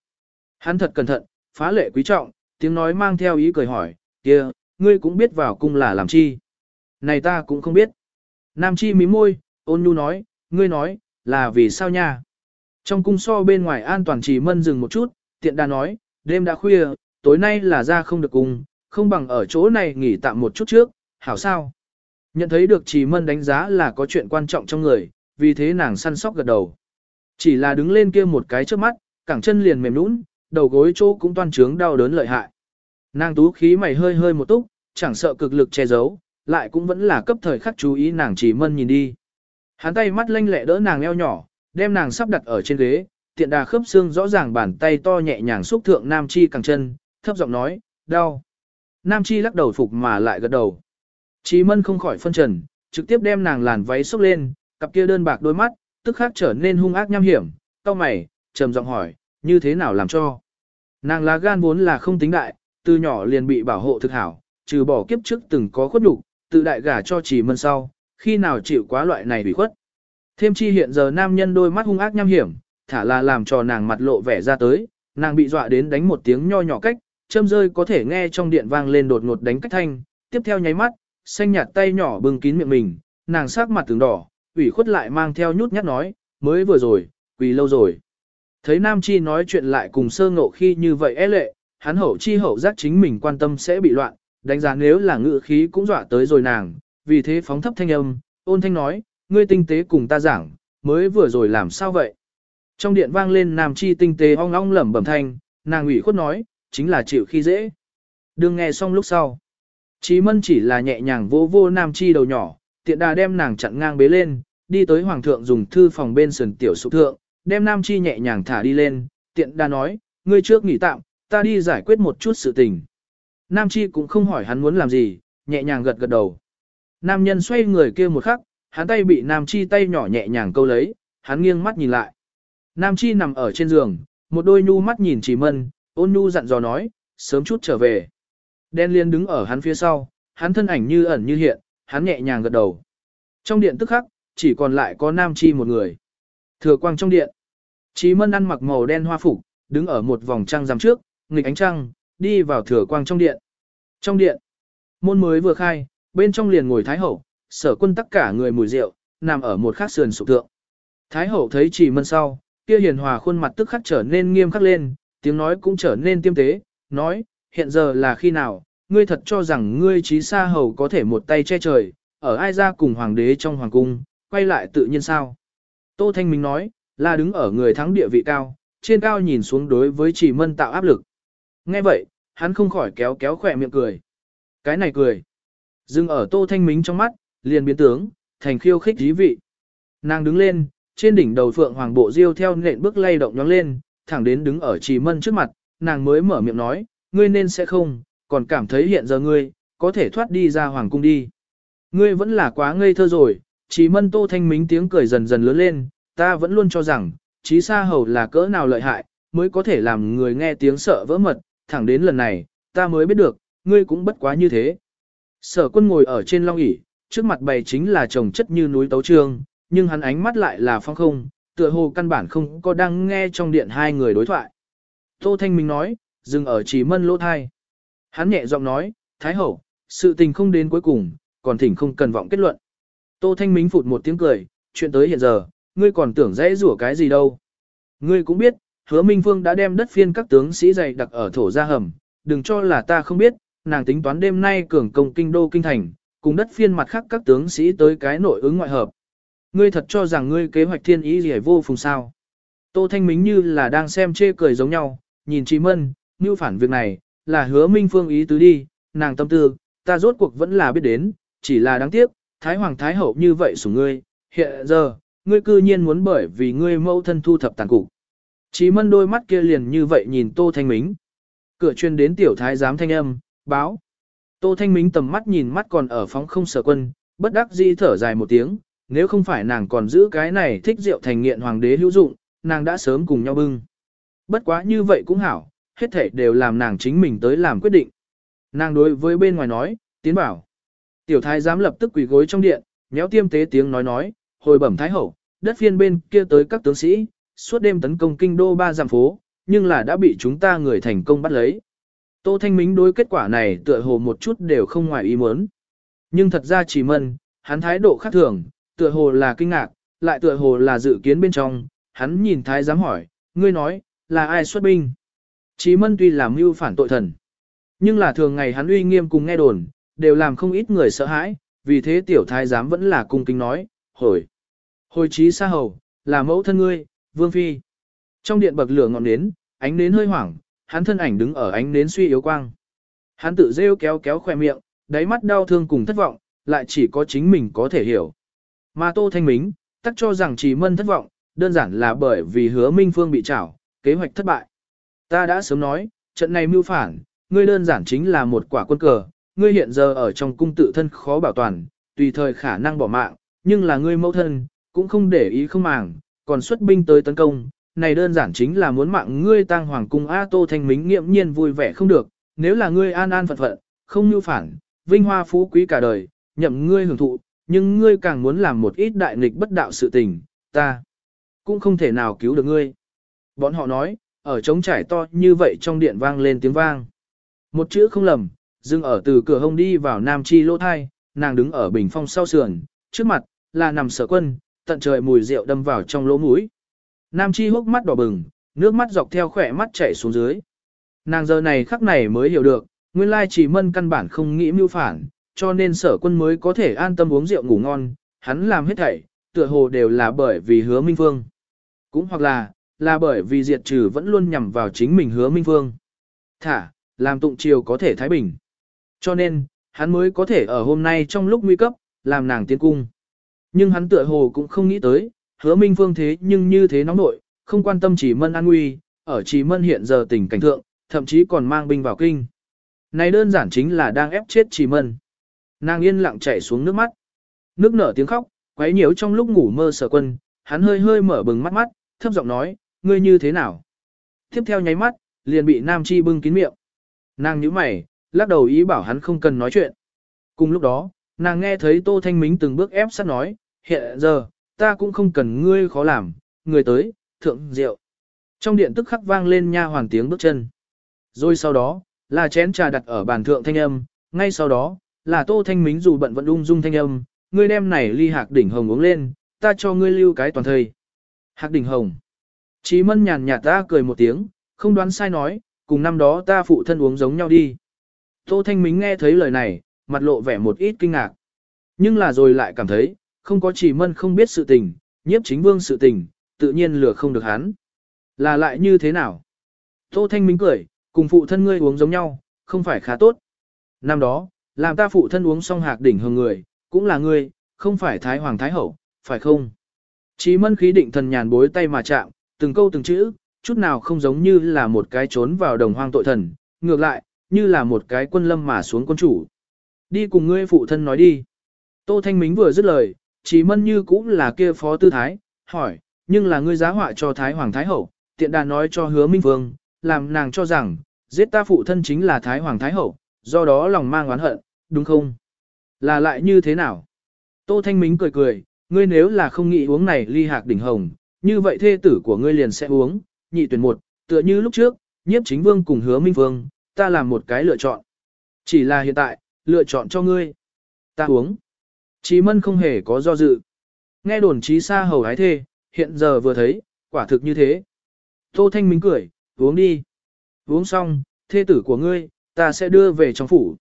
Hắn thật cẩn thận, phá lệ quý trọng, tiếng nói mang theo ý cười hỏi, kia, ngươi cũng biết vào cung là làm chi. Này ta cũng không biết. Nam chi mím môi, ôn nhu nói, ngươi nói, là vì sao nha. Trong cung so bên ngoài an toàn chỉ mân dừng một chút, tiện đà nói, đêm đã khuya, tối nay là ra không được cùng, không bằng ở chỗ này nghỉ tạm một chút trước, hảo sao. Nhận thấy được chỉ mân đánh giá là có chuyện quan trọng trong người, vì thế nàng săn sóc gật đầu. Chỉ là đứng lên kia một cái trước mắt, cẳng chân liền mềm nũng, đầu gối chỗ cũng toan trướng đau đớn lợi hại. Nàng tú khí mày hơi hơi một túc, chẳng sợ cực lực che giấu, lại cũng vẫn là cấp thời khắc chú ý nàng chỉ mân nhìn đi. Hắn tay mắt lanh lẹ đỡ nàng eo nhỏ, đem nàng sắp đặt ở trên ghế, tiện đà khớp xương rõ ràng bàn tay to nhẹ nhàng xúc thượng Nam Chi cẳng chân, thấp giọng nói, đau. Nam Chi lắc đầu phục mà lại gật đầu. Chí mân không khỏi phân trần, trực tiếp đem nàng làn váy xúc lên, cặp kia đơn bạc đôi mắt, tức khắc trở nên hung ác nham hiểm, cau mày, trầm giọng hỏi, như thế nào làm cho. Nàng lá gan vốn là không tính đại, từ nhỏ liền bị bảo hộ thực hảo, trừ bỏ kiếp trước từng có khuất nhục, tự đại gả cho chỉ mân sau, khi nào chịu quá loại này bị khuất. Thêm chi hiện giờ nam nhân đôi mắt hung ác nham hiểm, thả là làm cho nàng mặt lộ vẻ ra tới, nàng bị dọa đến đánh một tiếng nho nhỏ cách, châm rơi có thể nghe trong điện vang lên đột ngột đánh cách thanh, tiếp theo nháy mắt, xanh nhạt tay nhỏ bưng kín miệng mình, nàng sắc mặt tướng đỏ, ủy khuất lại mang theo nhút nhát nói, mới vừa rồi, quỳ lâu rồi. Thấy Nam Chi nói chuyện lại cùng sơ ngộ khi như vậy é lệ, hắn hậu chi hậu giác chính mình quan tâm sẽ bị loạn, đánh giá nếu là ngự khí cũng dọa tới rồi nàng, vì thế phóng thấp thanh âm, ôn thanh nói, ngươi tinh tế cùng ta giảng, mới vừa rồi làm sao vậy? Trong điện vang lên Nam Chi tinh tế ong ong lẩm bẩm thanh, nàng ủy khuất nói, chính là chịu khi dễ. Đừng nghe xong lúc sau. Chí mân chỉ là nhẹ nhàng vô vô Nam Chi đầu nhỏ, tiện đà đem nàng chặn ngang bế lên, đi tới hoàng thượng dùng thư phòng bên sườn tiểu sụ thượng, đem Nam Chi nhẹ nhàng thả đi lên, tiện đà nói, ngươi trước nghỉ tạm, ta đi giải quyết một chút sự tình. Nam Chi cũng không hỏi hắn muốn làm gì, nhẹ nhàng gật gật đầu. Nam nhân xoay người kia một khắc, hắn tay bị Nam Chi tay nhỏ nhẹ nhàng câu lấy, hắn nghiêng mắt nhìn lại. Nam Chi nằm ở trên giường, một đôi nhu mắt nhìn chỉ mân, ôn nhu dặn dò nói, sớm chút trở về. Đen liên đứng ở hắn phía sau, hắn thân ảnh như ẩn như hiện, hắn nhẹ nhàng gật đầu. Trong điện tức khắc, chỉ còn lại có Nam Chi một người. Thừa quang trong điện. Chí mân ăn mặc màu đen hoa phục, đứng ở một vòng trăng rằm trước, nghịch ánh trăng, đi vào thừa quang trong điện. Trong điện, môn mới vừa khai, bên trong liền ngồi Thái Hậu, sở quân tất cả người mùi rượu, nằm ở một khát sườn sụp thượng. Thái Hậu thấy chỉ mân sau, kia hiền hòa khuôn mặt tức khắc trở nên nghiêm khắc lên, tiếng nói cũng trở nên tiêm tế, nói, hiện giờ là khi nào, ngươi thật cho rằng ngươi trí xa hầu có thể một tay che trời, ở ai ra cùng hoàng đế trong hoàng cung, quay lại tự nhiên sao. Tô Thanh Minh nói, là đứng ở người thắng địa vị cao, trên cao nhìn xuống đối với chỉ mân tạo áp lực. Nghe vậy, hắn không khỏi kéo kéo khỏe miệng cười. Cái này cười. Dừng ở Tô Thanh Minh trong mắt, liền biến tướng, thành khiêu khích dí vị. Nàng đứng lên, trên đỉnh đầu phượng hoàng bộ diêu theo nện bước lay động nhóng lên, thẳng đến đứng ở trì mân trước mặt, nàng mới mở miệng nói, ngươi nên sẽ không, còn cảm thấy hiện giờ ngươi, có thể thoát đi ra hoàng cung đi. Ngươi vẫn là quá ngây thơ rồi, Trì mân tô thanh mính tiếng cười dần dần lớn lên, ta vẫn luôn cho rằng, trí sa hầu là cỡ nào lợi hại, mới có thể làm người nghe tiếng sợ vỡ mật, thẳng đến lần này, ta mới biết được, ngươi cũng bất quá như thế. Sở quân ngồi ở trên long ỷ trước mặt bày chính là chồng chất như núi tấu trương, nhưng hắn ánh mắt lại là phong không, tựa hồ căn bản không có đang nghe trong điện hai người đối thoại. Tô Thanh Minh nói, dừng ở chỉ mân lỗ thai. Hắn nhẹ giọng nói, Thái Hậu, sự tình không đến cuối cùng, còn thỉnh không cần vọng kết luận. Tô Thanh Minh phụt một tiếng cười, chuyện tới hiện giờ, ngươi còn tưởng dễ rủa cái gì đâu. Ngươi cũng biết, hứa Minh Phương đã đem đất phiên các tướng sĩ dày đặc ở thổ gia hầm, đừng cho là ta không biết, nàng tính toán đêm nay cường công kinh đô kinh thành, cùng đất phiên mặt khác các tướng sĩ tới cái nội ứng ngoại hợp. Ngươi thật cho rằng ngươi kế hoạch thiên ý gì vô phùng sao. Tô Thanh Mính như là đang xem chê cười giống nhau, nhìn Trí Mân, như phản việc này, là hứa Minh Phương ý tứ đi, nàng tâm tư, ta rốt cuộc vẫn là biết đến, chỉ là đáng tiếc, Thái Hoàng Thái Hậu như vậy sủng ngươi, hiện giờ, ngươi cư nhiên muốn bởi vì ngươi mẫu thân thu thập tàn cục. Chí mân đôi mắt kia liền như vậy nhìn Tô Thanh Mính. Cửa chuyên đến tiểu thái giám thanh âm, báo. Tô Thanh Mính tầm mắt nhìn mắt còn ở phóng không sở quân, bất đắc dĩ thở dài một tiếng, nếu không phải nàng còn giữ cái này thích rượu thành nghiện hoàng đế hữu dụng, nàng đã sớm cùng nhau bưng. Bất quá như vậy cũng hảo, hết thảy đều làm nàng chính mình tới làm quyết định. Nàng đối với bên ngoài nói, tiến bảo. Tiểu thái giám lập tức quỳ gối trong điện, nhéo tiêm tế tiếng nói nói, hồi bẩm thái hậu, đất phiên bên kia tới các tướng sĩ, suốt đêm tấn công kinh đô ba giảm phố, nhưng là đã bị chúng ta người thành công bắt lấy. Tô Thanh Mính đối kết quả này tựa hồ một chút đều không ngoài ý muốn. Nhưng thật ra chỉ mân, hắn thái độ khác thường, tựa hồ là kinh ngạc, lại tựa hồ là dự kiến bên trong, hắn nhìn thái giám hỏi, ngươi nói, là ai xuất binh? Chí mân tuy làm mưu phản tội thần, nhưng là thường ngày hắn uy nghiêm cùng nghe đồn, đều làm không ít người sợ hãi, vì thế tiểu thái giám vẫn là cung kính nói, hồi. Hồi chí xa hầu, là mẫu thân ngươi, vương phi. Trong điện bậc lửa ngọn nến, ánh nến hơi hoảng, hắn thân ảnh đứng ở ánh nến suy yếu quang. Hắn tự rêu kéo kéo khoe miệng, đáy mắt đau thương cùng thất vọng, lại chỉ có chính mình có thể hiểu. Mà Tô Thanh Mính, tắc cho rằng chỉ mân thất vọng, đơn giản là bởi vì hứa Minh Phương bị trảo, kế hoạch thất bại. Ta đã sớm nói, trận này mưu phản, ngươi đơn giản chính là một quả quân cờ, ngươi hiện giờ ở trong cung tự thân khó bảo toàn, tùy thời khả năng bỏ mạng, nhưng là ngươi mẫu thân, cũng không để ý không màng, còn xuất binh tới tấn công, này đơn giản chính là muốn mạng ngươi tang hoàng cung A Tô Thanh Mính nghiệm nhiên vui vẻ không được, nếu là ngươi an an phận phận, không như phản, vinh hoa phú quý cả đời, nhậm ngươi hưởng thụ, nhưng ngươi càng muốn làm một ít đại nghịch bất đạo sự tình, ta cũng không thể nào cứu được ngươi. Bọn họ nói, ở trống trải to như vậy trong điện vang lên tiếng vang. Một chữ không lầm, dừng ở từ cửa hông đi vào Nam Chi lỗ thai, nàng đứng ở bình phong sau sườn, trước mặt, là nằm sở quân, tận trời mùi rượu đâm vào trong lỗ mũi. Nam Chi hốc mắt đỏ bừng, nước mắt dọc theo khỏe mắt chảy xuống dưới. Nàng giờ này khắc này mới hiểu được, nguyên lai chỉ mân căn bản không nghĩ mưu phản, cho nên sở quân mới có thể an tâm uống rượu ngủ ngon, hắn làm hết thảy, tựa hồ đều là bởi vì hứa minh phương. Cũng hoặc là, là bởi vì diệt trừ vẫn luôn nhằm vào chính mình hứa minh phương. Thả, làm tụng triều có thể thái bình. Cho nên, hắn mới có thể ở hôm nay trong lúc nguy cấp, làm nàng tiến cung. Nhưng hắn tựa hồ cũng không nghĩ tới, hứa minh phương thế nhưng như thế nóng nội, không quan tâm chỉ mân an nguy, ở chỉ mân hiện giờ tình cảnh thượng, thậm chí còn mang binh vào kinh. Này đơn giản chính là đang ép chết chỉ mân. Nàng yên lặng chảy xuống nước mắt. Nước nở tiếng khóc, quấy nhiễu trong lúc ngủ mơ sở quân, hắn hơi hơi mở bừng mắt mắt, thấp giọng nói, ngươi như thế nào? Tiếp theo nháy mắt, liền bị Nam Chi bưng kín miệng. Nàng nhíu mày, lắc đầu ý bảo hắn không cần nói chuyện. Cùng lúc đó, nàng nghe thấy Tô Thanh Mính từng bước ép sát nói, hiện giờ, ta cũng không cần ngươi khó làm, người tới, thượng rượu. Trong điện tức khắc vang lên nha hoàn tiếng bước chân. Rồi sau đó, là chén trà đặt ở bàn thượng thanh âm, ngay sau đó, là Tô Thanh Mính dù bận vẫn ung dung thanh âm, ngươi đem này ly hạc đỉnh hồng uống lên, ta cho ngươi lưu cái toàn thời. Hạc đỉnh hồng. Chí mân nhàn nhạt ta cười một tiếng, không đoán sai nói, cùng năm đó ta phụ thân uống giống nhau đi. Tô Thanh Mính nghe thấy lời này, mặt lộ vẻ một ít kinh ngạc. Nhưng là rồi lại cảm thấy, không có chỉ mân không biết sự tình, nhiếp chính vương sự tình, tự nhiên lừa không được hắn. Là lại như thế nào? Tô Thanh Mính cười, cùng phụ thân ngươi uống giống nhau, không phải khá tốt. Năm đó, làm ta phụ thân uống xong hạc đỉnh hương người, cũng là ngươi, không phải Thái Hoàng Thái Hậu, phải không? Chí mân khí định thần nhàn bối tay mà chạm, từng câu từng chữ, chút nào không giống như là một cái trốn vào đồng hoang tội thần, ngược lại, như là một cái quân lâm mà xuống quân chủ. Đi cùng ngươi phụ thân nói đi. Tô Thanh Mính vừa dứt lời, Chí mân như cũng là kia phó tư thái, hỏi, nhưng là ngươi giá họa cho Thái Hoàng Thái Hậu, tiện đà nói cho hứa Minh Vương, làm nàng cho rằng, giết ta phụ thân chính là Thái Hoàng Thái Hậu, do đó lòng mang oán hận, đúng không? Là lại như thế nào? Tô Thanh Mính cười cười, ngươi nếu là không nghĩ uống này ly hạc đỉnh hồng, như vậy thê tử của ngươi liền sẽ uống, nhị tuyển một, tựa như lúc trước, nhiếp chính vương cùng hứa minh vương, ta làm một cái lựa chọn. Chỉ là hiện tại, lựa chọn cho ngươi. Ta uống. Chí mân không hề có do dự. Nghe đồn chí xa hầu hái thê, hiện giờ vừa thấy, quả thực như thế. Tô Thanh Mính cười, uống đi. Uống xong, thê tử của ngươi, ta sẽ đưa về trong phủ.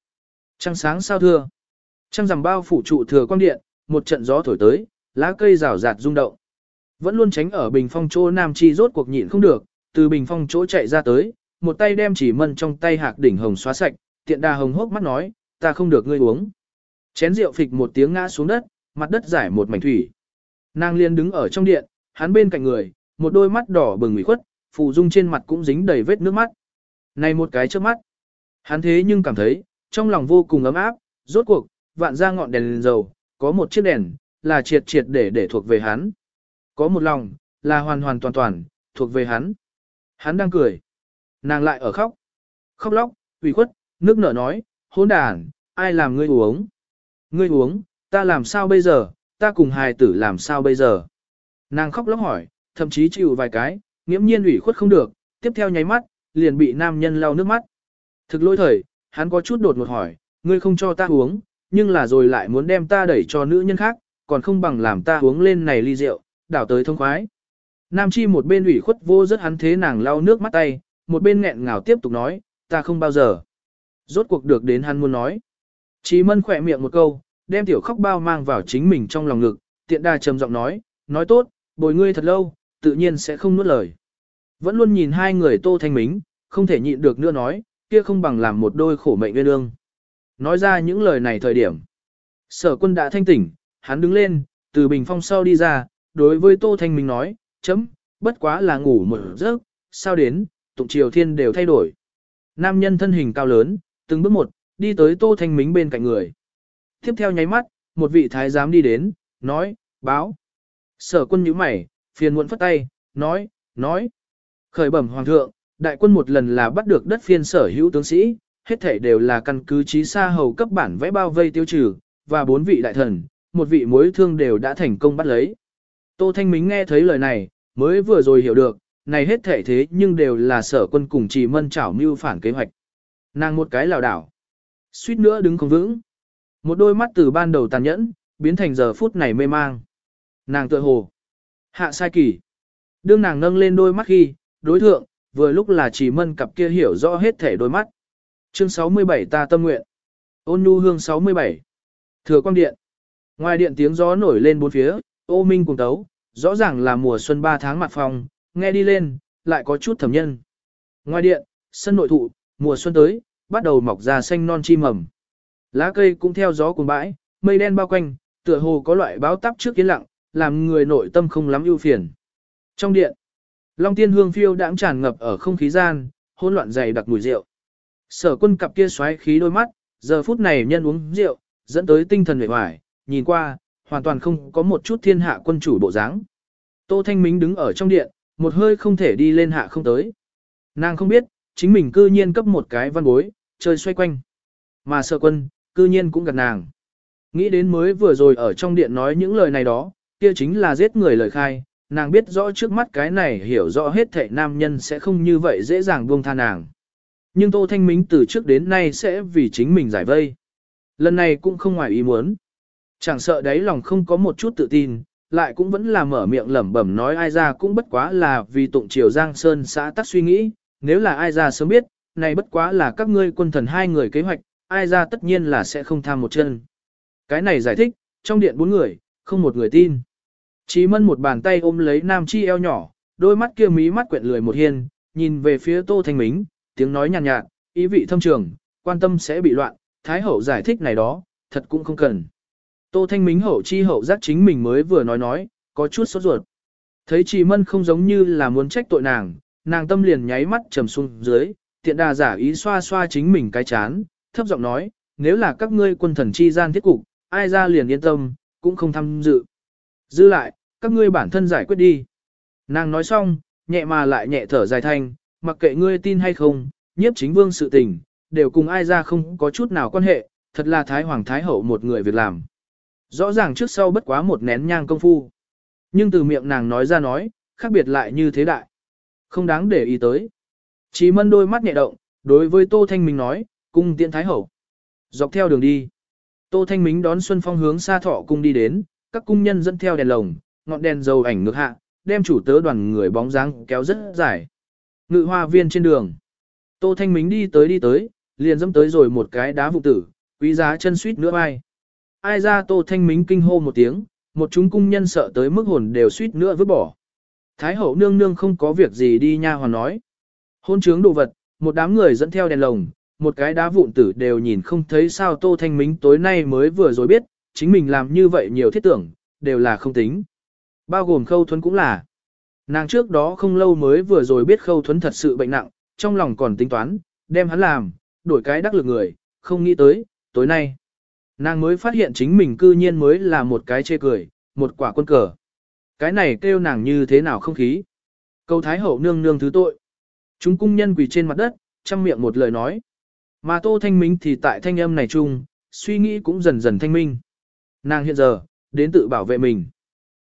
Trăng sáng sao thưa. Trăng rằm bao phủ trụ thừa quang điện, một trận gió thổi tới, lá cây rào rạt rung động. Vẫn luôn tránh ở bình phong chỗ Nam Chi rốt cuộc nhịn không được, từ bình phong chỗ chạy ra tới, một tay đem chỉ mân trong tay hạc đỉnh hồng xóa sạch, tiện đà hồng hốc mắt nói, ta không được ngươi uống. Chén rượu phịch một tiếng ngã xuống đất, mặt đất giải một mảnh thủy. Nàng liên đứng ở trong điện, hắn bên cạnh người, một đôi mắt đỏ bừng ủy khuất, phù dung trên mặt cũng dính đầy vết nước mắt. Này một cái trước mắt, hắn thế nhưng cảm thấy, trong lòng vô cùng ấm áp, rốt cuộc, vạn ra ngọn đèn, đèn dầu, có một chiếc đèn, là triệt triệt để để thuộc về hắn. Có một lòng, là hoàn hoàn toàn toàn, thuộc về hắn. Hắn đang cười. Nàng lại ở khóc. Khóc lóc, ủy khuất, nước nở nói, hôn đàn, ai làm ngươi uống? Ngươi uống, ta làm sao bây giờ, ta cùng hài tử làm sao bây giờ? Nàng khóc lóc hỏi, thậm chí chịu vài cái, nghiễm nhiên ủy khuất không được, tiếp theo nháy mắt, liền bị nam nhân lau nước mắt. Thực lỗi thời, hắn có chút đột ngột hỏi, ngươi không cho ta uống, nhưng là rồi lại muốn đem ta đẩy cho nữ nhân khác, còn không bằng làm ta uống lên này ly rượu, đảo tới thông khoái. Nam Chi một bên ủy khuất vô rất hắn thế nàng lau nước mắt tay, một bên nghẹn ngào tiếp tục nói, ta không bao giờ. Rốt cuộc được đến hắn muốn nói. Chí mân khỏe miệng một câu, đem tiểu khóc bao mang vào chính mình trong lòng ngực, tiện đà trầm giọng nói, nói tốt, bồi ngươi thật lâu, tự nhiên sẽ không nuốt lời. Vẫn luôn nhìn hai người tô thanh mính, không thể nhịn được nữa nói, kia không bằng làm một đôi khổ mệnh nguyên ương. Nói ra những lời này thời điểm. Sở quân đã thanh tỉnh, hắn đứng lên, từ bình phong sau đi ra, đối với Tô Thanh Minh nói, chấm, bất quá là ngủ một giấc, sao đến, tụng triều thiên đều thay đổi. Nam nhân thân hình cao lớn, từng bước một, đi tới Tô Thanh Minh bên cạnh người. Tiếp theo nháy mắt, một vị thái giám đi đến, nói, báo. Sở quân nhíu mày, phiền muộn phất tay, nói, nói. Khởi bẩm hoàng thượng, đại quân một lần là bắt được đất phiên sở hữu tướng sĩ, hết thể đều là căn cứ trí xa hầu cấp bản vẽ bao vây tiêu trừ, và bốn vị đại thần, một vị mối thương đều đã thành công bắt lấy. Tô Thanh Mính nghe thấy lời này, mới vừa rồi hiểu được, này hết thể thế nhưng đều là sở quân cùng trì mân chảo mưu phản kế hoạch. Nàng một cái lào đảo, suýt nữa đứng không vững. Một đôi mắt từ ban đầu tàn nhẫn, biến thành giờ phút này mê mang. Nàng tựa hồ, hạ sai kỳ. Đương nàng nâng lên đôi mắt khi, đối thượng, vừa lúc là chỉ mân cặp kia hiểu rõ hết thể đôi mắt. Chương 67 ta tâm nguyện. Ôn nhu hương 67. Thừa quang điện. Ngoài điện tiếng gió nổi lên bốn phía, ô minh cùng tấu, rõ ràng là mùa xuân 3 tháng mặt phòng, nghe đi lên, lại có chút thẩm nhân. Ngoài điện, sân nội thụ, mùa xuân tới, bắt đầu mọc ra xanh non chi mầm. Lá cây cũng theo gió cuốn bãi, mây đen bao quanh, tựa hồ có loại báo tắp trước yên lặng, làm người nội tâm không lắm ưu phiền. Trong điện, Long tiên hương phiêu đãng tràn ngập ở không khí gian, hỗn loạn dày đặc mùi rượu. Sở quân cặp kia xoáy khí đôi mắt, giờ phút này nhân uống rượu, dẫn tới tinh thần vẻ hoài, nhìn qua, hoàn toàn không có một chút thiên hạ quân chủ bộ dáng. Tô Thanh Mính đứng ở trong điện, một hơi không thể đi lên hạ không tới. Nàng không biết, chính mình cư nhiên cấp một cái văn bối, chơi xoay quanh. Mà sở quân, cư nhiên cũng gặp nàng. Nghĩ đến mới vừa rồi ở trong điện nói những lời này đó, kia chính là giết người lời khai, nàng biết rõ trước mắt cái này hiểu rõ hết thể nam nhân sẽ không như vậy dễ dàng buông tha nàng. Nhưng Tô Thanh Mính từ trước đến nay sẽ vì chính mình giải vây. Lần này cũng không ngoài ý muốn. Chẳng sợ đấy lòng không có một chút tự tin, lại cũng vẫn là mở miệng lẩm bẩm nói ai ra cũng bất quá là vì tụng triều Giang Sơn xã tắc suy nghĩ, nếu là ai ra sớm biết, này bất quá là các ngươi quân thần hai người kế hoạch, ai ra tất nhiên là sẽ không tham một chân. Cái này giải thích, trong điện bốn người, không một người tin. Chí mân một bàn tay ôm lấy nam chi eo nhỏ, đôi mắt kia mí mắt quyện lười một hiên, nhìn về phía tô thanh mính, tiếng nói nhàn nhạt, nhạt, ý vị thâm trường, quan tâm sẽ bị loạn, thái hậu giải thích này đó, thật cũng không cần. Tô thanh mính hậu chi hậu giác chính mình mới vừa nói nói, có chút sốt ruột. Thấy Chí mân không giống như là muốn trách tội nàng, nàng tâm liền nháy mắt trầm xuống dưới, tiện đà giả ý xoa xoa chính mình cái chán, thấp giọng nói, nếu là các ngươi quân thần chi gian thiết cục, ai ra liền yên tâm, cũng không tham dự. Dư lại, các ngươi bản thân giải quyết đi. Nàng nói xong, nhẹ mà lại nhẹ thở dài thanh, mặc kệ ngươi tin hay không, nhiếp chính vương sự tình, đều cùng ai ra không có chút nào quan hệ, thật là Thái Hoàng Thái Hậu một người việc làm. Rõ ràng trước sau bất quá một nén nhang công phu. Nhưng từ miệng nàng nói ra nói, khác biệt lại như thế đại. Không đáng để ý tới. Chí mân đôi mắt nhẹ động, đối với Tô Thanh Minh nói, cung tiện Thái Hậu. Dọc theo đường đi. Tô Thanh Minh đón Xuân Phong hướng xa thọ cung đi đến, các cung nhân dẫn theo đèn lồng, ngọn đèn dầu ảnh ngược hạ, đem chủ tớ đoàn người bóng dáng kéo rất dài. Ngự hoa viên trên đường. Tô Thanh Mính đi tới đi tới, liền dẫm tới rồi một cái đá vụ tử, quý giá chân suýt nữa vai. Ai ra Tô Thanh Mính kinh hô một tiếng, một chúng cung nhân sợ tới mức hồn đều suýt nữa vứt bỏ. Thái hậu nương nương không có việc gì đi nha hoàn nói. Hôn trướng đồ vật, một đám người dẫn theo đèn lồng, một cái đá vụn tử đều nhìn không thấy sao Tô Thanh Mính tối nay mới vừa rồi biết, chính mình làm như vậy nhiều thiết tưởng, đều là không tính. Bao gồm khâu thuấn cũng là. Nàng trước đó không lâu mới vừa rồi biết khâu thuấn thật sự bệnh nặng, trong lòng còn tính toán, đem hắn làm, đổi cái đắc lực người, không nghĩ tới, tối nay. Nàng mới phát hiện chính mình cư nhiên mới là một cái chê cười, một quả quân cờ. Cái này kêu nàng như thế nào không khí. Câu Thái Hậu nương nương thứ tội. Chúng cung nhân quỳ trên mặt đất, chăm miệng một lời nói. Mà Tô Thanh Minh thì tại thanh âm này chung, suy nghĩ cũng dần dần thanh minh. Nàng hiện giờ, đến tự bảo vệ mình.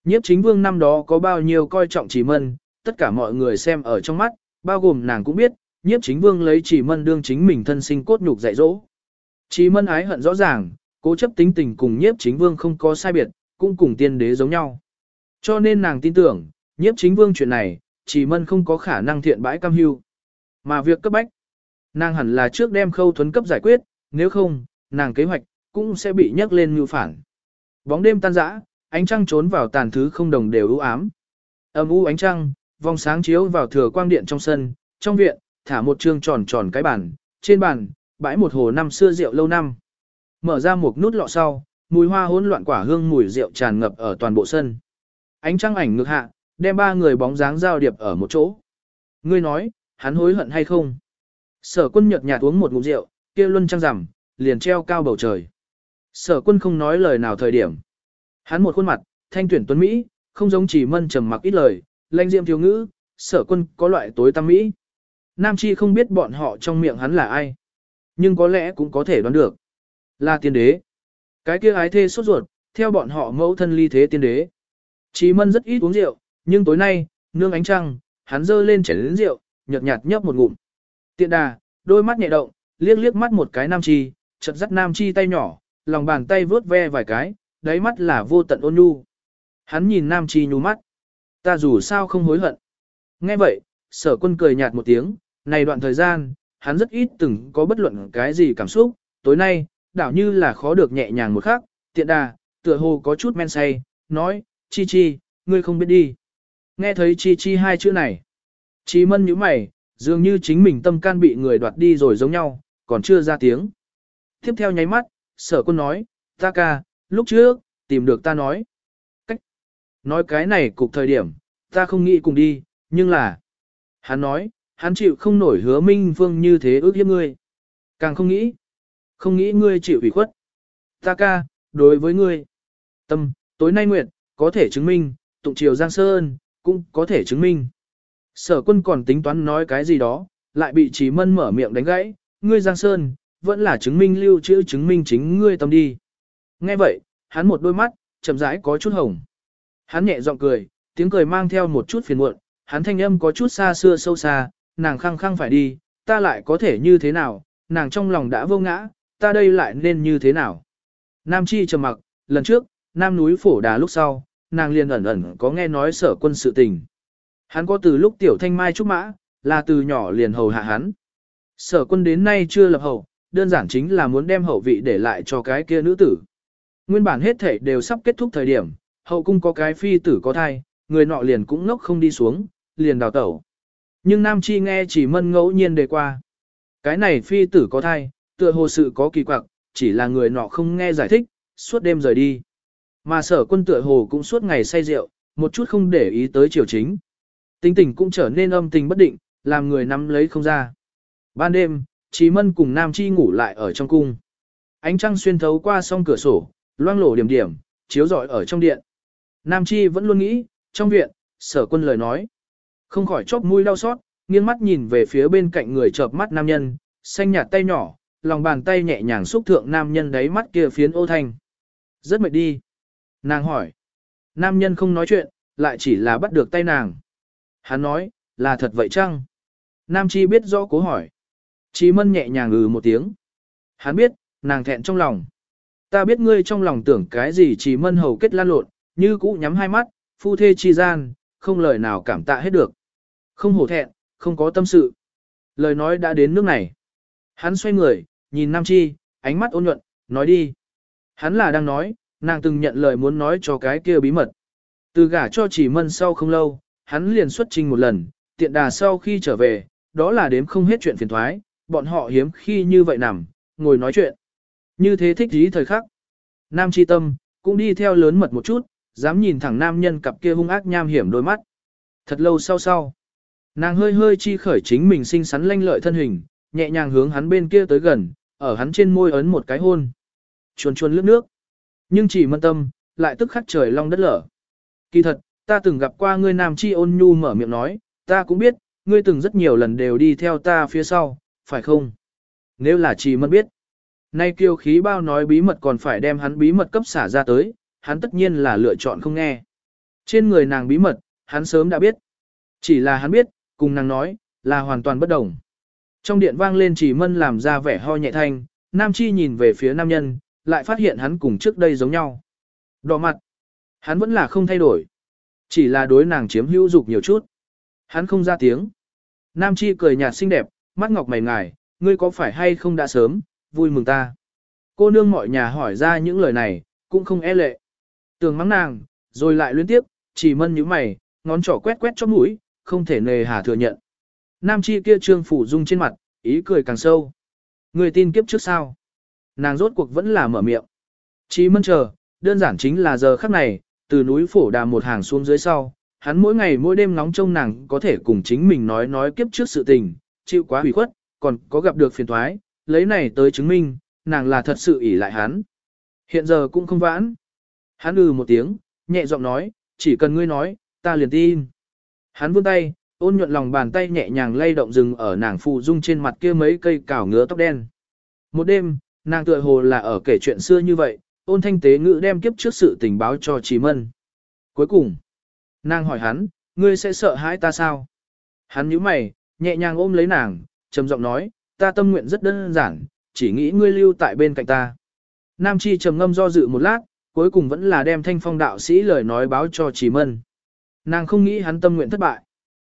Nhiếp chính vương năm đó có bao nhiêu coi trọng chỉ mân, tất cả mọi người xem ở trong mắt, bao gồm nàng cũng biết, nhiếp chính vương lấy chỉ mân đương chính mình thân sinh cốt nhục dạy dỗ. Chỉ mân ái hận rõ ràng, cố chấp tính tình cùng nhiếp chính vương không có sai biệt, cũng cùng tiên đế giống nhau. Cho nên nàng tin tưởng, nhiếp chính vương chuyện này, chỉ mân không có khả năng thiện bãi cam hưu. Mà việc cấp bách, nàng hẳn là trước đem khâu thuấn cấp giải quyết, nếu không, nàng kế hoạch, cũng sẽ bị nhắc lên như phản. Bóng đêm tan rã, ánh trăng trốn vào tàn thứ không đồng đều ưu ám. Âm u ánh trăng, vòng sáng chiếu vào thừa quang điện trong sân, trong viện, thả một trương tròn tròn cái bàn, trên bàn, bãi một hồ năm xưa rượu lâu năm. Mở ra một nút lọ sau, mùi hoa hỗn loạn quả hương mùi rượu tràn ngập ở toàn bộ sân. Ánh trăng ảnh ngược hạ, đem ba người bóng dáng giao điệp ở một chỗ. Ngươi nói, hắn hối hận hay không? Sở quân nhợt nhạt uống một ngụm rượu, kia luân trăng rằm, liền treo cao bầu trời. Sở quân không nói lời nào thời điểm. Hắn một khuôn mặt, thanh tuyển tuấn Mỹ, không giống chỉ mân trầm mặc ít lời, lanh diệm thiếu ngữ, sở quân có loại tối tăm Mỹ. Nam Chi không biết bọn họ trong miệng hắn là ai. Nhưng có lẽ cũng có thể đoán được. Là tiên đế. Cái kia ái thê sốt ruột, theo bọn họ mẫu thân ly thế tiên đế. Chí mân rất ít uống rượu, nhưng tối nay, nương ánh trăng, hắn dơ lên chén lớn rượu, nhợt nhạt nhấp một ngụm. Tiện đà, đôi mắt nhẹ động, liếc liếc mắt một cái nam chi, chợt dắt nam chi tay nhỏ, lòng bàn tay vướt ve vài cái, đáy mắt là vô tận ôn nhu. Hắn nhìn nam chi nhu mắt. Ta dù sao không hối hận. Nghe vậy, sở quân cười nhạt một tiếng, này đoạn thời gian, hắn rất ít từng có bất luận cái gì cảm xúc, tối nay, đảo như là khó được nhẹ nhàng một khắc, tiện đà, tựa hồ có chút men say, nói, chi chi, ngươi không biết đi. Nghe thấy chi chi hai chữ này. Chi mân nhíu mày, dường như chính mình tâm can bị người đoạt đi rồi giống nhau, còn chưa ra tiếng. Tiếp theo nháy mắt, sở quân nói, ta ca, lúc trước, tìm được ta nói. Cách. Nói cái này cục thời điểm, ta không nghĩ cùng đi, nhưng là. Hắn nói, hắn chịu không nổi hứa minh Vương như thế ước hiếp ngươi. Càng không nghĩ. Không nghĩ ngươi chịu ủy khuất. Ta ca, đối với ngươi. Tâm, tối nay nguyện, có thể chứng minh, tụng triều Giang Sơn, cũng có thể chứng minh. Sở quân còn tính toán nói cái gì đó, lại bị Trí Mân mở miệng đánh gãy, ngươi Giang Sơn, vẫn là chứng minh lưu trữ chứng minh chính ngươi tâm đi. Nghe vậy, hắn một đôi mắt, chậm rãi có chút hồng. Hắn nhẹ giọng cười, tiếng cười mang theo một chút phiền muộn, hắn thanh âm có chút xa xưa sâu xa, nàng khăng khăng phải đi, ta lại có thể như thế nào, nàng trong lòng đã vô ngã, ta đây lại nên như thế nào. Nam Chi trầm mặc, lần trước, Nam núi phổ đà lúc sau, nàng liền ẩn ẩn có nghe nói sở quân sự tình. Hắn có từ lúc tiểu thanh mai trúc mã, là từ nhỏ liền hầu hạ hắn. Sở quân đến nay chưa lập hầu đơn giản chính là muốn đem hậu vị để lại cho cái kia nữ tử. Nguyên bản hết thể đều sắp kết thúc thời điểm, hậu cung có cái phi tử có thai, người nọ liền cũng ngốc không đi xuống, liền đào tẩu. Nhưng Nam Chi nghe chỉ mân ngẫu nhiên đề qua. Cái này phi tử có thai, tựa hồ sự có kỳ quặc, chỉ là người nọ không nghe giải thích, suốt đêm rời đi. Mà sở quân tựa hồ cũng suốt ngày say rượu, một chút không để ý tới triều chính. Tính tình cũng trở nên âm tình bất định, làm người nắm lấy không ra. Ban đêm, Trí Mân cùng Nam Chi ngủ lại ở trong cung. Ánh trăng xuyên thấu qua song cửa sổ, loang lổ điểm điểm, chiếu rọi ở trong điện. Nam Chi vẫn luôn nghĩ, trong viện, sở quân lời nói. Không khỏi chốc mũi đau xót, nghiêng mắt nhìn về phía bên cạnh người chợp mắt nam nhân, xanh nhạt tay nhỏ, lòng bàn tay nhẹ nhàng xúc thượng nam nhân đáy mắt kia phiến ô thanh. Rất mệt đi. Nàng hỏi. Nam nhân không nói chuyện, lại chỉ là bắt được tay nàng. Hắn nói, là thật vậy chăng? Nam Chi biết rõ cố hỏi. Chí mân nhẹ nhàng ngừ một tiếng. Hắn biết, nàng thẹn trong lòng. Ta biết ngươi trong lòng tưởng cái gì chỉ mân hầu kết lan lộn, như cũ nhắm hai mắt, phu thê chi gian, không lời nào cảm tạ hết được. Không hổ thẹn, không có tâm sự. Lời nói đã đến nước này. Hắn xoay người, nhìn Nam Chi, ánh mắt ôn nhuận, nói đi. Hắn là đang nói, nàng từng nhận lời muốn nói cho cái kia bí mật. Từ gả cho chỉ mân sau không lâu, hắn liền xuất trình một lần, tiện đà sau khi trở về, đó là đếm không hết chuyện phiền thoái, bọn họ hiếm khi như vậy nằm, ngồi nói chuyện. Như thế thích dí thời khắc. Nam chi tâm, cũng đi theo lớn mật một chút, dám nhìn thẳng nam nhân cặp kia hung ác nham hiểm đôi mắt. Thật lâu sau sau, nàng hơi hơi chi khởi chính mình xinh xắn lanh lợi thân hình, nhẹ nhàng hướng hắn bên kia tới gần, ở hắn trên môi ấn một cái hôn. Chuồn chuồn lướt nước. Nhưng chỉ mân tâm, lại tức khắc trời long đất lở. Kỳ thật, ta từng gặp qua ngươi nam chi ôn nhu mở miệng nói, ta cũng biết, ngươi từng rất nhiều lần đều đi theo ta phía sau, phải không? Nếu là chỉ mân biết. Nay kiêu khí bao nói bí mật còn phải đem hắn bí mật cấp xả ra tới, hắn tất nhiên là lựa chọn không nghe. Trên người nàng bí mật, hắn sớm đã biết. Chỉ là hắn biết, cùng nàng nói, là hoàn toàn bất đồng. Trong điện vang lên chỉ mân làm ra vẻ ho nhẹ thanh, nam chi nhìn về phía nam nhân, lại phát hiện hắn cùng trước đây giống nhau. Đỏ mặt, hắn vẫn là không thay đổi. Chỉ là đối nàng chiếm hữu dục nhiều chút. Hắn không ra tiếng. Nam chi cười nhạt xinh đẹp, mắt ngọc mày ngài, ngươi có phải hay không đã sớm, vui mừng ta. Cô nương mọi nhà hỏi ra những lời này, cũng không e lệ. Tường mắng nàng, rồi lại liên tiếp, chỉ mân như mày, ngón trỏ quét quét cho mũi, không thể nề hà thừa nhận. Nam chi kia trương phủ dung trên mặt, ý cười càng sâu. Người tin kiếp trước sao? Nàng rốt cuộc vẫn là mở miệng. Chỉ mân chờ, đơn giản chính là giờ khắc này, từ núi phổ đà một hàng xuống dưới sau, hắn mỗi ngày mỗi đêm nóng trông nàng có thể cùng chính mình nói nói kiếp trước sự tình, chịu quá hủy khuất, còn có gặp được phiền thoái, lấy này tới chứng minh, nàng là thật sự ỷ lại hắn. Hiện giờ cũng không vãn. Hắn ừ một tiếng, nhẹ giọng nói, chỉ cần ngươi nói, ta liền tin. Hắn vươn tay, ôn nhuận lòng bàn tay nhẹ nhàng lay động rừng ở nàng phụ dung trên mặt kia mấy cây cảo ngứa tóc đen. Một đêm, nàng tựa hồ là ở kể chuyện xưa như vậy, ôn thanh tế ngữ đem kiếp trước sự tình báo cho Chí Mân. Cuối cùng, nàng hỏi hắn, ngươi sẽ sợ hãi ta sao? Hắn nhíu mày, nhẹ nhàng ôm lấy nàng, trầm giọng nói, ta tâm nguyện rất đơn giản, chỉ nghĩ ngươi lưu tại bên cạnh ta. Nam Chi trầm ngâm do dự một lát, cuối cùng vẫn là đem thanh phong đạo sĩ lời nói báo cho Chí Mân. Nàng không nghĩ hắn tâm nguyện thất bại.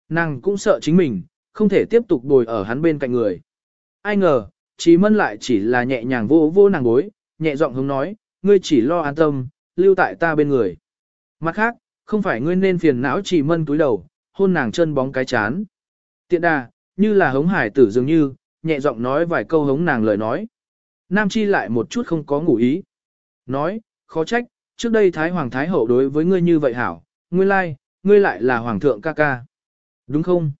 Nàng cũng sợ chính mình, không thể tiếp tục bồi ở hắn bên cạnh người. Ai ngờ, Chí Mân lại chỉ là nhẹ nhàng vô vô nàng bối, nhẹ giọng hướng nói, ngươi chỉ lo an tâm, lưu tại ta bên người. Mặt khác, không phải ngươi nên phiền não Chí Mân túi đầu, hôn nàng chân bóng cái chán. Tiện đà, như là hống hải tử dường như, nhẹ giọng nói vài câu hống nàng lời nói. Nam Chi lại một chút không có ngủ ý. Nói, khó trách, trước đây Thái Hoàng Thái Hậu đối với ngươi như vậy hảo, ngươi lai, ngươi lại là Hoàng thượng ca ca. Đúng không?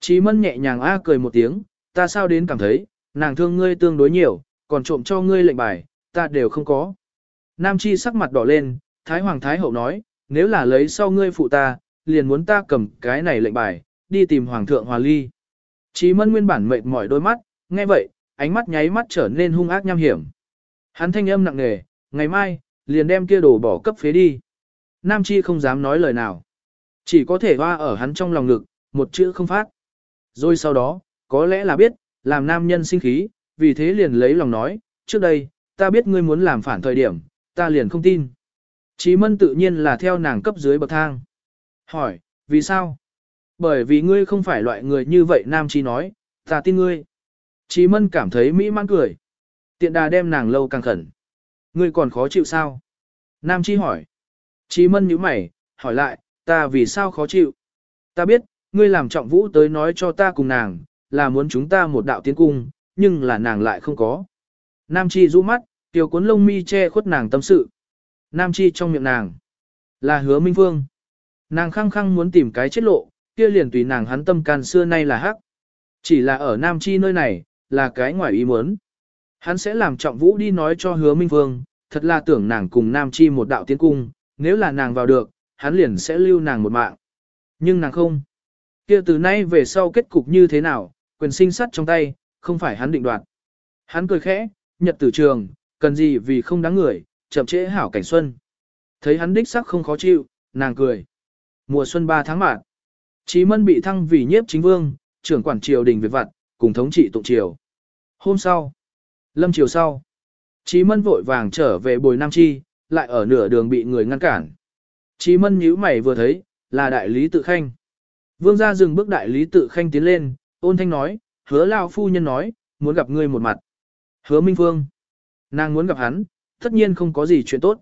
Chí mân nhẹ nhàng a cười một tiếng, ta sao đến cảm thấy, nàng thương ngươi tương đối nhiều, còn trộm cho ngươi lệnh bài, ta đều không có. Nam Chi sắc mặt đỏ lên, Thái Hoàng Thái Hậu nói, nếu là lấy sau ngươi phụ ta, liền muốn ta cầm cái này lệnh bài, đi tìm Hoàng thượng Hòa Ly. Chí mân nguyên bản mệt mỏi đôi mắt, nghe vậy, ánh mắt nháy mắt trở nên hung ác nham hiểm. Hắn thanh âm nặng nề, ngày mai, liền đem kia đồ bỏ cấp phế đi. Nam Chi không dám nói lời nào. Chỉ có thể hoa ở hắn trong lòng ngực, một chữ không phát. Rồi sau đó, có lẽ là biết, làm nam nhân sinh khí, vì thế liền lấy lòng nói, trước đây, ta biết ngươi muốn làm phản thời điểm, ta liền không tin. Chí mân tự nhiên là theo nàng cấp dưới bậc thang. Hỏi, vì sao? Bởi vì ngươi không phải loại người như vậy nam chi nói, ta tin ngươi. Chí mân cảm thấy mỹ mãn cười. Tiện đà đem nàng lâu càng khẩn. Ngươi còn khó chịu sao? Nam chi hỏi. Chí mân nhíu mày, hỏi lại, ta vì sao khó chịu? Ta biết, ngươi làm trọng vũ tới nói cho ta cùng nàng, là muốn chúng ta một đạo tiến cung, nhưng là nàng lại không có. Nam chi rũ mắt, tiểu cuốn lông mi che khuất nàng tâm sự. Nam chi trong miệng nàng, là hứa minh phương. Nàng khăng khăng muốn tìm cái chết lộ, kia liền tùy nàng hắn tâm can xưa nay là hắc. Chỉ là ở Nam chi nơi này, là cái ngoài ý muốn. Hắn sẽ làm trọng vũ đi nói cho hứa minh Vương thật là tưởng nàng cùng Nam chi một đạo tiến cung, nếu là nàng vào được, hắn liền sẽ lưu nàng một mạng. Nhưng nàng không. kia từ nay về sau kết cục như thế nào, quyền sinh sắt trong tay, không phải hắn định đoạt. Hắn cười khẽ, nhật tử trường, cần gì vì không đáng người, chậm trễ hảo cảnh xuân. Thấy hắn đích sắc không khó chịu, nàng cười. Mùa xuân 3 tháng mạng. Chí mân bị thăng vì nhiếp chính vương, trưởng quản triều đình việc vặt, cùng thống trị tụng triều. Hôm sau, lâm chiều sau, Chí mân vội vàng trở về bồi Nam Chi, lại ở nửa đường bị người ngăn cản. Chí mân nhíu mày vừa thấy, là đại lý tự khanh. Vương gia dừng bước đại lý tự khanh tiến lên, ôn thanh nói, hứa lao phu nhân nói, muốn gặp ngươi một mặt. Hứa Minh Phương. Nàng muốn gặp hắn, tất nhiên không có gì chuyện tốt.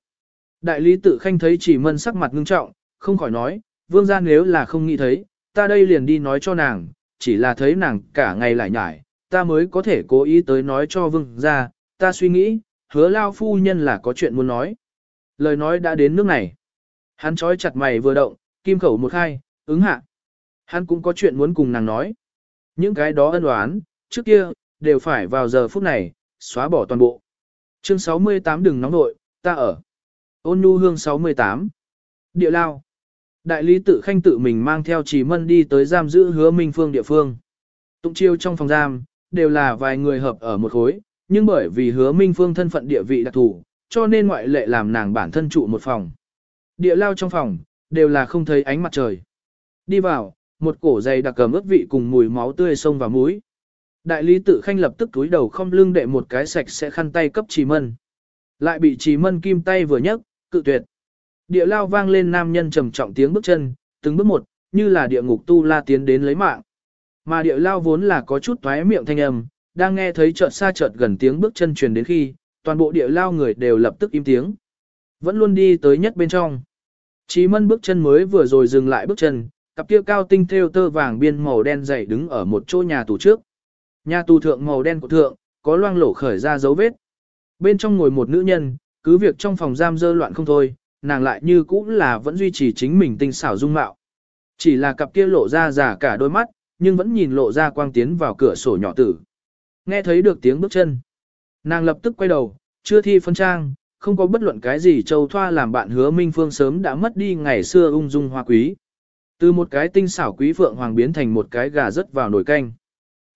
Đại lý tự khanh thấy chỉ mân sắc mặt ngưng trọng, không khỏi nói, vương gia nếu là không nghĩ thấy, ta đây liền đi nói cho nàng, chỉ là thấy nàng cả ngày lại nhải, ta mới có thể cố ý tới nói cho vương ra. ta suy nghĩ, hứa lao phu nhân là có chuyện muốn nói. Lời nói đã đến nước này. Hắn trói chặt mày vừa động, kim khẩu một khai, ứng hạ. Hắn cũng có chuyện muốn cùng nàng nói. Những cái đó ân oán, trước kia, đều phải vào giờ phút này, xóa bỏ toàn bộ. Chương 68 đừng nóng nội, ta ở. Ôn nhu hương 68. Địa lao. Đại lý tự khanh tự mình mang theo trì mân đi tới giam giữ hứa minh phương địa phương. Tụng chiêu trong phòng giam, đều là vài người hợp ở một khối, nhưng bởi vì hứa minh phương thân phận địa vị đặc thù, cho nên ngoại lệ làm nàng bản thân trụ một phòng. Địa lao trong phòng, đều là không thấy ánh mặt trời. Đi vào, một cổ dày đặc cầm ướt vị cùng mùi máu tươi sông vào mũi. Đại lý tự khanh lập tức túi đầu không lưng đệ một cái sạch sẽ khăn tay cấp trì mân. Lại bị trì mân kim tay vừa nhấc, cự tuyệt. Địa lao vang lên nam nhân trầm trọng tiếng bước chân, từng bước một, như là địa ngục tu la tiến đến lấy mạng. Mà địa lao vốn là có chút thoái miệng thanh âm, đang nghe thấy chợt xa chợt gần tiếng bước chân truyền đến khi, toàn bộ địa lao người đều lập tức im tiếng. Vẫn luôn đi tới nhất bên trong. Chí mân bước chân mới vừa rồi dừng lại bước chân, cặp kia cao tinh theo tơ vàng biên màu đen dày đứng ở một chỗ nhà tù trước. Nhà tù thượng màu đen của thượng, có loang lổ khởi ra dấu vết. Bên trong ngồi một nữ nhân, cứ việc trong phòng giam dơ loạn không thôi, nàng lại như cũ là vẫn duy trì chính mình tinh xảo dung mạo. Chỉ là cặp kia lộ ra giả cả đôi mắt, nhưng vẫn nhìn lộ ra quang tiến vào cửa sổ nhỏ tử. Nghe thấy được tiếng bước chân. Nàng lập tức quay đầu, chưa thi phân trang, không có bất luận cái gì châu thoa làm bạn hứa minh phương sớm đã mất đi ngày xưa ung dung hoa quý. Từ một cái tinh xảo quý phượng hoàng biến thành một cái gà rớt vào nồi canh.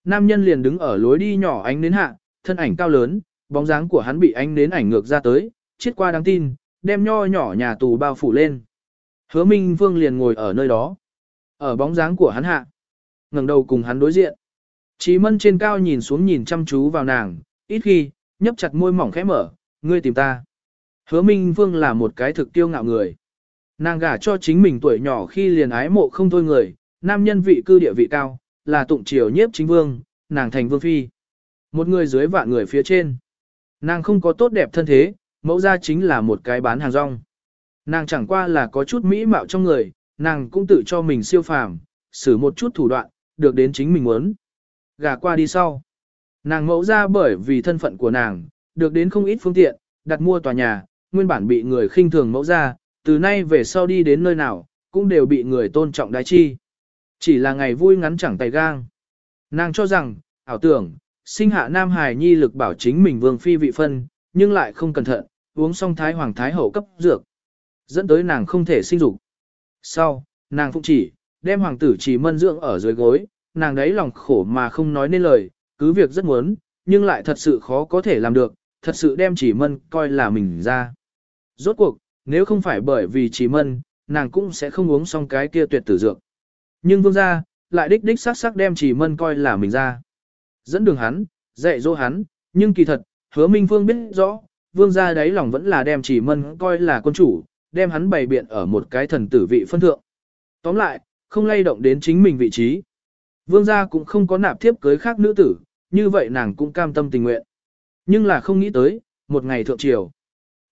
Nam nhân liền đứng ở lối đi nhỏ ánh đến hạ, thân ảnh cao lớn, bóng dáng của hắn bị ánh đến ảnh ngược ra tới, chết qua đáng tin, đem nho nhỏ nhà tù bao phủ lên. Hứa Minh Vương liền ngồi ở nơi đó. Ở bóng dáng của hắn hạ. ngẩng đầu cùng hắn đối diện. Chí mân trên cao nhìn xuống nhìn chăm chú vào nàng, ít khi, nhấp chặt môi mỏng khẽ mở, ngươi tìm ta. Hứa Minh Vương là một cái thực tiêu ngạo người. Nàng gả cho chính mình tuổi nhỏ khi liền ái mộ không thôi người, nam nhân vị cư địa vị cao, là tụng triều nhiếp chính vương, nàng thành vương phi. Một người dưới vạn người phía trên. Nàng không có tốt đẹp thân thế, mẫu ra chính là một cái bán hàng rong. Nàng chẳng qua là có chút mỹ mạo trong người, nàng cũng tự cho mình siêu phàm, xử một chút thủ đoạn, được đến chính mình muốn. Gả qua đi sau. Nàng mẫu ra bởi vì thân phận của nàng, được đến không ít phương tiện, đặt mua tòa nhà, nguyên bản bị người khinh thường mẫu ra, từ nay về sau đi đến nơi nào, cũng đều bị người tôn trọng đái chi. Chỉ là ngày vui ngắn chẳng tay gang. Nàng cho rằng, ảo tưởng, sinh hạ Nam Hải Nhi lực bảo chính mình vương phi vị phân, nhưng lại không cẩn thận, uống xong Thái Hoàng Thái Hậu cấp dược. Dẫn tới nàng không thể sinh dục. Sau, nàng phụng chỉ, đem hoàng tử chỉ mân dưỡng ở dưới gối, nàng đấy lòng khổ mà không nói nên lời, cứ việc rất muốn, nhưng lại thật sự khó có thể làm được, thật sự đem chỉ mân coi là mình ra. Rốt cuộc, nếu không phải bởi vì chỉ mân, nàng cũng sẽ không uống xong cái kia tuyệt tử dược. Nhưng vương gia, lại đích đích sắc sắc đem chỉ mân coi là mình ra. Dẫn đường hắn, dạy dỗ hắn, nhưng kỳ thật, hứa minh phương biết rõ, vương gia đấy lòng vẫn là đem chỉ mân coi là quân chủ, đem hắn bày biện ở một cái thần tử vị phân thượng. Tóm lại, không lay động đến chính mình vị trí. Vương gia cũng không có nạp tiếp cưới khác nữ tử, như vậy nàng cũng cam tâm tình nguyện. Nhưng là không nghĩ tới, một ngày thượng triều.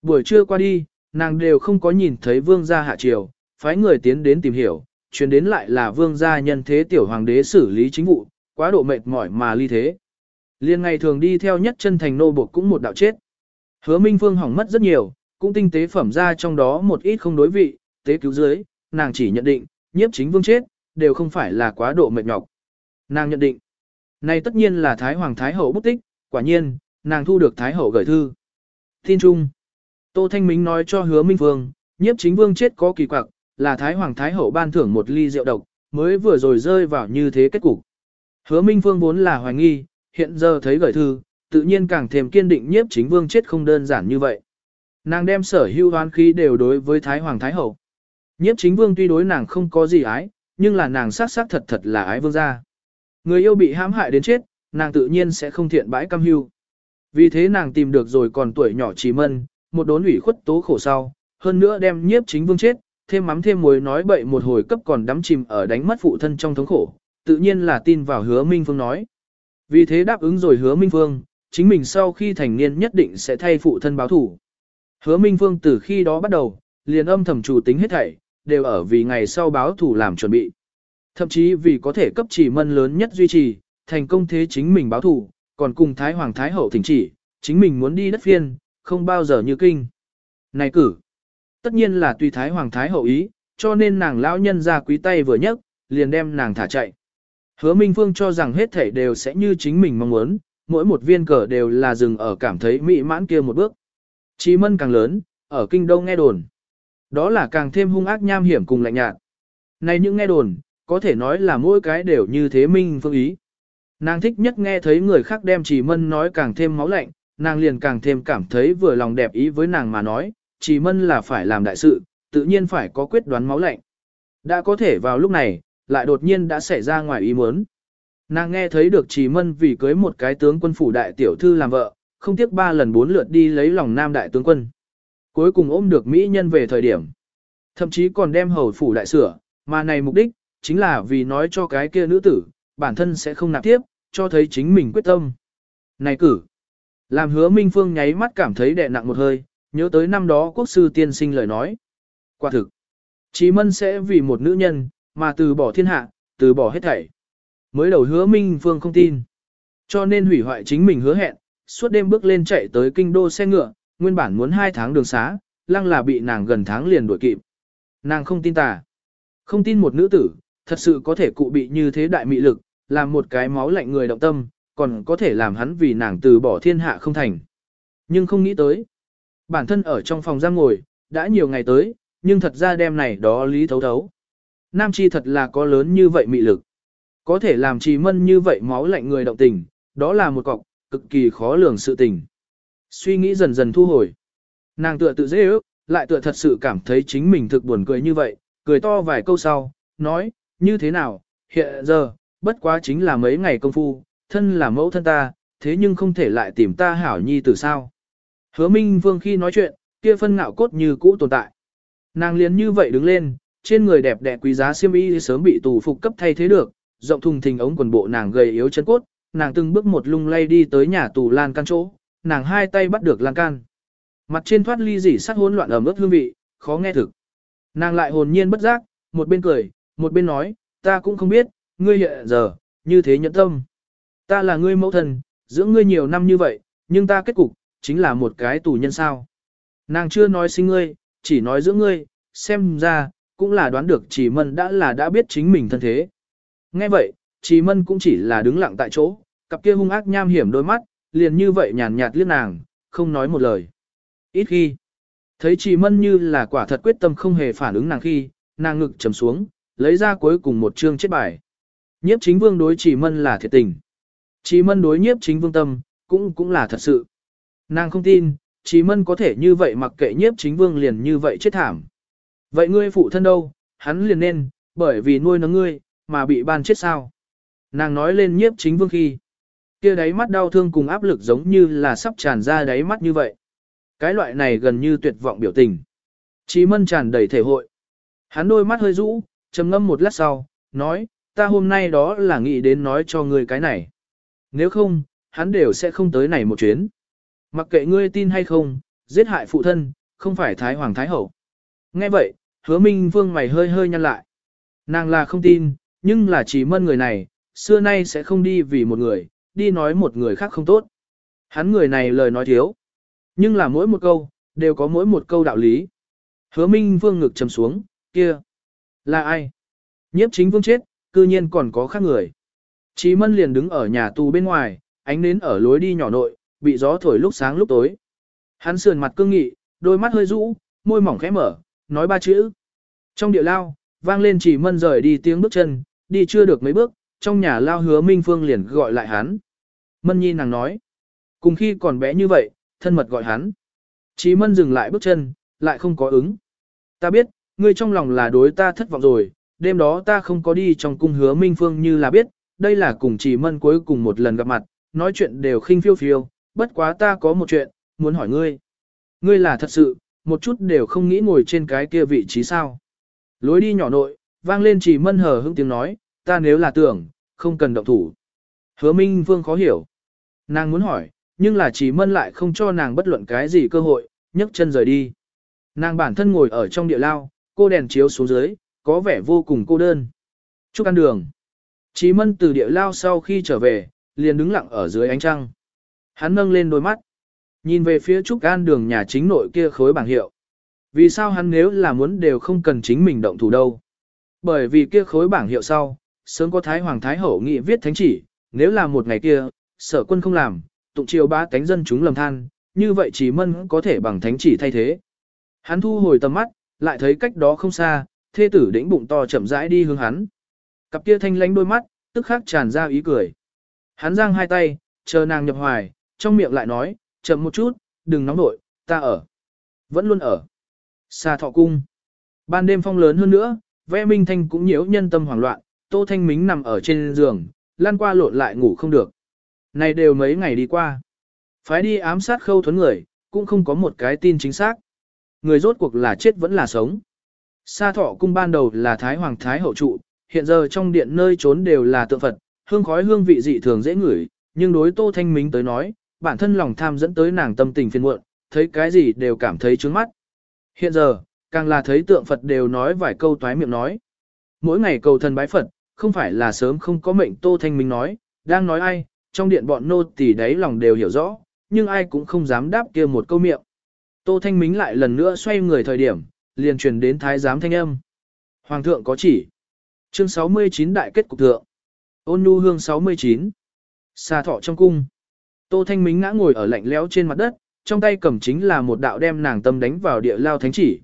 Buổi trưa qua đi, nàng đều không có nhìn thấy vương gia hạ triều, phái người tiến đến tìm hiểu, Chuyến đến lại là vương gia nhân thế tiểu hoàng đế xử lý chính vụ, quá độ mệt mỏi mà ly thế. Liên ngày thường đi theo nhất chân thành nô buộc cũng một đạo chết. Hứa Minh Phương hỏng mất rất nhiều, cũng tinh tế phẩm ra trong đó một ít không đối vị, tế cứu dưới, nàng chỉ nhận định, nhiếp chính vương chết, đều không phải là quá độ mệt nhọc. Nàng nhận định, này tất nhiên là Thái Hoàng Thái Hậu bút tích, quả nhiên, nàng thu được Thái Hậu gửi thư. Tin Trung Tô Thanh Minh nói cho hứa Minh Vương, nhiếp chính vương chết có kỳ quặc, là Thái Hoàng Thái Hậu ban thưởng một ly rượu độc, mới vừa rồi rơi vào như thế kết cục. Hứa Minh Vương vốn là hoài nghi, hiện giờ thấy gửi thư, tự nhiên càng thêm kiên định nhiếp chính vương chết không đơn giản như vậy. Nàng đem sở hưu hoán khí đều đối với Thái Hoàng Thái Hậu. Nhiếp chính vương tuy đối nàng không có gì ái, nhưng là nàng sát sát thật thật là ái vương gia. Người yêu bị hãm hại đến chết, nàng tự nhiên sẽ không thiện bãi cam hưu. Vì thế nàng tìm được rồi còn tuổi nhỏ chỉ mân, một đốn ủy khuất tố khổ sau, hơn nữa đem nhiếp chính vương chết, thêm mắm thêm muối nói bậy một hồi cấp còn đắm chìm ở đánh mất phụ thân trong thống khổ, tự nhiên là tin vào hứa Minh Phương nói. Vì thế đáp ứng rồi hứa Minh Phương, chính mình sau khi thành niên nhất định sẽ thay phụ thân báo thủ. Hứa Minh Phương từ khi đó bắt đầu, liền âm thầm chủ tính hết thảy, đều ở vì ngày sau báo thủ làm chuẩn bị. Thậm chí vì có thể cấp chỉ mân lớn nhất duy trì, thành công thế chính mình báo thủ, còn cùng Thái Hoàng Thái Hậu thỉnh chỉ, chính mình muốn đi đất phiên, không bao giờ như kinh. Này cử, tất nhiên là tùy Thái Hoàng Thái Hậu ý, cho nên nàng lão nhân ra quý tay vừa nhấc, liền đem nàng thả chạy. Hứa Minh Phương cho rằng hết thảy đều sẽ như chính mình mong muốn, mỗi một viên cờ đều là dừng ở cảm thấy mỹ mãn kia một bước. Chí mân càng lớn, ở kinh đông nghe đồn. Đó là càng thêm hung ác nham hiểm cùng lạnh nhạt. Này những nghe đồn, có thể nói là mỗi cái đều như thế Minh Phương ý. Nàng thích nhất nghe thấy người khác đem chỉ mân nói càng thêm máu lạnh, nàng liền càng thêm cảm thấy vừa lòng đẹp ý với nàng mà nói, chỉ mân là phải làm đại sự, tự nhiên phải có quyết đoán máu lạnh. Đã có thể vào lúc này, lại đột nhiên đã xảy ra ngoài ý muốn. Nàng nghe thấy được Trì mân vì cưới một cái tướng quân phủ đại tiểu thư làm vợ, không tiếc ba lần bốn lượt đi lấy lòng nam đại tướng quân. Cuối cùng ôm được Mỹ nhân về thời điểm. Thậm chí còn đem hầu phủ đại sửa, mà này mục đích, chính là vì nói cho cái kia nữ tử, bản thân sẽ không nạp tiếp, cho thấy chính mình quyết tâm. Này cử! Làm hứa Minh Phương nháy mắt cảm thấy đè nặng một hơi, nhớ tới năm đó quốc sư tiên sinh lời nói. Quả thực! Chí mân sẽ vì một nữ nhân, mà từ bỏ thiên hạ, từ bỏ hết thảy. Mới đầu hứa Minh Phương không tin. Cho nên hủy hoại chính mình hứa hẹn, suốt đêm bước lên chạy tới kinh đô xe ngựa, nguyên bản muốn hai tháng đường xá, lăng là bị nàng gần tháng liền đuổi kịp. Nàng không tin tà. Không tin một nữ tử, thật sự có thể cụ bị như thế đại mị lực, làm một cái máu lạnh người động tâm, còn có thể làm hắn vì nàng từ bỏ thiên hạ không thành. Nhưng không nghĩ tới. Bản thân ở trong phòng giam ngồi, đã nhiều ngày tới, nhưng thật ra đêm này đó lý thấu thấu. Nam chi thật là có lớn như vậy mị lực. Có thể làm trì mân như vậy máu lạnh người động tình, đó là một cọc, cực kỳ khó lường sự tình. Suy nghĩ dần dần thu hồi. Nàng tựa tự dễ ước, lại tựa thật sự cảm thấy chính mình thực buồn cười như vậy, cười to vài câu sau, nói, như thế nào, hiện giờ, bất quá chính là mấy ngày công phu, thân là mẫu thân ta, thế nhưng không thể lại tìm ta hảo nhi từ sao. Hứa Minh Vương khi nói chuyện, kia phân ngạo cốt như cũ tồn tại. Nàng liền như vậy đứng lên, trên người đẹp đẽ quý giá xiêm y sớm bị tù phục cấp thay thế được, rộng thùng thình ống quần bộ nàng gầy yếu chân cốt, nàng từng bước một lung lay đi tới nhà tù lan can chỗ, nàng hai tay bắt được lan can. Mặt trên thoát ly dỉ sắc hỗn loạn ẩm ướt hương vị, khó nghe thực. Nàng lại hồn nhiên bất giác, một bên cười, một bên nói, ta cũng không biết, ngươi hiện giờ, như thế nhẫn tâm. Ta là ngươi mẫu thân, dưỡng ngươi nhiều năm như vậy, nhưng ta kết cục, chính là một cái tù nhân sao. Nàng chưa nói sinh ngươi, chỉ nói dưỡng ngươi, xem ra, cũng là đoán được chỉ mân đã là đã biết chính mình thân thế. Nghe vậy, trì mân cũng chỉ là đứng lặng tại chỗ, cặp kia hung ác nham hiểm đôi mắt, liền như vậy nhàn nhạt liếc nàng, không nói một lời. Ít khi, thấy trì mân như là quả thật quyết tâm không hề phản ứng nàng khi, nàng ngực trầm xuống, lấy ra cuối cùng một chương chết bài. Nhiếp chính vương đối trì mân là thiệt tình. trì mân đối nhiếp chính vương tâm, cũng cũng là thật sự. Nàng không tin, trì mân có thể như vậy mặc kệ nhiếp chính vương liền như vậy chết thảm. Vậy ngươi phụ thân đâu, hắn liền nên, bởi vì nuôi nấng ngươi, mà bị ban chết sao. Nàng nói lên nhiếp chính vương khi. kia đáy mắt đau thương cùng áp lực giống như là sắp tràn ra đáy mắt như vậy. Cái loại này gần như tuyệt vọng biểu tình. Chí mân tràn đầy thể hội. Hắn đôi mắt hơi rũ, trầm ngâm một lát sau, nói, ta hôm nay đó là nghĩ đến nói cho ngươi cái này. Nếu không, hắn đều sẽ không tới này một chuyến. Mặc kệ ngươi tin hay không, giết hại phụ thân, không phải Thái Hoàng Thái Hậu. Nghe vậy, hứa minh vương mày hơi hơi nhăn lại. Nàng là không tin, nhưng là chỉ mân người này, xưa nay sẽ không đi vì một người, đi nói một người khác không tốt. Hắn người này lời nói thiếu. Nhưng là mỗi một câu, đều có mỗi một câu đạo lý. Hứa minh vương ngực trầm xuống, kia. Là ai? Nhiếp chính vương chết, cư nhiên còn có khác người. Chí mân liền đứng ở nhà tù bên ngoài, ánh nến ở lối đi nhỏ nội, bị gió thổi lúc sáng lúc tối. Hắn sườn mặt cương nghị, đôi mắt hơi rũ, môi mỏng khẽ mở, nói ba chữ. Trong địa lao, vang lên chỉ mân rời đi tiếng bước chân, đi chưa được mấy bước, trong nhà lao hứa Minh Phương liền gọi lại hắn. Mân nhi nàng nói, cùng khi còn bé như vậy, thân mật gọi hắn. Chí mân dừng lại bước chân, lại không có ứng. Ta biết, ngươi trong lòng là đối ta thất vọng rồi, đêm đó ta không có đi trong cung hứa Minh Phương như là biết, đây là cùng chỉ mân cuối cùng một lần gặp mặt, nói chuyện đều khinh phiêu phiêu, bất quá ta có một chuyện, muốn hỏi ngươi. Ngươi là thật sự, một chút đều không nghĩ ngồi trên cái kia vị trí sao. Lối đi nhỏ nội, vang lên chỉ mân hờ hững tiếng nói, ta nếu là tưởng, không cần động thủ. Hứa Minh Vương khó hiểu. Nàng muốn hỏi, nhưng là chỉ mân lại không cho nàng bất luận cái gì cơ hội, nhấc chân rời đi. Nàng bản thân ngồi ở trong địa lao, cô đèn chiếu xuống dưới, có vẻ vô cùng cô đơn. Chúc ăn đường. Chí mân từ địa lao sau khi trở về, liền đứng lặng ở dưới ánh trăng. Hắn nâng lên đôi mắt, nhìn về phía trúc an đường nhà chính nội kia khối bảng hiệu. Vì sao hắn nếu là muốn đều không cần chính mình động thủ đâu? Bởi vì kia khối bảng hiệu sau, sớm có Thái Hoàng Thái Hậu nghị viết thánh chỉ, nếu là một ngày kia, sở quân không làm, tụng triều ba cánh dân chúng lầm than, như vậy chỉ mân có thể bằng thánh chỉ thay thế. Hắn thu hồi tầm mắt, lại thấy cách đó không xa, thê tử đĩnh bụng to chậm rãi đi hướng hắn. Cặp kia thanh lánh đôi mắt, tức khắc tràn ra ý cười. Hắn giang hai tay, chờ nàng nhập hoài, trong miệng lại nói, chậm một chút, đừng nóng nổi, ta ở. Vẫn luôn ở. Xa thọ cung. Ban đêm phong lớn hơn nữa, vẽ minh thanh cũng nhiễu nhân tâm hoảng loạn, tô thanh mính nằm ở trên giường, lan qua lộn lại ngủ không được. Này đều mấy ngày đi qua. Phái đi ám sát khâu thuấn người, cũng không có một cái tin chính xác. Người rốt cuộc là chết vẫn là sống. Sa thọ cung ban đầu là Thái Hoàng Thái Hậu trụ, hiện giờ trong điện nơi trốn đều là tượng Phật, hương khói hương vị dị thường dễ ngửi, nhưng đối Tô Thanh Mính tới nói, bản thân lòng tham dẫn tới nàng tâm tình phiền muộn, thấy cái gì đều cảm thấy trướng mắt. Hiện giờ, càng là thấy tượng Phật đều nói vài câu toái miệng nói. Mỗi ngày cầu thần bái Phật, không phải là sớm không có mệnh Tô Thanh Minh nói, đang nói ai, trong điện bọn nô tỳ đấy lòng đều hiểu rõ, nhưng ai cũng không dám đáp kia một câu miệng. Tô Thanh Mính lại lần nữa xoay người thời điểm, liền truyền đến thái giám thanh âm. Hoàng thượng có chỉ. Chương 69 đại kết cục thượng. Ôn nhu hương 69. Xa thọ trong cung. Tô Thanh Mính ngã ngồi ở lạnh lẽo trên mặt đất, trong tay cầm chính là một đạo đem nàng tâm đánh vào địa lao thánh chỉ.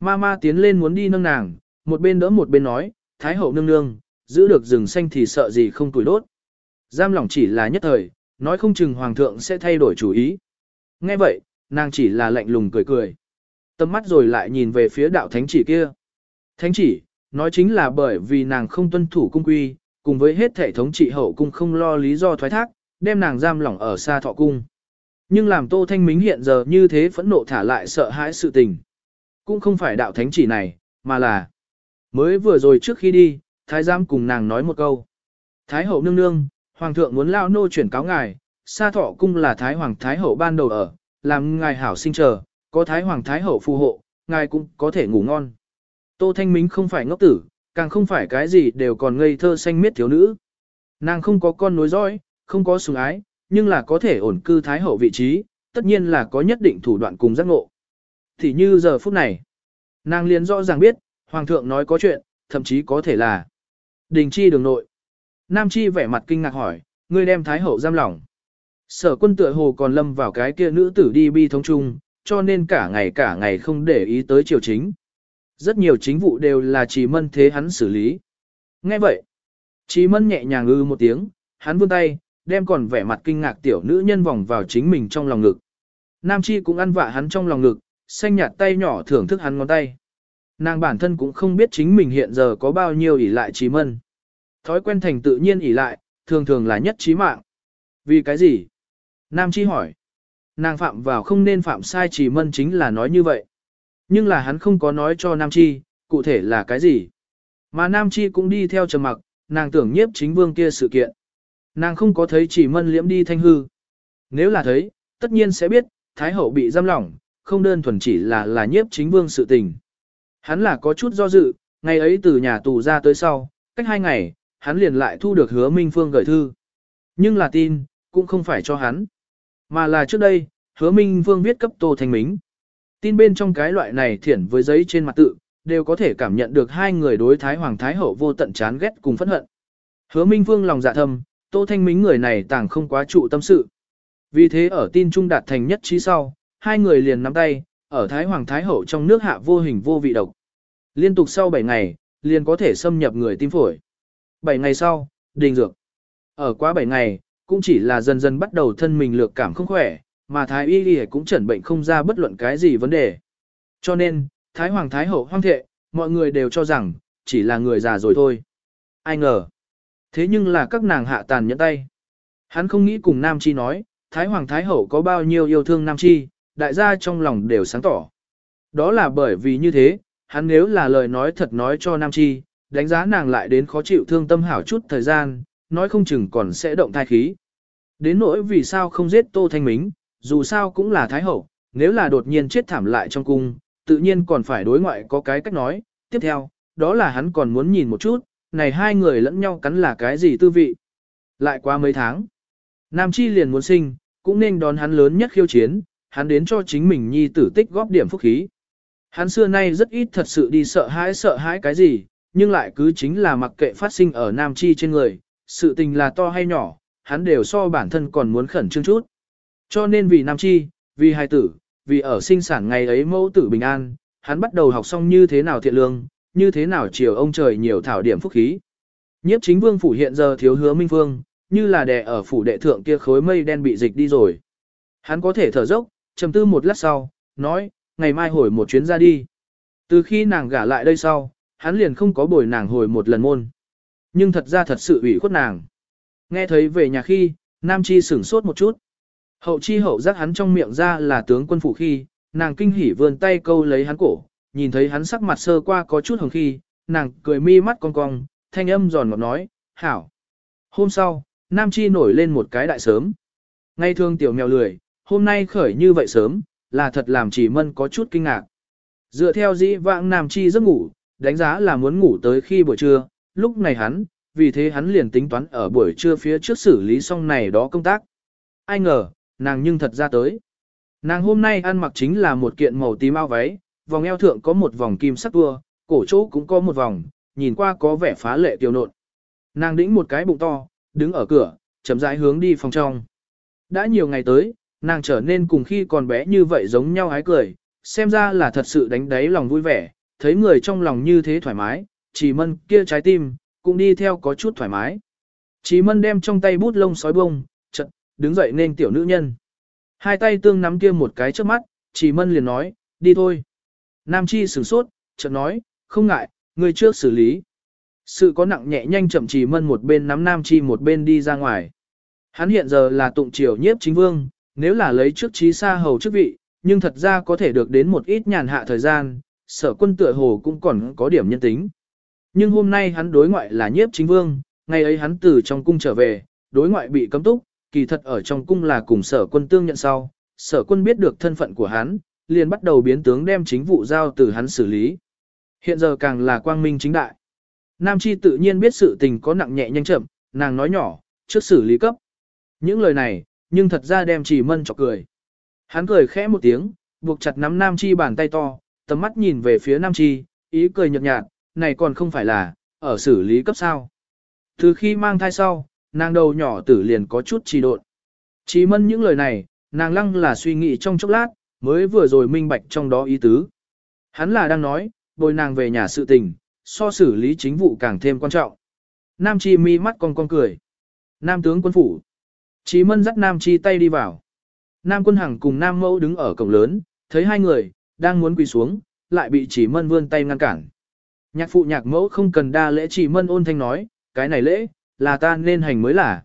Ma ma tiến lên muốn đi nâng nàng, một bên đỡ một bên nói, Thái hậu nương nương, giữ được rừng xanh thì sợ gì không tuổi đốt. Giam lỏng chỉ là nhất thời, nói không chừng hoàng thượng sẽ thay đổi chủ ý. Nghe vậy, nàng chỉ là lạnh lùng cười cười. Tâm mắt rồi lại nhìn về phía đạo thánh chỉ kia. Thánh chỉ, nói chính là bởi vì nàng không tuân thủ cung quy, cùng với hết thể thống trị hậu cung không lo lý do thoái thác, đem nàng giam lỏng ở xa thọ cung. Nhưng làm Tô Thanh Mính hiện giờ như thế phẫn nộ thả lại sợ hãi sự tình. Cũng không phải đạo thánh chỉ này, mà là mới vừa rồi trước khi đi, Thái giám cùng nàng nói một câu. Thái hậu nương nương, Hoàng thượng muốn lao nô chuyển cáo ngài, sa thọ cung là Thái Hoàng Thái hậu ban đầu ở, làm ngài hảo sinh chờ, có Thái Hoàng Thái hậu phù hộ, ngài cũng có thể ngủ ngon. Tô Thanh Mính không phải ngốc tử, càng không phải cái gì đều còn ngây thơ xanh miết thiếu nữ. Nàng không có con nối dõi, không có sủng ái, nhưng là có thể ổn cư thái hậu vị trí, tất nhiên là có nhất định thủ đoạn cùng giác ngộ. Thì như giờ phút này, nàng liền rõ ràng biết, hoàng thượng nói có chuyện, thậm chí có thể là đình chi đường nội. Nam chi vẻ mặt kinh ngạc hỏi, ngươi đem thái hậu giam lỏng. Sở quân tựa hồ còn lâm vào cái kia nữ tử đi bi thống chung, cho nên cả ngày cả ngày không để ý tới triều chính. Rất nhiều chính vụ đều là chỉ mân thế hắn xử lý. Nghe vậy, chỉ mân nhẹ nhàng ư một tiếng, hắn vươn tay, đem còn vẻ mặt kinh ngạc tiểu nữ nhân vòng vào chính mình trong lòng ngực. Nam Chi cũng ăn vạ hắn trong lòng ngực, xanh nhạt tay nhỏ thưởng thức hắn ngón tay. Nàng bản thân cũng không biết chính mình hiện giờ có bao nhiêu ỷ lại trí mân. Thói quen thành tự nhiên ỷ lại, thường thường là nhất trí mạng. Vì cái gì? Nam Chi hỏi. Nàng phạm vào không nên phạm sai chỉ mân chính là nói như vậy. Nhưng là hắn không có nói cho Nam Chi, cụ thể là cái gì. Mà Nam Chi cũng đi theo trầm mặc, nàng tưởng nhiếp chính vương kia sự kiện. Nàng không có thấy chỉ mân liễm đi thanh hư. Nếu là thấy, tất nhiên sẽ biết, Thái Hậu bị giam lỏng, không đơn thuần chỉ là là nhiếp chính vương sự tình. Hắn là có chút do dự, ngày ấy từ nhà tù ra tới sau, cách hai ngày, hắn liền lại thu được hứa Minh Phương gửi thư. Nhưng là tin, cũng không phải cho hắn. Mà là trước đây, hứa Minh Phương viết cấp Tô Thanh Mính. Tin bên trong cái loại này thiển với giấy trên mặt tự, đều có thể cảm nhận được hai người đối Thái Hoàng Thái Hậu vô tận chán ghét cùng phẫn hận. Hứa Minh Phương lòng dạ thâm, Tô Thanh Mính người này tàng không quá trụ tâm sự. Vì thế ở tin trung đạt thành nhất trí sau, hai người liền nắm tay, ở Thái Hoàng Thái Hậu trong nước hạ vô hình vô vị độc. Liên tục sau 7 ngày, liền có thể xâm nhập người tim phổi. 7 ngày sau, đình dược. Ở quá 7 ngày, cũng chỉ là dần dần bắt đầu thân mình lược cảm không khỏe, mà Thái Y Y cũng chẩn bệnh không ra bất luận cái gì vấn đề. Cho nên, Thái Hoàng Thái Hậu hoang thệ, mọi người đều cho rằng, chỉ là người già rồi thôi. Ai ngờ. Thế nhưng là các nàng hạ tàn nhẫn tay. Hắn không nghĩ cùng Nam Chi nói, Thái Hoàng Thái Hậu có bao nhiêu yêu thương Nam Chi, đại gia trong lòng đều sáng tỏ. Đó là bởi vì như thế, hắn nếu là lời nói thật nói cho Nam Chi, đánh giá nàng lại đến khó chịu thương tâm hảo chút thời gian, nói không chừng còn sẽ động thai khí. Đến nỗi vì sao không giết Tô Thanh Mính, dù sao cũng là Thái Hậu, nếu là đột nhiên chết thảm lại trong cung, tự nhiên còn phải đối ngoại có cái cách nói. Tiếp theo, đó là hắn còn muốn nhìn một chút, này hai người lẫn nhau cắn là cái gì tư vị. Lại qua mấy tháng, Nam Chi liền muốn sinh, cũng nên đón hắn lớn nhất khiêu chiến, hắn đến cho chính mình nhi tử tích góp điểm phúc khí. Hắn xưa nay rất ít thật sự đi sợ hãi sợ hãi cái gì, nhưng lại cứ chính là mặc kệ phát sinh ở Nam Chi trên người, sự tình là to hay nhỏ, hắn đều so bản thân còn muốn khẩn trương chút. Cho nên vì Nam Chi, vì hai tử, vì ở sinh sản ngày ấy mẫu tử bình an, hắn bắt đầu học xong như thế nào thiện lương, như thế nào chiều ông trời nhiều thảo điểm phúc khí. Nhiếp chính vương phủ hiện giờ thiếu hứa minh vương, như là đè ở phủ đệ thượng kia khối mây đen bị dịch đi rồi. Hắn có thể thở dốc, trầm tư một lát sau, nói, ngày mai hồi một chuyến ra đi. Từ khi nàng gả lại đây sau, hắn liền không có bồi nàng hồi một lần môn. Nhưng thật ra thật sự ủy khuất nàng. Nghe thấy về nhà khi, Nam Chi sửng sốt một chút. Hậu chi hậu giác hắn trong miệng ra là tướng quân phủ khi, nàng kinh hỉ vươn tay câu lấy hắn cổ, nhìn thấy hắn sắc mặt sơ qua có chút hồng khi, nàng cười mi mắt cong cong, thanh âm giòn ngọt nói, hảo. Hôm sau, Nam Chi nổi lên một cái đại sớm. Ngay thương tiểu mèo lười, hôm nay khởi như vậy sớm, là thật làm chỉ mân có chút kinh ngạc. Dựa theo dĩ vãng Nam Chi giấc ngủ, đánh giá là muốn ngủ tới khi buổi trưa, lúc này hắn, vì thế hắn liền tính toán ở buổi trưa phía trước xử lý xong này đó công tác. Ai ngờ, nàng nhưng thật ra tới. Nàng hôm nay ăn mặc chính là một kiện màu tím ao váy, vòng eo thượng có một vòng kim sắc tua, cổ chỗ cũng có một vòng, nhìn qua có vẻ phá lệ tiêu nộn. Nàng đĩnh một cái bụng to, đứng ở cửa, chậm rãi hướng đi phòng trong. Đã nhiều ngày tới, nàng trở nên cùng khi còn bé như vậy giống nhau hái cười, xem ra là thật sự đánh đáy lòng vui vẻ, thấy người trong lòng như thế thoải mái, chỉ mân kia trái tim, cũng đi theo có chút thoải mái. Chỉ mân đem trong tay bút lông sói bông, chật, đứng dậy nên tiểu nữ nhân. Hai tay tương nắm kia một cái trước mắt, chỉ mân liền nói, đi thôi. Nam Chi sửng sốt, chợt nói, không ngại, người trước xử lý. Sự có nặng nhẹ nhanh chậm chỉ mân một bên nắm Nam Chi một bên đi ra ngoài. Hắn hiện giờ là tụng triều nhiếp chính vương, nếu là lấy trước trí xa hầu chức vị, nhưng thật ra có thể được đến một ít nhàn hạ thời gian, sở quân tựa hồ cũng còn có điểm nhân tính. Nhưng hôm nay hắn đối ngoại là nhiếp chính vương, ngày ấy hắn từ trong cung trở về, đối ngoại bị cấm túc, kỳ thật ở trong cung là cùng sở quân tương nhận sau, sở quân biết được thân phận của hắn, liền bắt đầu biến tướng đem chính vụ giao từ hắn xử lý. Hiện giờ càng là quang minh chính đại. Nam Chi tự nhiên biết sự tình có nặng nhẹ nhanh chậm, nàng nói nhỏ, trước xử lý cấp. Những lời này, nhưng thật ra đem chỉ mân chọc cười. Hắn cười khẽ một tiếng, buộc chặt nắm Nam Chi bàn tay to, tầm mắt nhìn về phía Nam Chi, ý cười nhợt nhạt, này còn không phải là, ở xử lý cấp sao. Từ khi mang thai sau, nàng đầu nhỏ tử liền có chút trì độn. Chỉ mân những lời này, nàng lăng là suy nghĩ trong chốc lát, mới vừa rồi minh bạch trong đó ý tứ. Hắn là đang nói, bồi nàng về nhà sự tình, so xử lý chính vụ càng thêm quan trọng. Nam Chi mi mắt con con cười. Nam tướng quân phủ. Chí mân dắt Nam Chi tay đi vào. Nam quân hằng cùng Nam mẫu đứng ở cổng lớn, thấy hai người, đang muốn quỳ xuống, lại bị chỉ mân vươn tay ngăn cản. Nhạc phụ nhạc mẫu không cần đa lễ chỉ mân ôn thanh nói, cái này lễ, là ta nên hành mới là.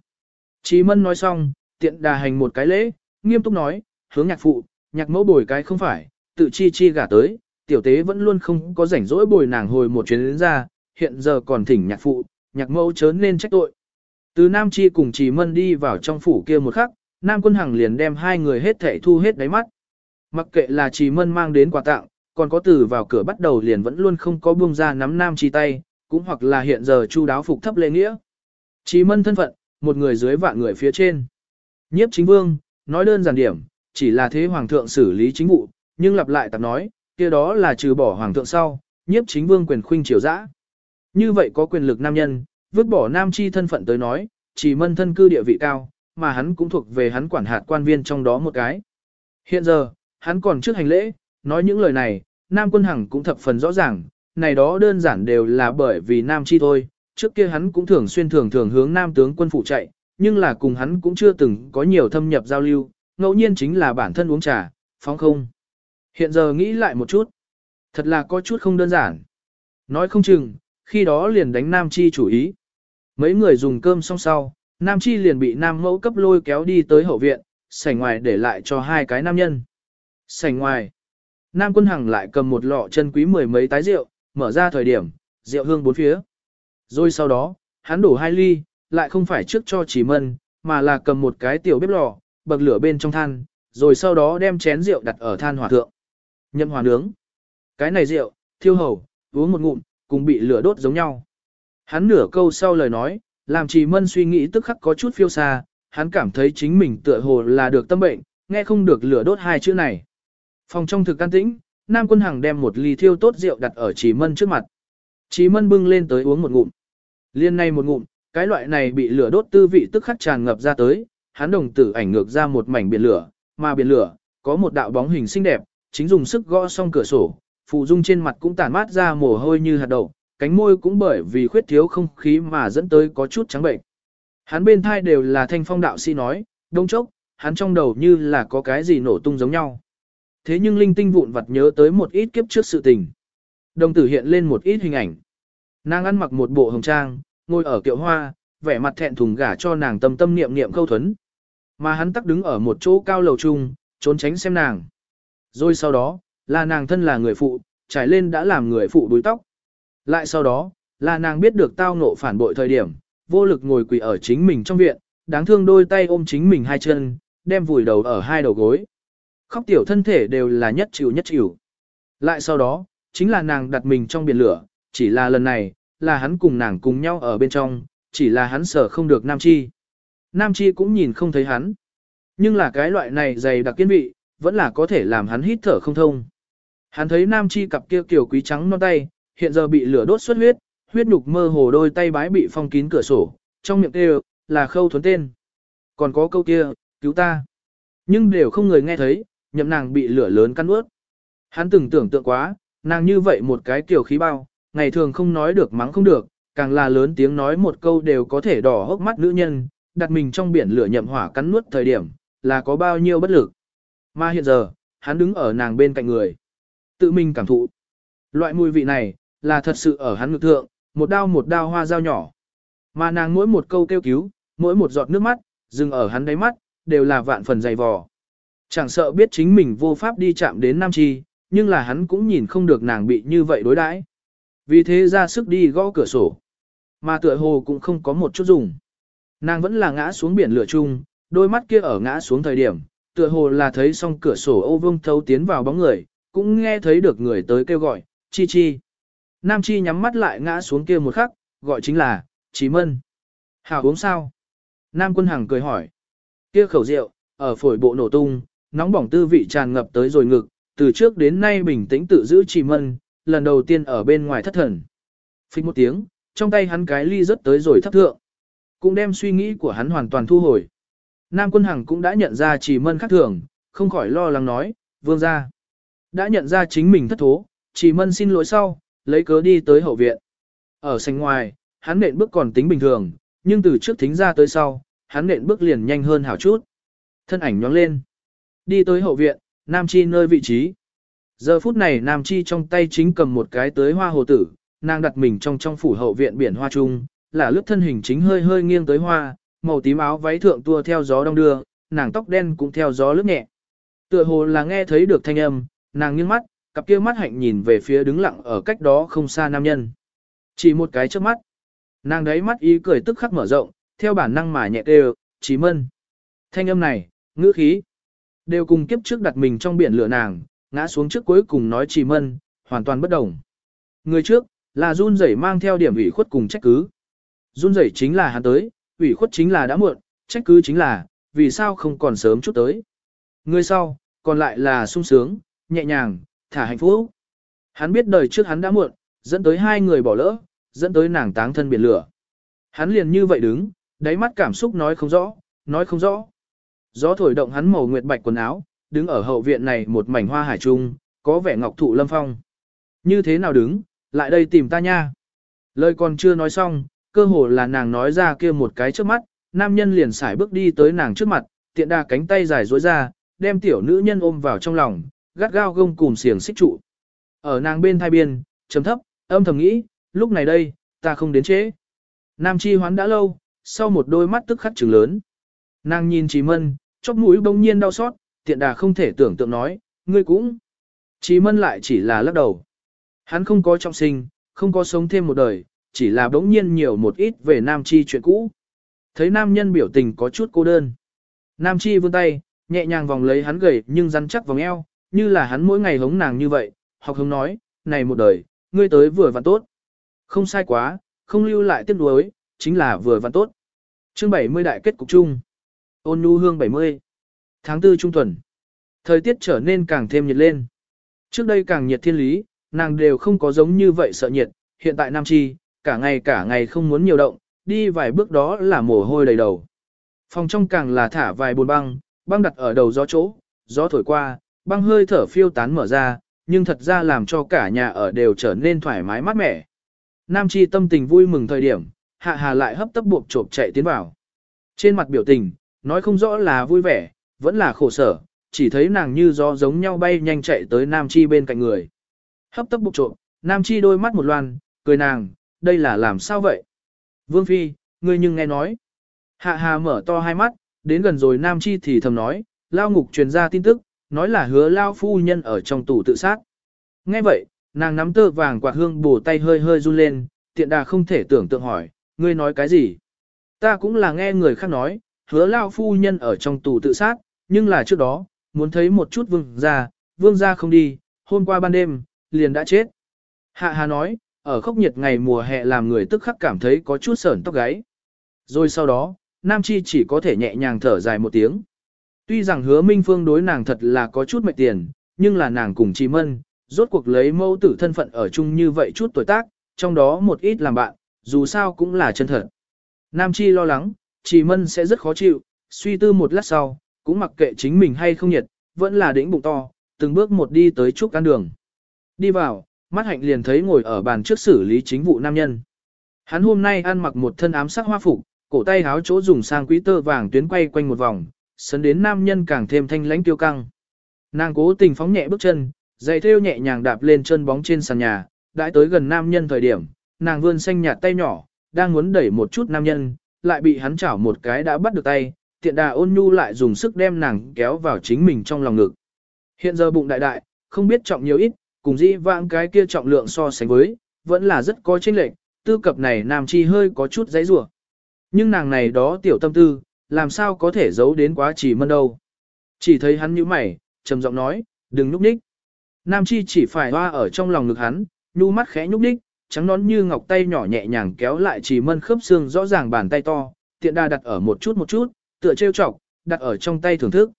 Chỉ mân nói xong, tiện đà hành một cái lễ, nghiêm túc nói, hướng nhạc phụ, nhạc mẫu bồi cái không phải, tự chi chi gả tới, tiểu tế vẫn luôn không có rảnh rỗi bồi nàng hồi một chuyến đến ra, hiện giờ còn thỉnh nhạc phụ, nhạc mẫu chớ nên trách tội. Từ Nam Chi cùng Trì Mân đi vào trong phủ kia một khắc, Nam Quân Hằng liền đem hai người hết thảy thu hết đáy mắt. Mặc kệ là Trì Mân mang đến quà tặng, còn có từ vào cửa bắt đầu liền vẫn luôn không có buông ra nắm Nam Chi tay, cũng hoặc là hiện giờ chu đáo phục thấp lễ nghĩa. Trì Mân thân phận, một người dưới vạn người phía trên. Nhiếp chính vương, nói đơn giản điểm, chỉ là thế hoàng thượng xử lý chính vụ, nhưng lặp lại tạp nói, kia đó là trừ bỏ hoàng thượng sau, nhiếp chính vương quyền khuynh triều dã. Như vậy có quyền lực nam nhân, vứt bỏ nam chi thân phận tới nói, chỉ mân thân cư địa vị cao, mà hắn cũng thuộc về hắn quản hạt quan viên trong đó một cái. Hiện giờ, hắn còn trước hành lễ, nói những lời này, nam quân hằng cũng thập phần rõ ràng, này đó đơn giản đều là bởi vì nam chi thôi, trước kia hắn cũng thường xuyên thường thường hướng nam tướng quân phụ chạy, nhưng là cùng hắn cũng chưa từng có nhiều thâm nhập giao lưu, ngẫu nhiên chính là bản thân uống trà, phóng không. Hiện giờ nghĩ lại một chút, thật là có chút không đơn giản. Nói không chừng, khi đó liền đánh Nam Chi chủ ý. Mấy người dùng cơm xong sau, Nam Chi liền bị Nam mẫu cấp lôi kéo đi tới hậu viện, sảnh ngoài để lại cho hai cái nam nhân. Sảnh ngoài, Nam quân hằng lại cầm một lọ chân quý mười mấy tái rượu, mở ra thời điểm, rượu hương bốn phía. Rồi sau đó, hắn đổ hai ly, lại không phải trước cho chỉ mân, mà là cầm một cái tiểu bếp lò, bậc lửa bên trong than, rồi sau đó đem chén rượu đặt ở than hỏa thượng. Nhâm hòa nướng. Cái này rượu, thiêu hầu, uống một ngụm, cùng bị lửa đốt giống nhau. Hắn nửa câu sau lời nói, làm trì mân suy nghĩ tức khắc có chút phiêu xa, hắn cảm thấy chính mình tựa hồ là được tâm bệnh, nghe không được lửa đốt hai chữ này. Phòng trong thực can tĩnh, Nam Quân Hằng đem một ly thiêu tốt rượu đặt ở trì mân trước mặt. Trì mân bưng lên tới uống một ngụm. Liên này một ngụm, cái loại này bị lửa đốt tư vị tức khắc tràn ngập ra tới, hắn đồng tử ảnh ngược ra một mảnh biển lửa, mà biển lửa, có một đạo bóng hình xinh đẹp, chính dùng sức gõ xong cửa sổ, phụ dung trên mặt cũng tản mát ra mồ hôi như hạt đậu, cánh môi cũng bởi vì khuyết thiếu không khí mà dẫn tới có chút trắng bệnh. Hắn bên thai đều là thanh phong đạo sĩ nói, đông chốc, hắn trong đầu như là có cái gì nổ tung giống nhau. Thế nhưng linh tinh vụn vặt nhớ tới một ít kiếp trước sự tình. Đồng tử hiện lên một ít hình ảnh. Nàng ăn mặc một bộ hồng trang, ngồi ở kiệu hoa, vẻ mặt thẹn thùng gả cho nàng tâm tâm niệm niệm câu thuấn. Mà hắn tắc đứng ở một chỗ cao lầu trung, trốn tránh xem nàng. Rồi sau đó, là nàng thân là người phụ, trải lên đã làm người phụ đuôi tóc. Lại sau đó, là nàng biết được tao ngộ phản bội thời điểm, vô lực ngồi quỳ ở chính mình trong viện, đáng thương đôi tay ôm chính mình hai chân, đem vùi đầu ở hai đầu gối. Khóc tiểu thân thể đều là nhất chịu nhất chịu. Lại sau đó, chính là nàng đặt mình trong biển lửa, chỉ là lần này, là hắn cùng nàng cùng nhau ở bên trong, chỉ là hắn sở không được Nam Chi. Nam Chi cũng nhìn không thấy hắn. Nhưng là cái loại này dày đặc kiên vị, vẫn là có thể làm hắn hít thở không thông. Hắn thấy Nam Chi cặp kia kiểu quý trắng non tay, hiện giờ bị lửa đốt xuất huyết, huyết nhục mơ hồ đôi tay bái bị phong kín cửa sổ, trong miệng kêu, là khâu thuấn tên. Còn có câu kia, cứu ta. Nhưng đều không người nghe thấy, nhậm nàng bị lửa lớn căn ướt. Hắn từng tưởng tượng quá, nàng như vậy một cái kiểu khí bao, ngày thường không nói được mắng không được, càng là lớn tiếng nói một câu đều có thể đỏ hốc mắt nữ nhân, đặt mình trong biển lửa nhậm hỏa cắn nuốt thời điểm, là có bao nhiêu bất lực. Mà hiện giờ, hắn đứng ở nàng bên cạnh người. Tự mình cảm thụ. Loại mùi vị này, là thật sự ở hắn ngực thượng, một đao một đao hoa dao nhỏ. Mà nàng mỗi một câu kêu cứu, mỗi một giọt nước mắt, dừng ở hắn đáy mắt, đều là vạn phần dày vò. Chẳng sợ biết chính mình vô pháp đi chạm đến Nam Chi, nhưng là hắn cũng nhìn không được nàng bị như vậy đối đãi. Vì thế ra sức đi gõ cửa sổ. Mà tựa hồ cũng không có một chút dùng. Nàng vẫn là ngã xuống biển lửa chung, đôi mắt kia ở ngã xuống thời điểm, tựa hồ là thấy xong cửa sổ ô vương thấu tiến vào bóng người, cũng nghe thấy được người tới kêu gọi, chi chi. Nam chi nhắm mắt lại ngã xuống kia một khắc, gọi chính là, Chí Mân. Hào uống sao? Nam quân hằng cười hỏi. Kia khẩu rượu, ở phổi bộ nổ tung, nóng bỏng tư vị tràn ngập tới rồi ngực, từ trước đến nay bình tĩnh tự giữ Chí Mân, lần đầu tiên ở bên ngoài thất thần. Phích một tiếng, trong tay hắn cái ly rớt tới rồi thấp thượng. Cũng đem suy nghĩ của hắn hoàn toàn thu hồi. Nam quân hằng cũng đã nhận ra Chí Mân khác thường, không khỏi lo lắng nói, vương ra. Đã nhận ra chính mình thất thố, Chí Mân xin lỗi sau, lấy cớ đi tới hậu viện. Ở sảnh ngoài, hắn nện bước còn tính bình thường, nhưng từ trước thính ra tới sau, hắn nện bước liền nhanh hơn hảo chút. Thân ảnh nhóng lên. Đi tới hậu viện, Nam Chi nơi vị trí. Giờ phút này Nam Chi trong tay chính cầm một cái tới hoa hồ tử, nàng đặt mình trong trong phủ hậu viện biển hoa trung, là lướt thân hình chính hơi hơi nghiêng tới hoa, màu tím áo váy thượng tua theo gió đông đưa, nàng tóc đen cũng theo gió lướt nhẹ. Tựa hồ là nghe thấy được thanh âm, nàng nghiêng mắt, cặp kia mắt hạnh nhìn về phía đứng lặng ở cách đó không xa nam nhân. Chỉ một cái trước mắt. Nàng đấy mắt ý cười tức khắc mở rộng, theo bản năng mà nhẹ đều, chỉ mân. Thanh âm này, ngữ khí, đều cùng kiếp trước đặt mình trong biển lửa nàng, ngã xuống trước cuối cùng nói chỉ mân, hoàn toàn bất đồng. Người trước, là run rẩy mang theo điểm ủy khuất cùng trách cứ. Run rẩy chính là hắn tới, ủy khuất chính là đã muộn, trách cứ chính là, vì sao không còn sớm chút tới. Người sau, còn lại là sung sướng, nhẹ nhàng, thả hạnh phúc. Hắn biết đời trước hắn đã muộn, dẫn tới hai người bỏ lỡ, dẫn tới nàng táng thân biển lửa. Hắn liền như vậy đứng, đáy mắt cảm xúc nói không rõ, nói không rõ. Gió thổi động hắn màu nguyệt bạch quần áo, đứng ở hậu viện này một mảnh hoa hải trung, có vẻ ngọc thụ lâm phong. Như thế nào đứng, lại đây tìm ta nha. Lời còn chưa nói xong, cơ hồ là nàng nói ra kia một cái trước mắt, nam nhân liền xài bước đi tới nàng trước mặt, tiện đà cánh tay dài duỗi ra, đem tiểu nữ nhân ôm vào trong lòng, gắt gao gông cùng xiềng xích trụ. Ở nàng bên thai biên, chấm thấp, âm thầm nghĩ, lúc này đây, ta không đến trễ. Nam chi hoán đã lâu, sau một đôi mắt tức khắc trừng lớn. Nàng nhìn trí Mân, chóp mũi bỗng nhiên đau xót, tiện đà không thể tưởng tượng nói, ngươi cũng. trí Mân lại chỉ là lắc đầu. Hắn không có trọng sinh, không có sống thêm một đời, chỉ là bỗng nhiên nhiều một ít về Nam Chi chuyện cũ. Thấy nam nhân biểu tình có chút cô đơn. Nam Chi vươn tay, nhẹ nhàng vòng lấy hắn gầy nhưng rắn chắc vòng eo, như là hắn mỗi ngày hống nàng như vậy, học hống nói, này một đời, ngươi tới vừa và tốt. Không sai quá, không lưu lại tiếc nuối, chính là vừa và tốt. Chương 70 đại kết cục chung. Ôn nhu hương 70. Tháng 4 trung tuần. Thời tiết trở nên càng thêm nhiệt lên. Trước đây càng nhiệt thiên lý, nàng đều không có giống như vậy sợ nhiệt, hiện tại Nam Chi, cả ngày cả ngày không muốn nhiều động, đi vài bước đó là mồ hôi đầy đầu. Phòng trong càng là thả vài bồn băng, băng đặt ở đầu gió chỗ, gió thổi qua, băng hơi thở phiêu tán mở ra, nhưng thật ra làm cho cả nhà ở đều trở nên thoải mái mát mẻ. Nam Chi tâm tình vui mừng thời điểm, Hạ Hà lại hấp tấp buộc chộp chạy tiến vào. Trên mặt biểu tình, nói không rõ là vui vẻ, vẫn là khổ sở, chỉ thấy nàng như gió giống nhau bay nhanh chạy tới Nam Chi bên cạnh người. Hấp tấp buộc trộm, Nam Chi đôi mắt một loan, cười nàng, đây là làm sao vậy? Vương Phi, ngươi nhưng nghe nói. Hạ Hà mở to hai mắt, đến gần rồi Nam Chi thì thầm nói, lao ngục truyền ra tin tức, nói là hứa lao phu nhân ở trong tù tự sát. Nghe vậy, nàng nắm tơ vàng quạt hương bổ tay hơi hơi run lên, tiện đà không thể tưởng tượng hỏi, ngươi nói cái gì? Ta cũng là nghe người khác nói, hứa lao phu nhân ở trong tù tự sát, nhưng là trước đó, muốn thấy một chút vương gia, vương gia không đi, hôm qua ban đêm, liền đã chết. Hạ Hà nói, ở khốc nhiệt ngày mùa hè làm người tức khắc cảm thấy có chút sởn tóc gáy. Rồi sau đó, Nam Chi chỉ có thể nhẹ nhàng thở dài một tiếng. Tuy rằng hứa Minh Phương đối nàng thật là có chút mệt tiền, nhưng là nàng cùng Chi Mân, rốt cuộc lấy mẫu tử thân phận ở chung như vậy chút tuổi tác, trong đó một ít làm bạn, dù sao cũng là chân thật. Nam Chi lo lắng, Chi Mân sẽ rất khó chịu, suy tư một lát sau, cũng mặc kệ chính mình hay không nhiệt, vẫn là đĩnh bụng to, từng bước một đi tới trúc căn đường. Đi vào, mắt hạnh liền thấy ngồi ở bàn trước xử lý chính vụ nam nhân. Hắn hôm nay ăn mặc một thân ám sắc hoa phục, cổ tay háo chỗ dùng sang quý tơ vàng tuyến quay quanh một vòng, sấn đến nam nhân càng thêm thanh lãnh tiêu căng. Nàng cố tình phóng nhẹ bước chân, giày thêu nhẹ nhàng đạp lên chân bóng trên sàn nhà, đãi tới gần nam nhân thời điểm, nàng vươn xanh nhạt tay nhỏ, đang muốn đẩy một chút nam nhân, lại bị hắn chảo một cái đã bắt được tay, tiện đà ôn nhu lại dùng sức đem nàng kéo vào chính mình trong lòng ngực. Hiện giờ bụng đại đại, không biết trọng nhiều ít, cùng dĩ vãng cái kia trọng lượng so sánh với, vẫn là rất có chênh lệch, tư cập này nam chi hơi có chút giấy rủa. Nhưng nàng này đó tiểu tâm tư, làm sao có thể giấu đến quá chỉ mân đâu. Chỉ thấy hắn như mày, trầm giọng nói, đừng núp đích. Nam chi chỉ phải hoa ở trong lòng ngực hắn, nhu mắt khẽ nhúc đích, trắng nón như ngọc tay nhỏ nhẹ nhàng kéo lại chỉ mân khớp xương rõ ràng bàn tay to, tiện đà đặt ở một chút một chút, tựa trêu chọc, đặt ở trong tay thưởng thức.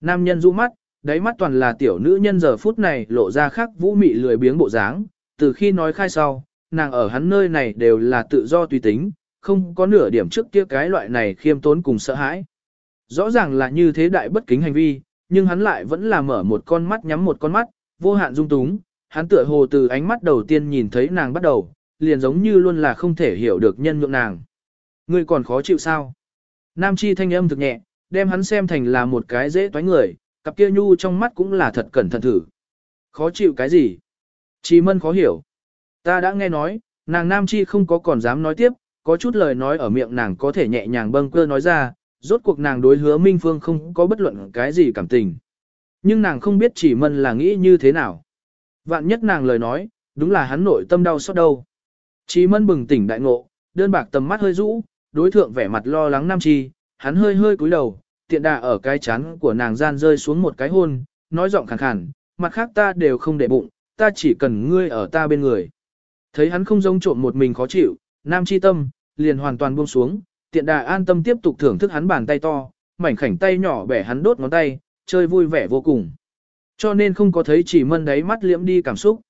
Nam nhân du mắt, đáy mắt toàn là tiểu nữ nhân giờ phút này lộ ra khác vũ mị lười biếng bộ dáng, từ khi nói khai sau, nàng ở hắn nơi này đều là tự do tùy tính, không có nửa điểm trước kia cái loại này khiêm tốn cùng sợ hãi. Rõ ràng là như thế đại bất kính hành vi, nhưng hắn lại vẫn là mở một con mắt nhắm một con mắt, vô hạn dung túng, hắn tựa hồ từ ánh mắt đầu tiên nhìn thấy nàng bắt đầu, liền giống như luôn là không thể hiểu được nhân nhượng nàng. Ngươi còn khó chịu sao? Nam chi thanh âm thực nhẹ, đem hắn xem thành là một cái dễ toái người, cặp kia nhu trong mắt cũng là thật cẩn thận thử. Khó chịu cái gì? Chi mân khó hiểu. Ta đã nghe nói, nàng nam chi không có còn dám nói tiếp, có chút lời nói ở miệng nàng có thể nhẹ nhàng bâng cơ nói ra, rốt cuộc nàng đối hứa Minh Phương không có bất luận cái gì cảm tình. Nhưng nàng không biết chỉ mân là nghĩ như thế nào. Vạn nhất nàng lời nói, đúng là hắn nội tâm đau xót đâu. Chỉ mân bừng tỉnh đại ngộ, đơn bạc tầm mắt hơi rũ, đối thượng vẻ mặt lo lắng nam chi, hắn hơi hơi cúi đầu, tiện đà ở cái chán của nàng gian rơi xuống một cái hôn, nói giọng khàn khàn, mặt khác ta đều không để bụng, ta chỉ cần ngươi ở ta bên người. Thấy hắn không giống trộm một mình khó chịu, nam chi tâm, liền hoàn toàn buông xuống, tiện đà an tâm tiếp tục thưởng thức hắn bàn tay to, mảnh khảnh tay nhỏ bẻ hắn đốt ngón tay, chơi vui vẻ vô cùng. Cho nên không có thấy chỉ mân đáy mắt liễm đi cảm xúc.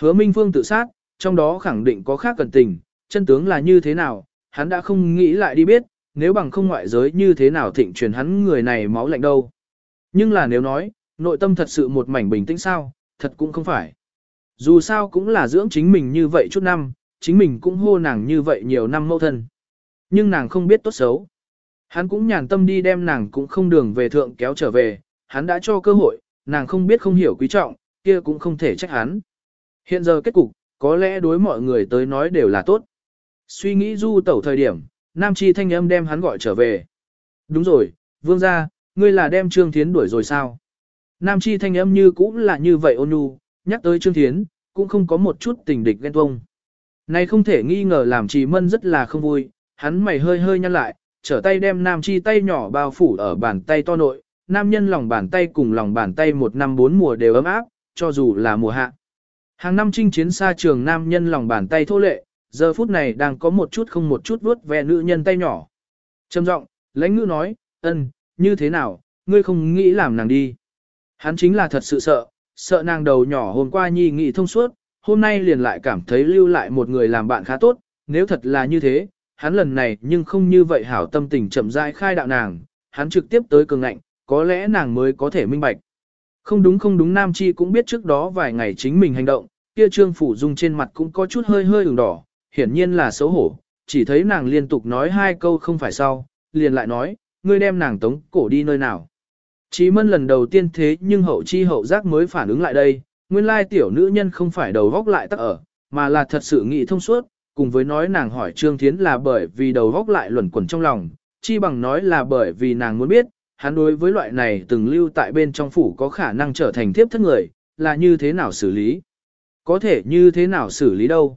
Hứa Minh Phương tự sát, trong đó khẳng định có khác cần tình, chân tướng là như thế nào, hắn đã không nghĩ lại đi biết, nếu bằng không ngoại giới như thế nào thịnh truyền hắn người này máu lạnh đâu. Nhưng là nếu nói, nội tâm thật sự một mảnh bình tĩnh sao, thật cũng không phải. Dù sao cũng là dưỡng chính mình như vậy chút năm, chính mình cũng hô nàng như vậy nhiều năm mẫu thân. Nhưng nàng không biết tốt xấu. Hắn cũng nhàn tâm đi đem nàng cũng không đường về thượng kéo trở về, hắn đã cho cơ hội, nàng không biết không hiểu quý trọng, kia cũng không thể trách hắn. Hiện giờ kết cục, có lẽ đối mọi người tới nói đều là tốt. Suy nghĩ du tẩu thời điểm, Nam Chi thanh âm đem hắn gọi trở về. Đúng rồi, vương gia, ngươi là đem Trương Thiến đuổi rồi sao? Nam Chi thanh âm như cũng là như vậy ôn nhu, nhắc tới Trương Thiến, cũng không có một chút tình địch ghen tuông. Này không thể nghi ngờ làm Trì Mân rất là không vui, hắn mày hơi hơi nhăn lại, trở tay đem Nam Chi tay nhỏ bao phủ ở bàn tay to nội, nam nhân lòng bàn tay cùng lòng bàn tay một năm bốn mùa đều ấm áp, cho dù là mùa hạ. Hàng năm chinh chiến xa trường nam nhân lòng bàn tay thô lệ, giờ phút này đang có một chút không một chút vuốt ve nữ nhân tay nhỏ. Trầm giọng, lãnh ngữ nói, ân, như thế nào, ngươi không nghĩ làm nàng đi. Hắn chính là thật sự sợ, sợ nàng đầu nhỏ hôm qua nhi nghị thông suốt, hôm nay liền lại cảm thấy lưu lại một người làm bạn khá tốt, nếu thật là như thế, hắn lần này nhưng không như vậy hảo tâm tình chậm rãi khai đạo nàng, hắn trực tiếp tới cường ngạnh, có lẽ nàng mới có thể minh bạch. Không đúng không đúng Nam Chi cũng biết trước đó vài ngày chính mình hành động, kia trương phủ dung trên mặt cũng có chút hơi hơi ửng đỏ, hiển nhiên là xấu hổ, chỉ thấy nàng liên tục nói hai câu không phải sau, liền lại nói, ngươi đem nàng tống cổ đi nơi nào. Chí mân lần đầu tiên thế nhưng hậu chi hậu giác mới phản ứng lại đây, nguyên lai tiểu nữ nhân không phải đầu góc lại tắc ở, mà là thật sự nghĩ thông suốt, cùng với nói nàng hỏi Trương Thiến là bởi vì đầu góc lại luẩn quẩn trong lòng, chi bằng nói là bởi vì nàng muốn biết, hắn đối với loại này từng lưu tại bên trong phủ có khả năng trở thành tiếp thất người, là như thế nào xử lý. Có thể như thế nào xử lý đâu.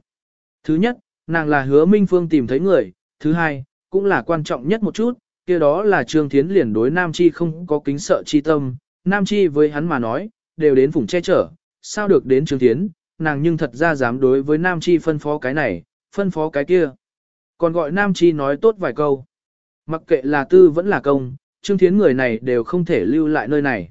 Thứ nhất, nàng là hứa Minh Phương tìm thấy người, thứ hai, cũng là quan trọng nhất một chút, kia đó là Trương Thiến liền đối Nam Chi không có kính sợ chi tâm, Nam Chi với hắn mà nói, đều đến vùng che chở, sao được đến Trương Thiến, nàng nhưng thật ra dám đối với Nam Chi phân phó cái này, phân phó cái kia. Còn gọi Nam Chi nói tốt vài câu. Mặc kệ là tư vẫn là công, Trương Thiến người này đều không thể lưu lại nơi này.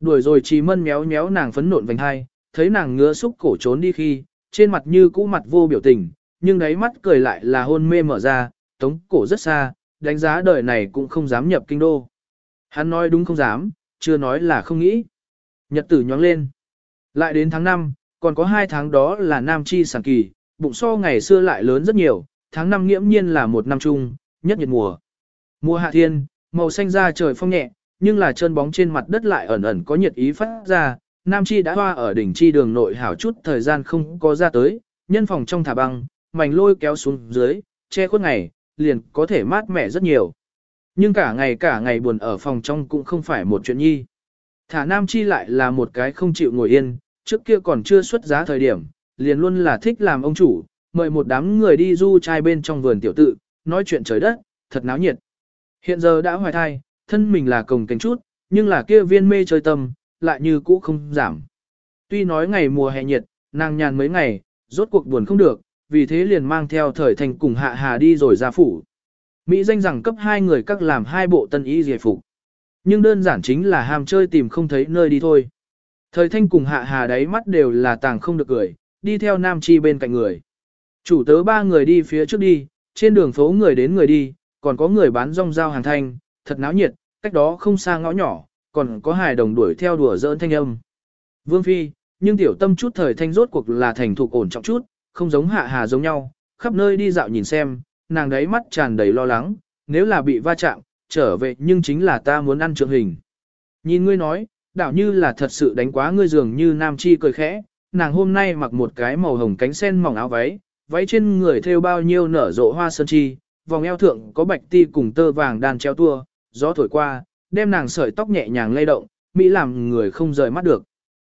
Đuổi rồi Chi Mân méo méo nàng phấn nộn vành hai, thấy nàng ngứa xúc cổ trốn đi khi, trên mặt như cũ mặt vô biểu tình, nhưng đáy mắt cười lại là hôn mê mở ra, tống cổ rất xa, đánh giá đời này cũng không dám nhập kinh đô. Hắn nói đúng không dám, chưa nói là không nghĩ. Nhật tử nhóng lên. Lại đến tháng 5, còn có 2 tháng đó là nam chi sản kỳ, bụng so ngày xưa lại lớn rất nhiều, tháng 5 nghiễm nhiên là một năm chung, nhất nhiệt mùa. Mùa hạ thiên, màu xanh da trời phong nhẹ, nhưng là chân bóng trên mặt đất lại ẩn ẩn có nhiệt ý phát ra, Nam Chi đã hoa ở đỉnh chi đường nội hảo chút thời gian không có ra tới, nhân phòng trong thả băng, mảnh lôi kéo xuống dưới, che khuất ngày, liền có thể mát mẻ rất nhiều. Nhưng cả ngày cả ngày buồn ở phòng trong cũng không phải một chuyện nhi. Thả Nam Chi lại là một cái không chịu ngồi yên, trước kia còn chưa xuất giá thời điểm, liền luôn là thích làm ông chủ, mời một đám người đi du trai bên trong vườn tiểu tự, nói chuyện trời đất, thật náo nhiệt. Hiện giờ đã hoài thai, thân mình là cồng cánh chút, nhưng là kia viên mê chơi tâm, lại như cũ không giảm. Tuy nói ngày mùa hè nhiệt, nàng nhàn mấy ngày, rốt cuộc buồn không được, vì thế liền mang theo thời thành cùng hạ hà đi rồi ra phủ. Mỹ danh rằng cấp hai người các làm hai bộ tân y giải phục. Nhưng đơn giản chính là ham chơi tìm không thấy nơi đi thôi. Thời thanh cùng hạ hà đáy mắt đều là tàng không được cười, đi theo nam chi bên cạnh người. Chủ tớ ba người đi phía trước đi, trên đường phố người đến người đi, còn có người bán rong rao hàng thanh, thật náo nhiệt, cách đó không xa ngõ nhỏ, còn có hài đồng đuổi theo đùa dỡn thanh âm. Vương Phi, nhưng tiểu tâm chút thời thanh rốt cuộc là thành thục ổn trọng chút, không giống hạ hà giống nhau, khắp nơi đi dạo nhìn xem, nàng đấy mắt tràn đầy lo lắng, nếu là bị va chạm, trở về nhưng chính là ta muốn ăn trượng hình. Nhìn ngươi nói, đảo như là thật sự đánh quá ngươi dường như nam chi cười khẽ, nàng hôm nay mặc một cái màu hồng cánh sen mỏng áo váy, váy trên người thêu bao nhiêu nở rộ hoa sơn chi, vòng eo thượng có bạch ti cùng tơ vàng đan treo tua, gió thổi qua, đem nàng sợi tóc nhẹ nhàng lay động, mỹ làm người không rời mắt được.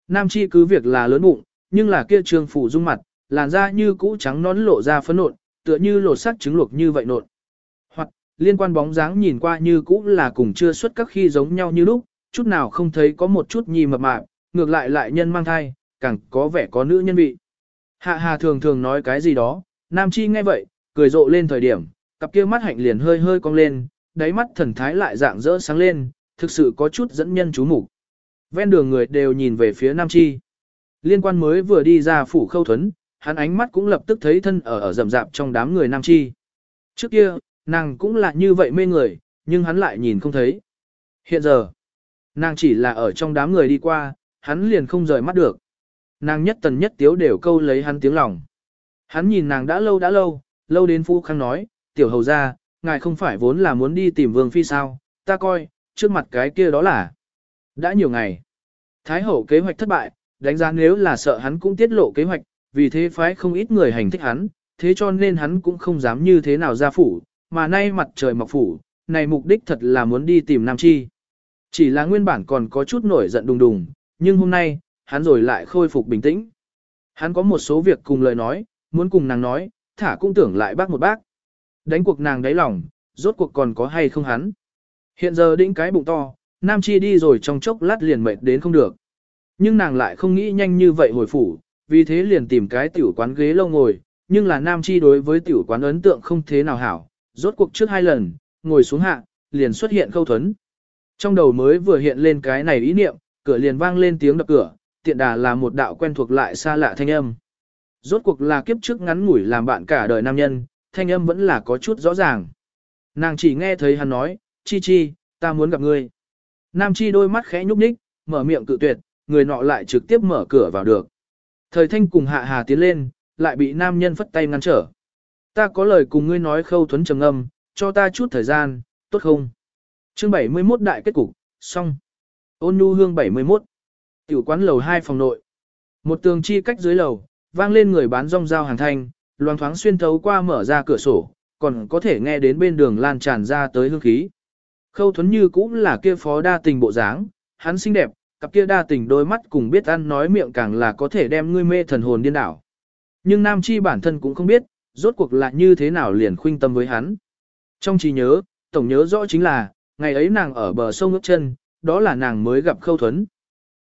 Nam chi cứ việc là lớn bụng, nhưng là kia trương phủ dung mặt, làn da như cũ trắng nón lộ ra phấn nộn, tựa như lột sắc trứng luộc như vậy nộn. Liên quan bóng dáng nhìn qua như cũ là cùng chưa xuất các khi giống nhau như lúc, chút nào không thấy có một chút nhì mập mạp, ngược lại lại nhân mang thai, càng có vẻ có nữ nhân vị. Hạ hà thường thường nói cái gì đó, nam chi nghe vậy, cười rộ lên thời điểm, cặp kia mắt hạnh liền hơi hơi cong lên, đáy mắt thần thái lại dạng rỡ sáng lên, thực sự có chút dẫn nhân chú mục. Ven đường người đều nhìn về phía nam chi. Liên quan mới vừa đi ra phủ khâu thuấn, hắn ánh mắt cũng lập tức thấy thân ở ở rầm rạp trong đám người nam chi. Trước kia, nàng cũng là như vậy mê người, nhưng hắn lại nhìn không thấy. Hiện giờ, nàng chỉ là ở trong đám người đi qua, hắn liền không rời mắt được. Nàng nhất tần nhất tiếu đều câu lấy hắn tiếng lòng. Hắn nhìn nàng đã lâu đã lâu, lâu đến phu khang nói, tiểu hầu ra, ngài không phải vốn là muốn đi tìm vương phi sao, ta coi, trước mặt cái kia đó là. Đã nhiều ngày, Thái hậu kế hoạch thất bại, đánh giá nếu là sợ hắn cũng tiết lộ kế hoạch, vì thế phái không ít người hành thích hắn, thế cho nên hắn cũng không dám như thế nào ra phủ, mà nay mặt trời mọc phủ, này mục đích thật là muốn đi tìm Nam Chi. Chỉ là nguyên bản còn có chút nổi giận đùng đùng, nhưng hôm nay, hắn rồi lại khôi phục bình tĩnh. Hắn có một số việc cùng lời nói, muốn cùng nàng nói, thả cũng tưởng lại bác một bác. Đánh cuộc nàng đáy lòng, rốt cuộc còn có hay không hắn. Hiện giờ đĩnh cái bụng to, Nam Chi đi rồi trong chốc lát liền mệt đến không được. Nhưng nàng lại không nghĩ nhanh như vậy hồi phủ, vì thế liền tìm cái tiểu quán ghế lâu ngồi, nhưng là Nam Chi đối với tiểu quán ấn tượng không thế nào hảo, rốt cuộc trước hai lần, ngồi xuống hạ, liền xuất hiện khâu thuấn. Trong đầu mới vừa hiện lên cái này ý niệm, cửa liền vang lên tiếng đập cửa, tiện đà là một đạo quen thuộc lại xa lạ thanh âm. Rốt cuộc là kiếp trước ngắn ngủi làm bạn cả đời nam nhân, thanh âm vẫn là có chút rõ ràng. Nàng chỉ nghe thấy hắn nói, chi chi, ta muốn gặp ngươi. Nam chi đôi mắt khẽ nhúc nhích, mở miệng cự tuyệt, người nọ lại trực tiếp mở cửa vào được. Thời thanh cùng hạ hà tiến lên, lại bị nam nhân phất tay ngăn trở. Ta có lời cùng ngươi nói khâu thuấn trầm âm, cho ta chút thời gian, tốt không? Chương 71 đại kết cục, xong. Ôn nhu hương 71. Tiểu quán lầu 2 phòng nội. Một tường chi cách dưới lầu, vang lên người bán rong dao hàng thanh, loang thoáng xuyên thấu qua mở ra cửa sổ, còn có thể nghe đến bên đường lan tràn ra tới hương khí. Khâu thuấn như cũng là kia phó đa tình bộ dáng, hắn xinh đẹp, cặp kia đa tình đôi mắt cùng biết ăn nói miệng càng là có thể đem ngươi mê thần hồn điên đảo. Nhưng Nam Chi bản thân cũng không biết, rốt cuộc là như thế nào liền khuynh tâm với hắn. Trong trí nhớ, tổng nhớ rõ chính là, ngày ấy nàng ở bờ sông ước chân, đó là nàng mới gặp khâu thuấn.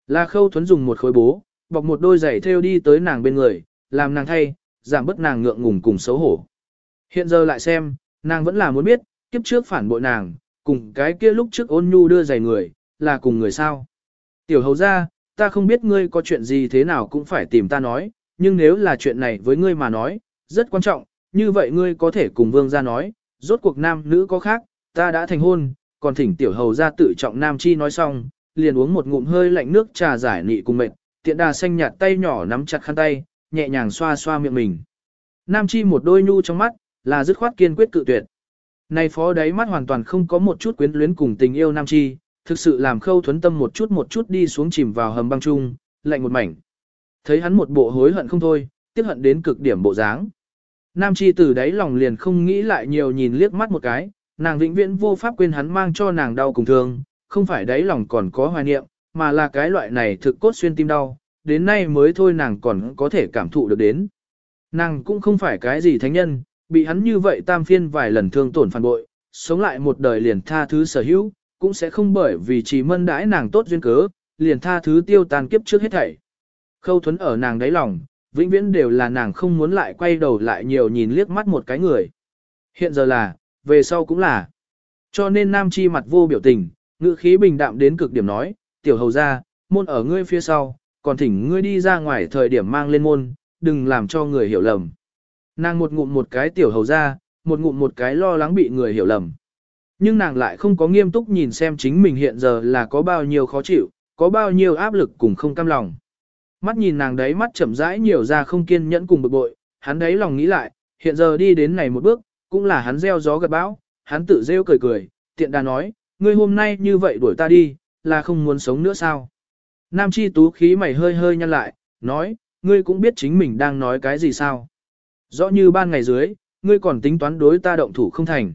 Là khâu thuấn dùng một khối bố, bọc một đôi giày theo đi tới nàng bên người, làm nàng thay, giảm bớt nàng ngượng ngùng cùng xấu hổ. Hiện giờ lại xem, nàng vẫn là muốn biết, kiếp trước phản bội nàng, cùng cái kia lúc trước ôn nhu đưa giày người, là cùng người sao. Tiểu hầu ra, ta không biết ngươi có chuyện gì thế nào cũng phải tìm ta nói, nhưng nếu là chuyện này với ngươi mà nói, rất quan trọng, như vậy ngươi có thể cùng vương gia nói, rốt cuộc nam nữ có khác, ta đã thành hôn, còn thỉnh tiểu hầu gia tự trọng nam chi nói xong, liền uống một ngụm hơi lạnh nước trà giải nị cùng mệt, tiện đà xanh nhạt tay nhỏ nắm chặt khăn tay, nhẹ nhàng xoa xoa miệng mình. Nam chi một đôi nhu trong mắt, là dứt khoát kiên quyết cự tuyệt. Này phó đáy mắt hoàn toàn không có một chút quyến luyến cùng tình yêu nam chi, thực sự làm khâu thuấn tâm một chút một chút đi xuống chìm vào hầm băng chung, lạnh một mảnh. Thấy hắn một bộ hối hận không thôi, tiếc hận đến cực điểm bộ dáng. Nam Chi từ đáy lòng liền không nghĩ lại nhiều nhìn liếc mắt một cái, nàng vĩnh viễn vô pháp quên hắn mang cho nàng đau cùng thương, không phải đáy lòng còn có hoài niệm, mà là cái loại này thực cốt xuyên tim đau, đến nay mới thôi nàng còn có thể cảm thụ được đến. Nàng cũng không phải cái gì thánh nhân, bị hắn như vậy tam phiên vài lần thương tổn phản bội, sống lại một đời liền tha thứ sở hữu, cũng sẽ không bởi vì chỉ mân đãi nàng tốt duyên cớ, liền tha thứ tiêu tan kiếp trước hết thảy. Khâu thuấn ở nàng đáy lòng, vĩnh viễn đều là nàng không muốn lại quay đầu lại nhiều nhìn liếc mắt một cái người. Hiện giờ là, về sau cũng là. Cho nên nam chi mặt vô biểu tình, ngữ khí bình đạm đến cực điểm nói, tiểu hầu ra, môn ở ngươi phía sau, còn thỉnh ngươi đi ra ngoài thời điểm mang lên môn, đừng làm cho người hiểu lầm. Nàng một ngụm một cái tiểu hầu ra, một ngụm một cái lo lắng bị người hiểu lầm. Nhưng nàng lại không có nghiêm túc nhìn xem chính mình hiện giờ là có bao nhiêu khó chịu, có bao nhiêu áp lực cùng không cam lòng. Mắt nhìn nàng đấy mắt chậm rãi nhiều ra không kiên nhẫn cùng bực bội, hắn đấy lòng nghĩ lại, hiện giờ đi đến này một bước, cũng là hắn gieo gió gặt bão, hắn tự rêu cười cười, tiện đà nói, ngươi hôm nay như vậy đuổi ta đi, là không muốn sống nữa sao? Nam chi tú khí mày hơi hơi nhăn lại, nói, ngươi cũng biết chính mình đang nói cái gì sao? Rõ như ban ngày dưới, ngươi còn tính toán đối ta động thủ không thành.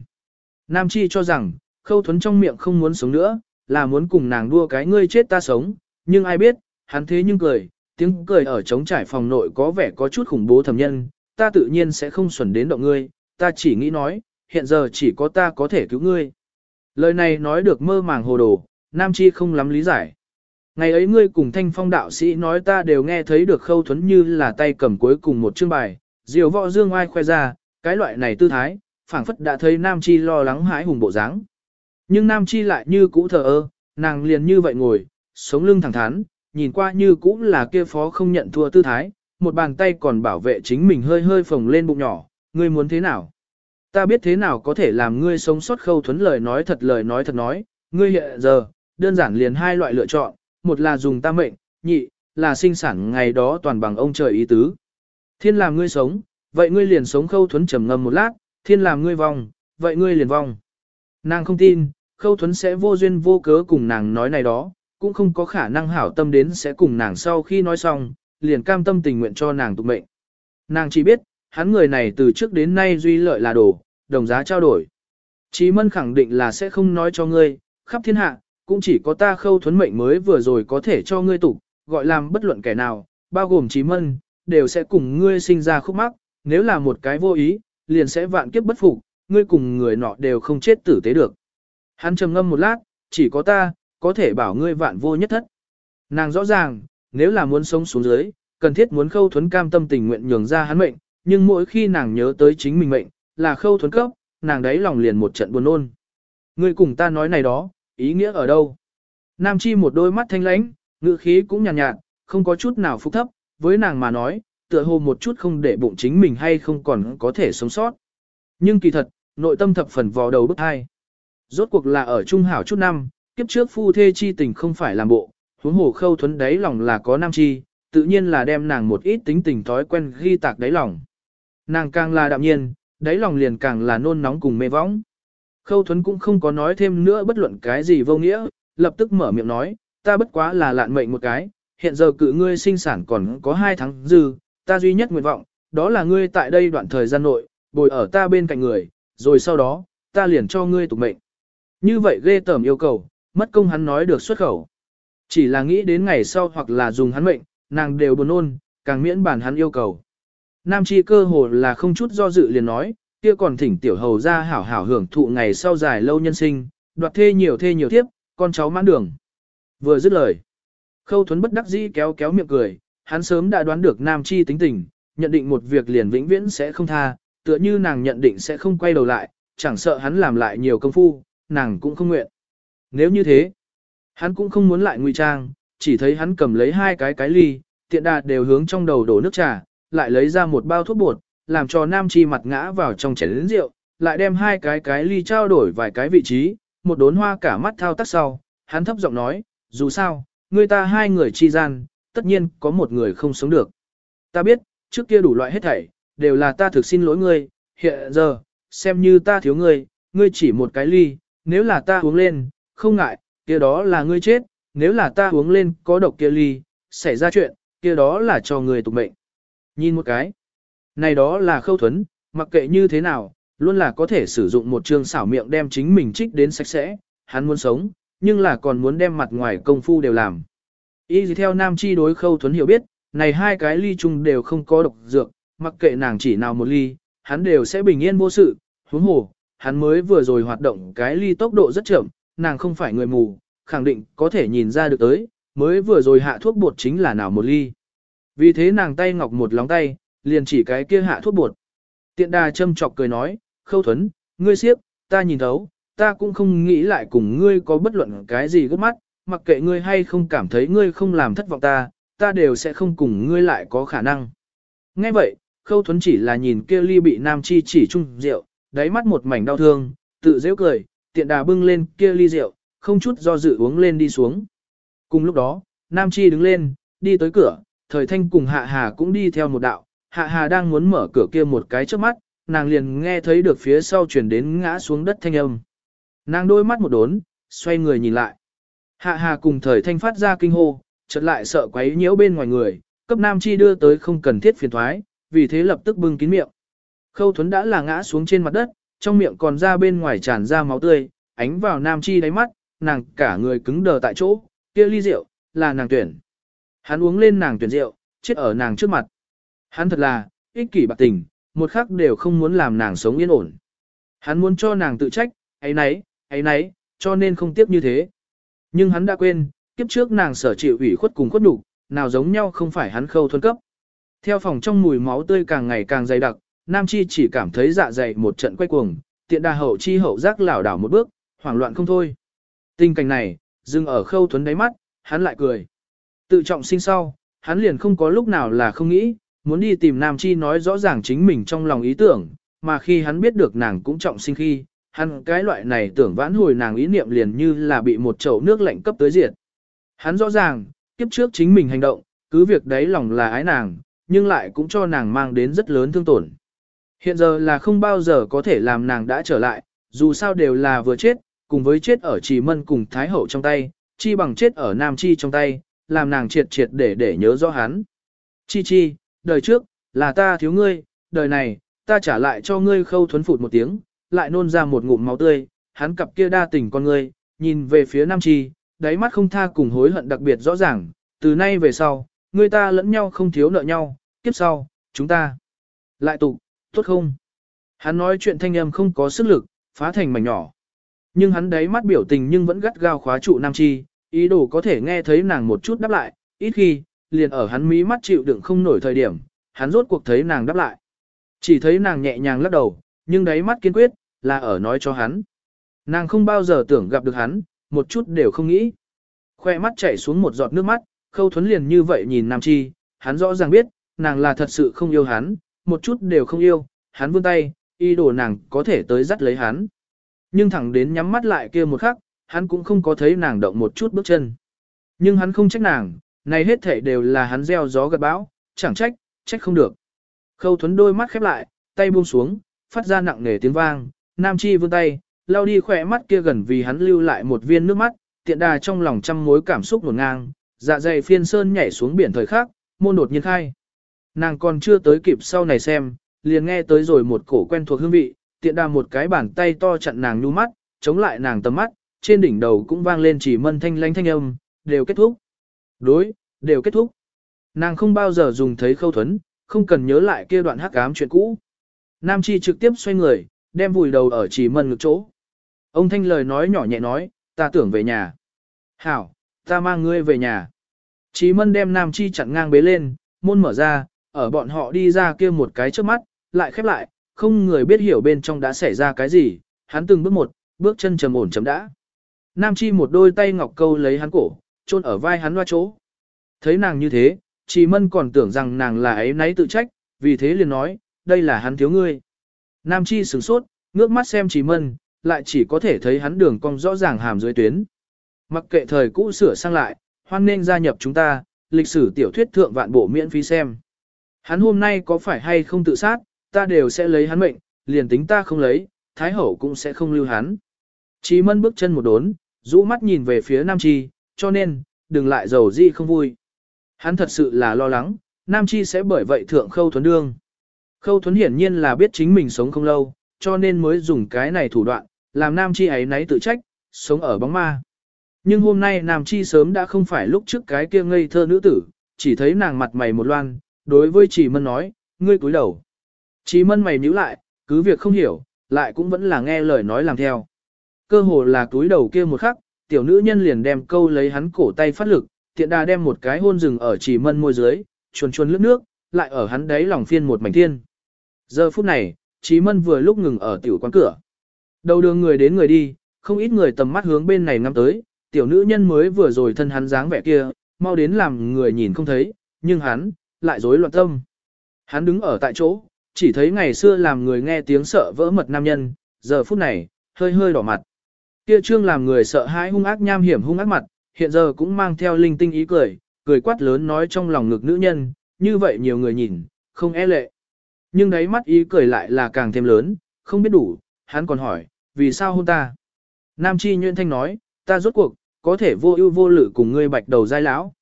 Nam chi cho rằng, khâu thuấn trong miệng không muốn sống nữa, là muốn cùng nàng đua cái ngươi chết ta sống, nhưng ai biết, hắn thế nhưng cười, tiếng cười ở trống trải phòng nội có vẻ có chút khủng bố thầm nhân, ta tự nhiên sẽ không xuẩn đến động ngươi, ta chỉ nghĩ nói, hiện giờ chỉ có ta có thể cứu ngươi. Lời này nói được mơ màng hồ đồ, Nam Chi không lắm lý giải. Ngày ấy ngươi cùng thanh phong đạo sĩ nói ta đều nghe thấy được khâu thuấn như là tay cầm cuối cùng một chương bài, diều võ dương ai khoe ra, cái loại này tư thái, phảng phất đã thấy Nam Chi lo lắng hãi hùng bộ dáng. Nhưng Nam Chi lại như cũ thờ ơ, nàng liền như vậy ngồi, sống lưng thẳng thắn, nhìn qua như cũng là kia phó không nhận thua tư thái, một bàn tay còn bảo vệ chính mình hơi hơi phồng lên bụng nhỏ, ngươi muốn thế nào? Ta biết thế nào có thể làm ngươi sống sót khâu thuấn lời nói thật lời nói thật nói, ngươi hiện giờ, đơn giản liền hai loại lựa chọn, một là dùng ta mệnh, nhị, là sinh sản ngày đó toàn bằng ông trời ý tứ. Thiên làm ngươi sống, vậy ngươi liền sống khâu thuấn trầm ngâm một lát, thiên làm ngươi vong, vậy ngươi liền vong. Nàng không tin, khâu thuấn sẽ vô duyên vô cớ cùng nàng nói này đó, cũng không có khả năng hảo tâm đến sẽ cùng nàng sau khi nói xong, liền cam tâm tình nguyện cho nàng tục mệnh. Nàng chỉ biết, hắn người này từ trước đến nay duy lợi là đồ, đồng giá trao đổi. Chí mân khẳng định là sẽ không nói cho ngươi, khắp thiên hạ, cũng chỉ có ta khâu thuấn mệnh mới vừa rồi có thể cho ngươi tục, gọi làm bất luận kẻ nào, bao gồm chí mân, đều sẽ cùng ngươi sinh ra khúc mắc, nếu là một cái vô ý, liền sẽ vạn kiếp bất phục, ngươi cùng người nọ đều không chết tử tế được. Hắn trầm ngâm một lát, chỉ có ta, có thể bảo ngươi vạn vô nhất thất. Nàng rõ ràng, nếu là muốn sống xuống dưới, cần thiết muốn khâu thuấn cam tâm tình nguyện nhường ra hắn mệnh, nhưng mỗi khi nàng nhớ tới chính mình mệnh, là khâu thuấn cấp, nàng đấy lòng liền một trận buồn ôn. Ngươi cùng ta nói này đó, ý nghĩa ở đâu? Nam Chi một đôi mắt thanh lãnh, ngữ khí cũng nhàn nhạt, nhạt, không có chút nào phúc thấp, với nàng mà nói, tựa hồ một chút không để bụng chính mình hay không còn có thể sống sót. Nhưng kỳ thật, nội tâm thập phần vò đầu bức hai. Rốt cuộc là ở trung hảo chút năm, kiếp trước phu thê chi tình không phải làm bộ, huống hồ khâu thuấn đáy lòng là có nam chi, tự nhiên là đem nàng một ít tính tình thói quen ghi tạc đáy lòng. Nàng càng là đạm nhiên, đáy lòng liền càng là nôn nóng cùng mê võng. Khâu thuấn cũng không có nói thêm nữa bất luận cái gì vô nghĩa, lập tức mở miệng nói, ta bất quá là lạn mệnh một cái, hiện giờ cự ngươi sinh sản còn có hai tháng dư, ta duy nhất nguyện vọng, đó là ngươi tại đây đoạn thời gian nội, bồi ở ta bên cạnh người, rồi sau đó, ta liền cho ngươi tục mệnh. Như vậy ghê tởm yêu cầu, mất công hắn nói được xuất khẩu. Chỉ là nghĩ đến ngày sau hoặc là dùng hắn mệnh, nàng đều buồn ôn, càng miễn bản hắn yêu cầu. Nam chi cơ hồ là không chút do dự liền nói, kia còn thỉnh tiểu hầu ra hảo hảo hưởng thụ ngày sau dài lâu nhân sinh, đoạt thê nhiều thê nhiều tiếp, con cháu mãn đường. Vừa dứt lời, khâu thuấn bất đắc dĩ kéo kéo miệng cười, hắn sớm đã đoán được Nam chi tính tình, nhận định một việc liền vĩnh viễn sẽ không tha, tựa như nàng nhận định sẽ không quay đầu lại, chẳng sợ hắn làm lại nhiều công phu, nàng cũng không nguyện. Nếu như thế, hắn cũng không muốn lại ngụy trang, chỉ thấy hắn cầm lấy hai cái cái ly, tiện đà đều hướng trong đầu đổ nước trà, lại lấy ra một bao thuốc bột, làm cho nam chi mặt ngã vào trong chén lớn rượu, lại đem hai cái cái ly trao đổi vài cái vị trí, một đốn hoa cả mắt thao tác sau, hắn thấp giọng nói, dù sao, người ta hai người chi gian, tất nhiên có một người không sống được. Ta biết, trước kia đủ loại hết thảy, đều là ta thực xin lỗi ngươi, hiện giờ, xem như ta thiếu ngươi, ngươi chỉ một cái ly, nếu là ta uống lên, không ngại, kia đó là ngươi chết, nếu là ta uống lên có độc kia ly, xảy ra chuyện, kia đó là cho người tục mệnh. Nhìn một cái, này đó là khâu thuấn, mặc kệ như thế nào, luôn là có thể sử dụng một trường xảo miệng đem chính mình trích đến sạch sẽ, hắn muốn sống, nhưng là còn muốn đem mặt ngoài công phu đều làm. Y gì theo nam chi đối khâu thuấn hiểu biết, này hai cái ly chung đều không có độc dược, mặc kệ nàng chỉ nào một ly, hắn đều sẽ bình yên vô sự, huống hồ, hắn mới vừa rồi hoạt động cái ly tốc độ rất chậm, nàng không phải người mù, khẳng định có thể nhìn ra được tới, mới vừa rồi hạ thuốc bột chính là nào một ly. Vì thế nàng tay ngọc một lóng tay, liền chỉ cái kia hạ thuốc bột. Tiện đà châm chọc cười nói, khâu thuấn, ngươi siếp, ta nhìn thấu, ta cũng không nghĩ lại cùng ngươi có bất luận cái gì gấp mắt, mặc kệ ngươi hay không cảm thấy ngươi không làm thất vọng ta, ta đều sẽ không cùng ngươi lại có khả năng. Nghe vậy, khâu thuấn chỉ là nhìn kia ly bị nam chi chỉ chung rượu, đáy mắt một mảnh đau thương, tự dễ cười, tiện đà bưng lên kia ly rượu, không chút do dự uống lên đi xuống. Cùng lúc đó, nam chi đứng lên, đi tới cửa, thời thanh cùng hạ hà cũng đi theo một đạo, hạ hà đang muốn mở cửa kia một cái trước mắt, nàng liền nghe thấy được phía sau chuyển đến ngã xuống đất thanh âm. Nàng đôi mắt một đốn, xoay người nhìn lại. Hạ hà cùng thời thanh phát ra kinh hô, chợt lại sợ quấy nhiễu bên ngoài người, cấp nam chi đưa tới không cần thiết phiền thoái, vì thế lập tức bưng kín miệng. Khâu thuấn đã là ngã xuống trên mặt đất, trong miệng còn ra bên ngoài tràn ra máu tươi, ánh vào nam chi đáy mắt, nàng cả người cứng đờ tại chỗ, kia ly rượu, là nàng tuyển. Hắn uống lên nàng tuyển rượu, chết ở nàng trước mặt. Hắn thật là, ích kỷ bạc tình, một khắc đều không muốn làm nàng sống yên ổn. Hắn muốn cho nàng tự trách, ấy nấy, ấy nấy, cho nên không tiếp như thế. Nhưng hắn đã quên, kiếp trước nàng sở chịu ủy khuất cùng khuất đủ nào giống nhau không phải hắn khâu thuần cấp. Theo phòng trong mùi máu tươi càng ngày càng dày đặc, Nam Chi chỉ cảm thấy dạ dày một trận quay cuồng, tiện đà hậu chi hậu giác lảo đảo một bước, hoảng loạn không thôi. Tình cảnh này, dừng ở khâu thuấn đáy mắt, hắn lại cười. Tự trọng sinh sau, hắn liền không có lúc nào là không nghĩ, muốn đi tìm Nam Chi nói rõ ràng chính mình trong lòng ý tưởng, mà khi hắn biết được nàng cũng trọng sinh khi, hắn cái loại này tưởng vãn hồi nàng ý niệm liền như là bị một chậu nước lạnh cấp tới diệt. Hắn rõ ràng, kiếp trước chính mình hành động, cứ việc đấy lòng là ái nàng, nhưng lại cũng cho nàng mang đến rất lớn thương tổn. Hiện giờ là không bao giờ có thể làm nàng đã trở lại, dù sao đều là vừa chết, cùng với chết ở trì mân cùng thái hậu trong tay, chi bằng chết ở nam chi trong tay, làm nàng triệt triệt để để nhớ rõ hắn. Chi chi, đời trước, là ta thiếu ngươi, đời này, ta trả lại cho ngươi khâu thuấn phụt một tiếng, lại nôn ra một ngụm máu tươi, hắn cặp kia đa tình con ngươi, nhìn về phía nam chi, đáy mắt không tha cùng hối hận đặc biệt rõ ràng, từ nay về sau, người ta lẫn nhau không thiếu nợ nhau, kiếp sau, chúng ta lại tụ, tốt không? Hắn nói chuyện thanh âm không có sức lực, phá thành mảnh nhỏ. Nhưng hắn đấy mắt biểu tình nhưng vẫn gắt gao khóa trụ Nam Chi, ý đồ có thể nghe thấy nàng một chút đáp lại, ít khi, liền ở hắn mí mắt chịu đựng không nổi thời điểm, hắn rốt cuộc thấy nàng đáp lại. Chỉ thấy nàng nhẹ nhàng lắc đầu, nhưng đáy mắt kiên quyết, là ở nói cho hắn. Nàng không bao giờ tưởng gặp được hắn, một chút đều không nghĩ. Khoe mắt chảy xuống một giọt nước mắt, khâu thuấn liền như vậy nhìn Nam Chi, hắn rõ ràng biết, nàng là thật sự không yêu hắn, một chút đều không yêu, hắn vươn tay, y đồ nàng có thể tới dắt lấy hắn. Nhưng thẳng đến nhắm mắt lại kia một khắc, hắn cũng không có thấy nàng động một chút bước chân. Nhưng hắn không trách nàng, này hết thể đều là hắn gieo gió gật bão, chẳng trách, trách không được. Khâu thuấn đôi mắt khép lại, tay buông xuống, phát ra nặng nề tiếng vang, Nam Chi vươn tay, lau đi khỏe mắt kia gần vì hắn lưu lại một viên nước mắt, tiện đà trong lòng trăm mối cảm xúc nguồn ngang, dạ dày phiên sơn nhảy xuống biển thời khắc, môn đột nhiên khai. Nàng còn chưa tới kịp sau này xem, liền nghe tới rồi một cổ quen thuộc hương vị, tiện đà một cái bàn tay to chặn nàng nhu mắt, chống lại nàng tầm mắt, trên đỉnh đầu cũng vang lên chỉ mân thanh lanh thanh âm, đều kết thúc. Đối, đều kết thúc. Nàng không bao giờ dùng thấy khâu thuấn, không cần nhớ lại kia đoạn hắc ám chuyện cũ. Nam Chi trực tiếp xoay người, đem vùi đầu ở chỉ mân ngực chỗ. Ông thanh lời nói nhỏ nhẹ nói, ta tưởng về nhà. Hảo, ta mang ngươi về nhà. Chí mân đem Nam Chi chặn ngang bế lên, môn mở ra, ở bọn họ đi ra kia một cái trước mắt, lại khép lại, không người biết hiểu bên trong đã xảy ra cái gì, hắn từng bước một, bước chân trầm ổn chấm đã. Nam Chi một đôi tay ngọc câu lấy hắn cổ, chôn ở vai hắn loa chỗ. Thấy nàng như thế, Chí Mân còn tưởng rằng nàng là ấy nấy tự trách, vì thế liền nói, đây là hắn thiếu ngươi. Nam Chi sửng sốt, ngước mắt xem Chí Mân, lại chỉ có thể thấy hắn đường cong rõ ràng hàm dưới tuyến. Mặc kệ thời cũ sửa sang lại, hoan nên gia nhập chúng ta, lịch sử tiểu thuyết thượng vạn bộ miễn phí xem. Hắn hôm nay có phải hay không tự sát, ta đều sẽ lấy hắn mệnh, liền tính ta không lấy, Thái Hậu cũng sẽ không lưu hắn. Chí mân bước chân một đốn, rũ mắt nhìn về phía Nam Chi, cho nên, đừng lại giàu gì không vui. Hắn thật sự là lo lắng, Nam Chi sẽ bởi vậy thượng khâu thuấn đương. Khâu thuấn hiển nhiên là biết chính mình sống không lâu, cho nên mới dùng cái này thủ đoạn, làm Nam Chi ấy nấy tự trách, sống ở bóng ma. Nhưng hôm nay Nam Chi sớm đã không phải lúc trước cái kia ngây thơ nữ tử, chỉ thấy nàng mặt mày một loan, đối với chỉ mân nói, ngươi cúi đầu. Chỉ mân mày nhíu lại, cứ việc không hiểu, lại cũng vẫn là nghe lời nói làm theo. Cơ hồ là cúi đầu kia một khắc, tiểu nữ nhân liền đem câu lấy hắn cổ tay phát lực, tiện đà đem một cái hôn rừng ở chỉ mân môi dưới, chuồn chuồn lướt nước, lại ở hắn đấy lòng phiên một mảnh thiên. Giờ phút này, Chí Mân vừa lúc ngừng ở tiểu quán cửa. Đầu đường người đến người đi, không ít người tầm mắt hướng bên này ngắm tới, tiểu nữ nhân mới vừa rồi thân hắn dáng vẻ kia, mau đến làm người nhìn không thấy, nhưng hắn, lại rối loạn tâm. Hắn đứng ở tại chỗ, chỉ thấy ngày xưa làm người nghe tiếng sợ vỡ mật nam nhân, giờ phút này, hơi hơi đỏ mặt. Kia trương làm người sợ hãi hung ác nham hiểm hung ác mặt, hiện giờ cũng mang theo linh tinh ý cười, cười quát lớn nói trong lòng ngực nữ nhân, như vậy nhiều người nhìn, không e lệ. Nhưng đáy mắt ý cười lại là càng thêm lớn, không biết đủ, hắn còn hỏi, vì sao hôn ta? Nam Chi Nhuyễn Thanh nói, ta rốt cuộc, có thể vô ưu vô lự cùng ngươi bạch đầu dai lão.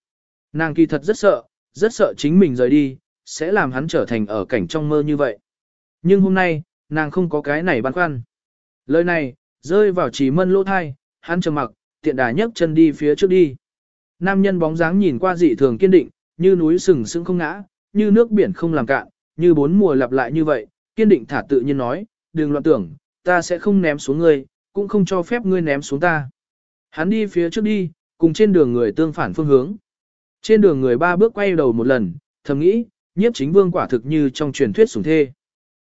Nàng kỳ thật rất sợ, rất sợ chính mình rời đi, sẽ làm hắn trở thành ở cảnh trong mơ như vậy. Nhưng hôm nay, nàng không có cái này băn khoăn. Lời này, rơi vào chỉ mân lỗ thai, hắn trầm mặc, tiện đà nhấc chân đi phía trước đi. Nam nhân bóng dáng nhìn qua dị thường kiên định, như núi sừng sững không ngã, như nước biển không làm cạn, như bốn mùa lặp lại như vậy, kiên định thả tự nhiên nói, đừng loạn tưởng, ta sẽ không ném xuống ngươi, cũng không cho phép ngươi ném xuống ta. Hắn đi phía trước đi, cùng trên đường người tương phản phương hướng. Trên đường người ba bước quay đầu một lần, thầm nghĩ, nhiếp chính vương quả thực như trong truyền thuyết sủng thê.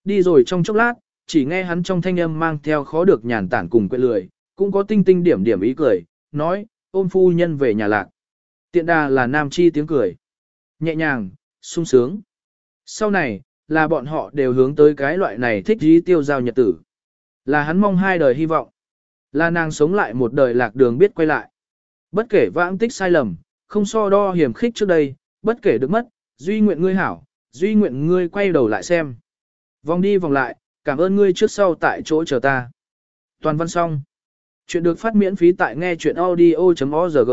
Đi rồi trong chốc lát, chỉ nghe hắn trong thanh âm mang theo khó được nhàn tản cùng quên lười, cũng có tinh tinh điểm điểm ý cười, nói, ôm phu nhân về nhà lạc. Tiện đà là nam chi tiếng cười. Nhẹ nhàng, sung sướng. Sau này, là bọn họ đều hướng tới cái loại này thích dí tiêu giao nhật tử. Là hắn mong hai đời hy vọng. Là nàng sống lại một đời lạc đường biết quay lại. Bất kể vãng tích sai lầm, không so đo hiểm khích trước đây, bất kể được mất, duy nguyện ngươi hảo, duy nguyện ngươi quay đầu lại xem. Vòng đi vòng lại, cảm ơn ngươi trước sau tại chỗ chờ ta. Toàn văn xong. Chuyện được phát miễn phí tại nghe chuyện audio.org.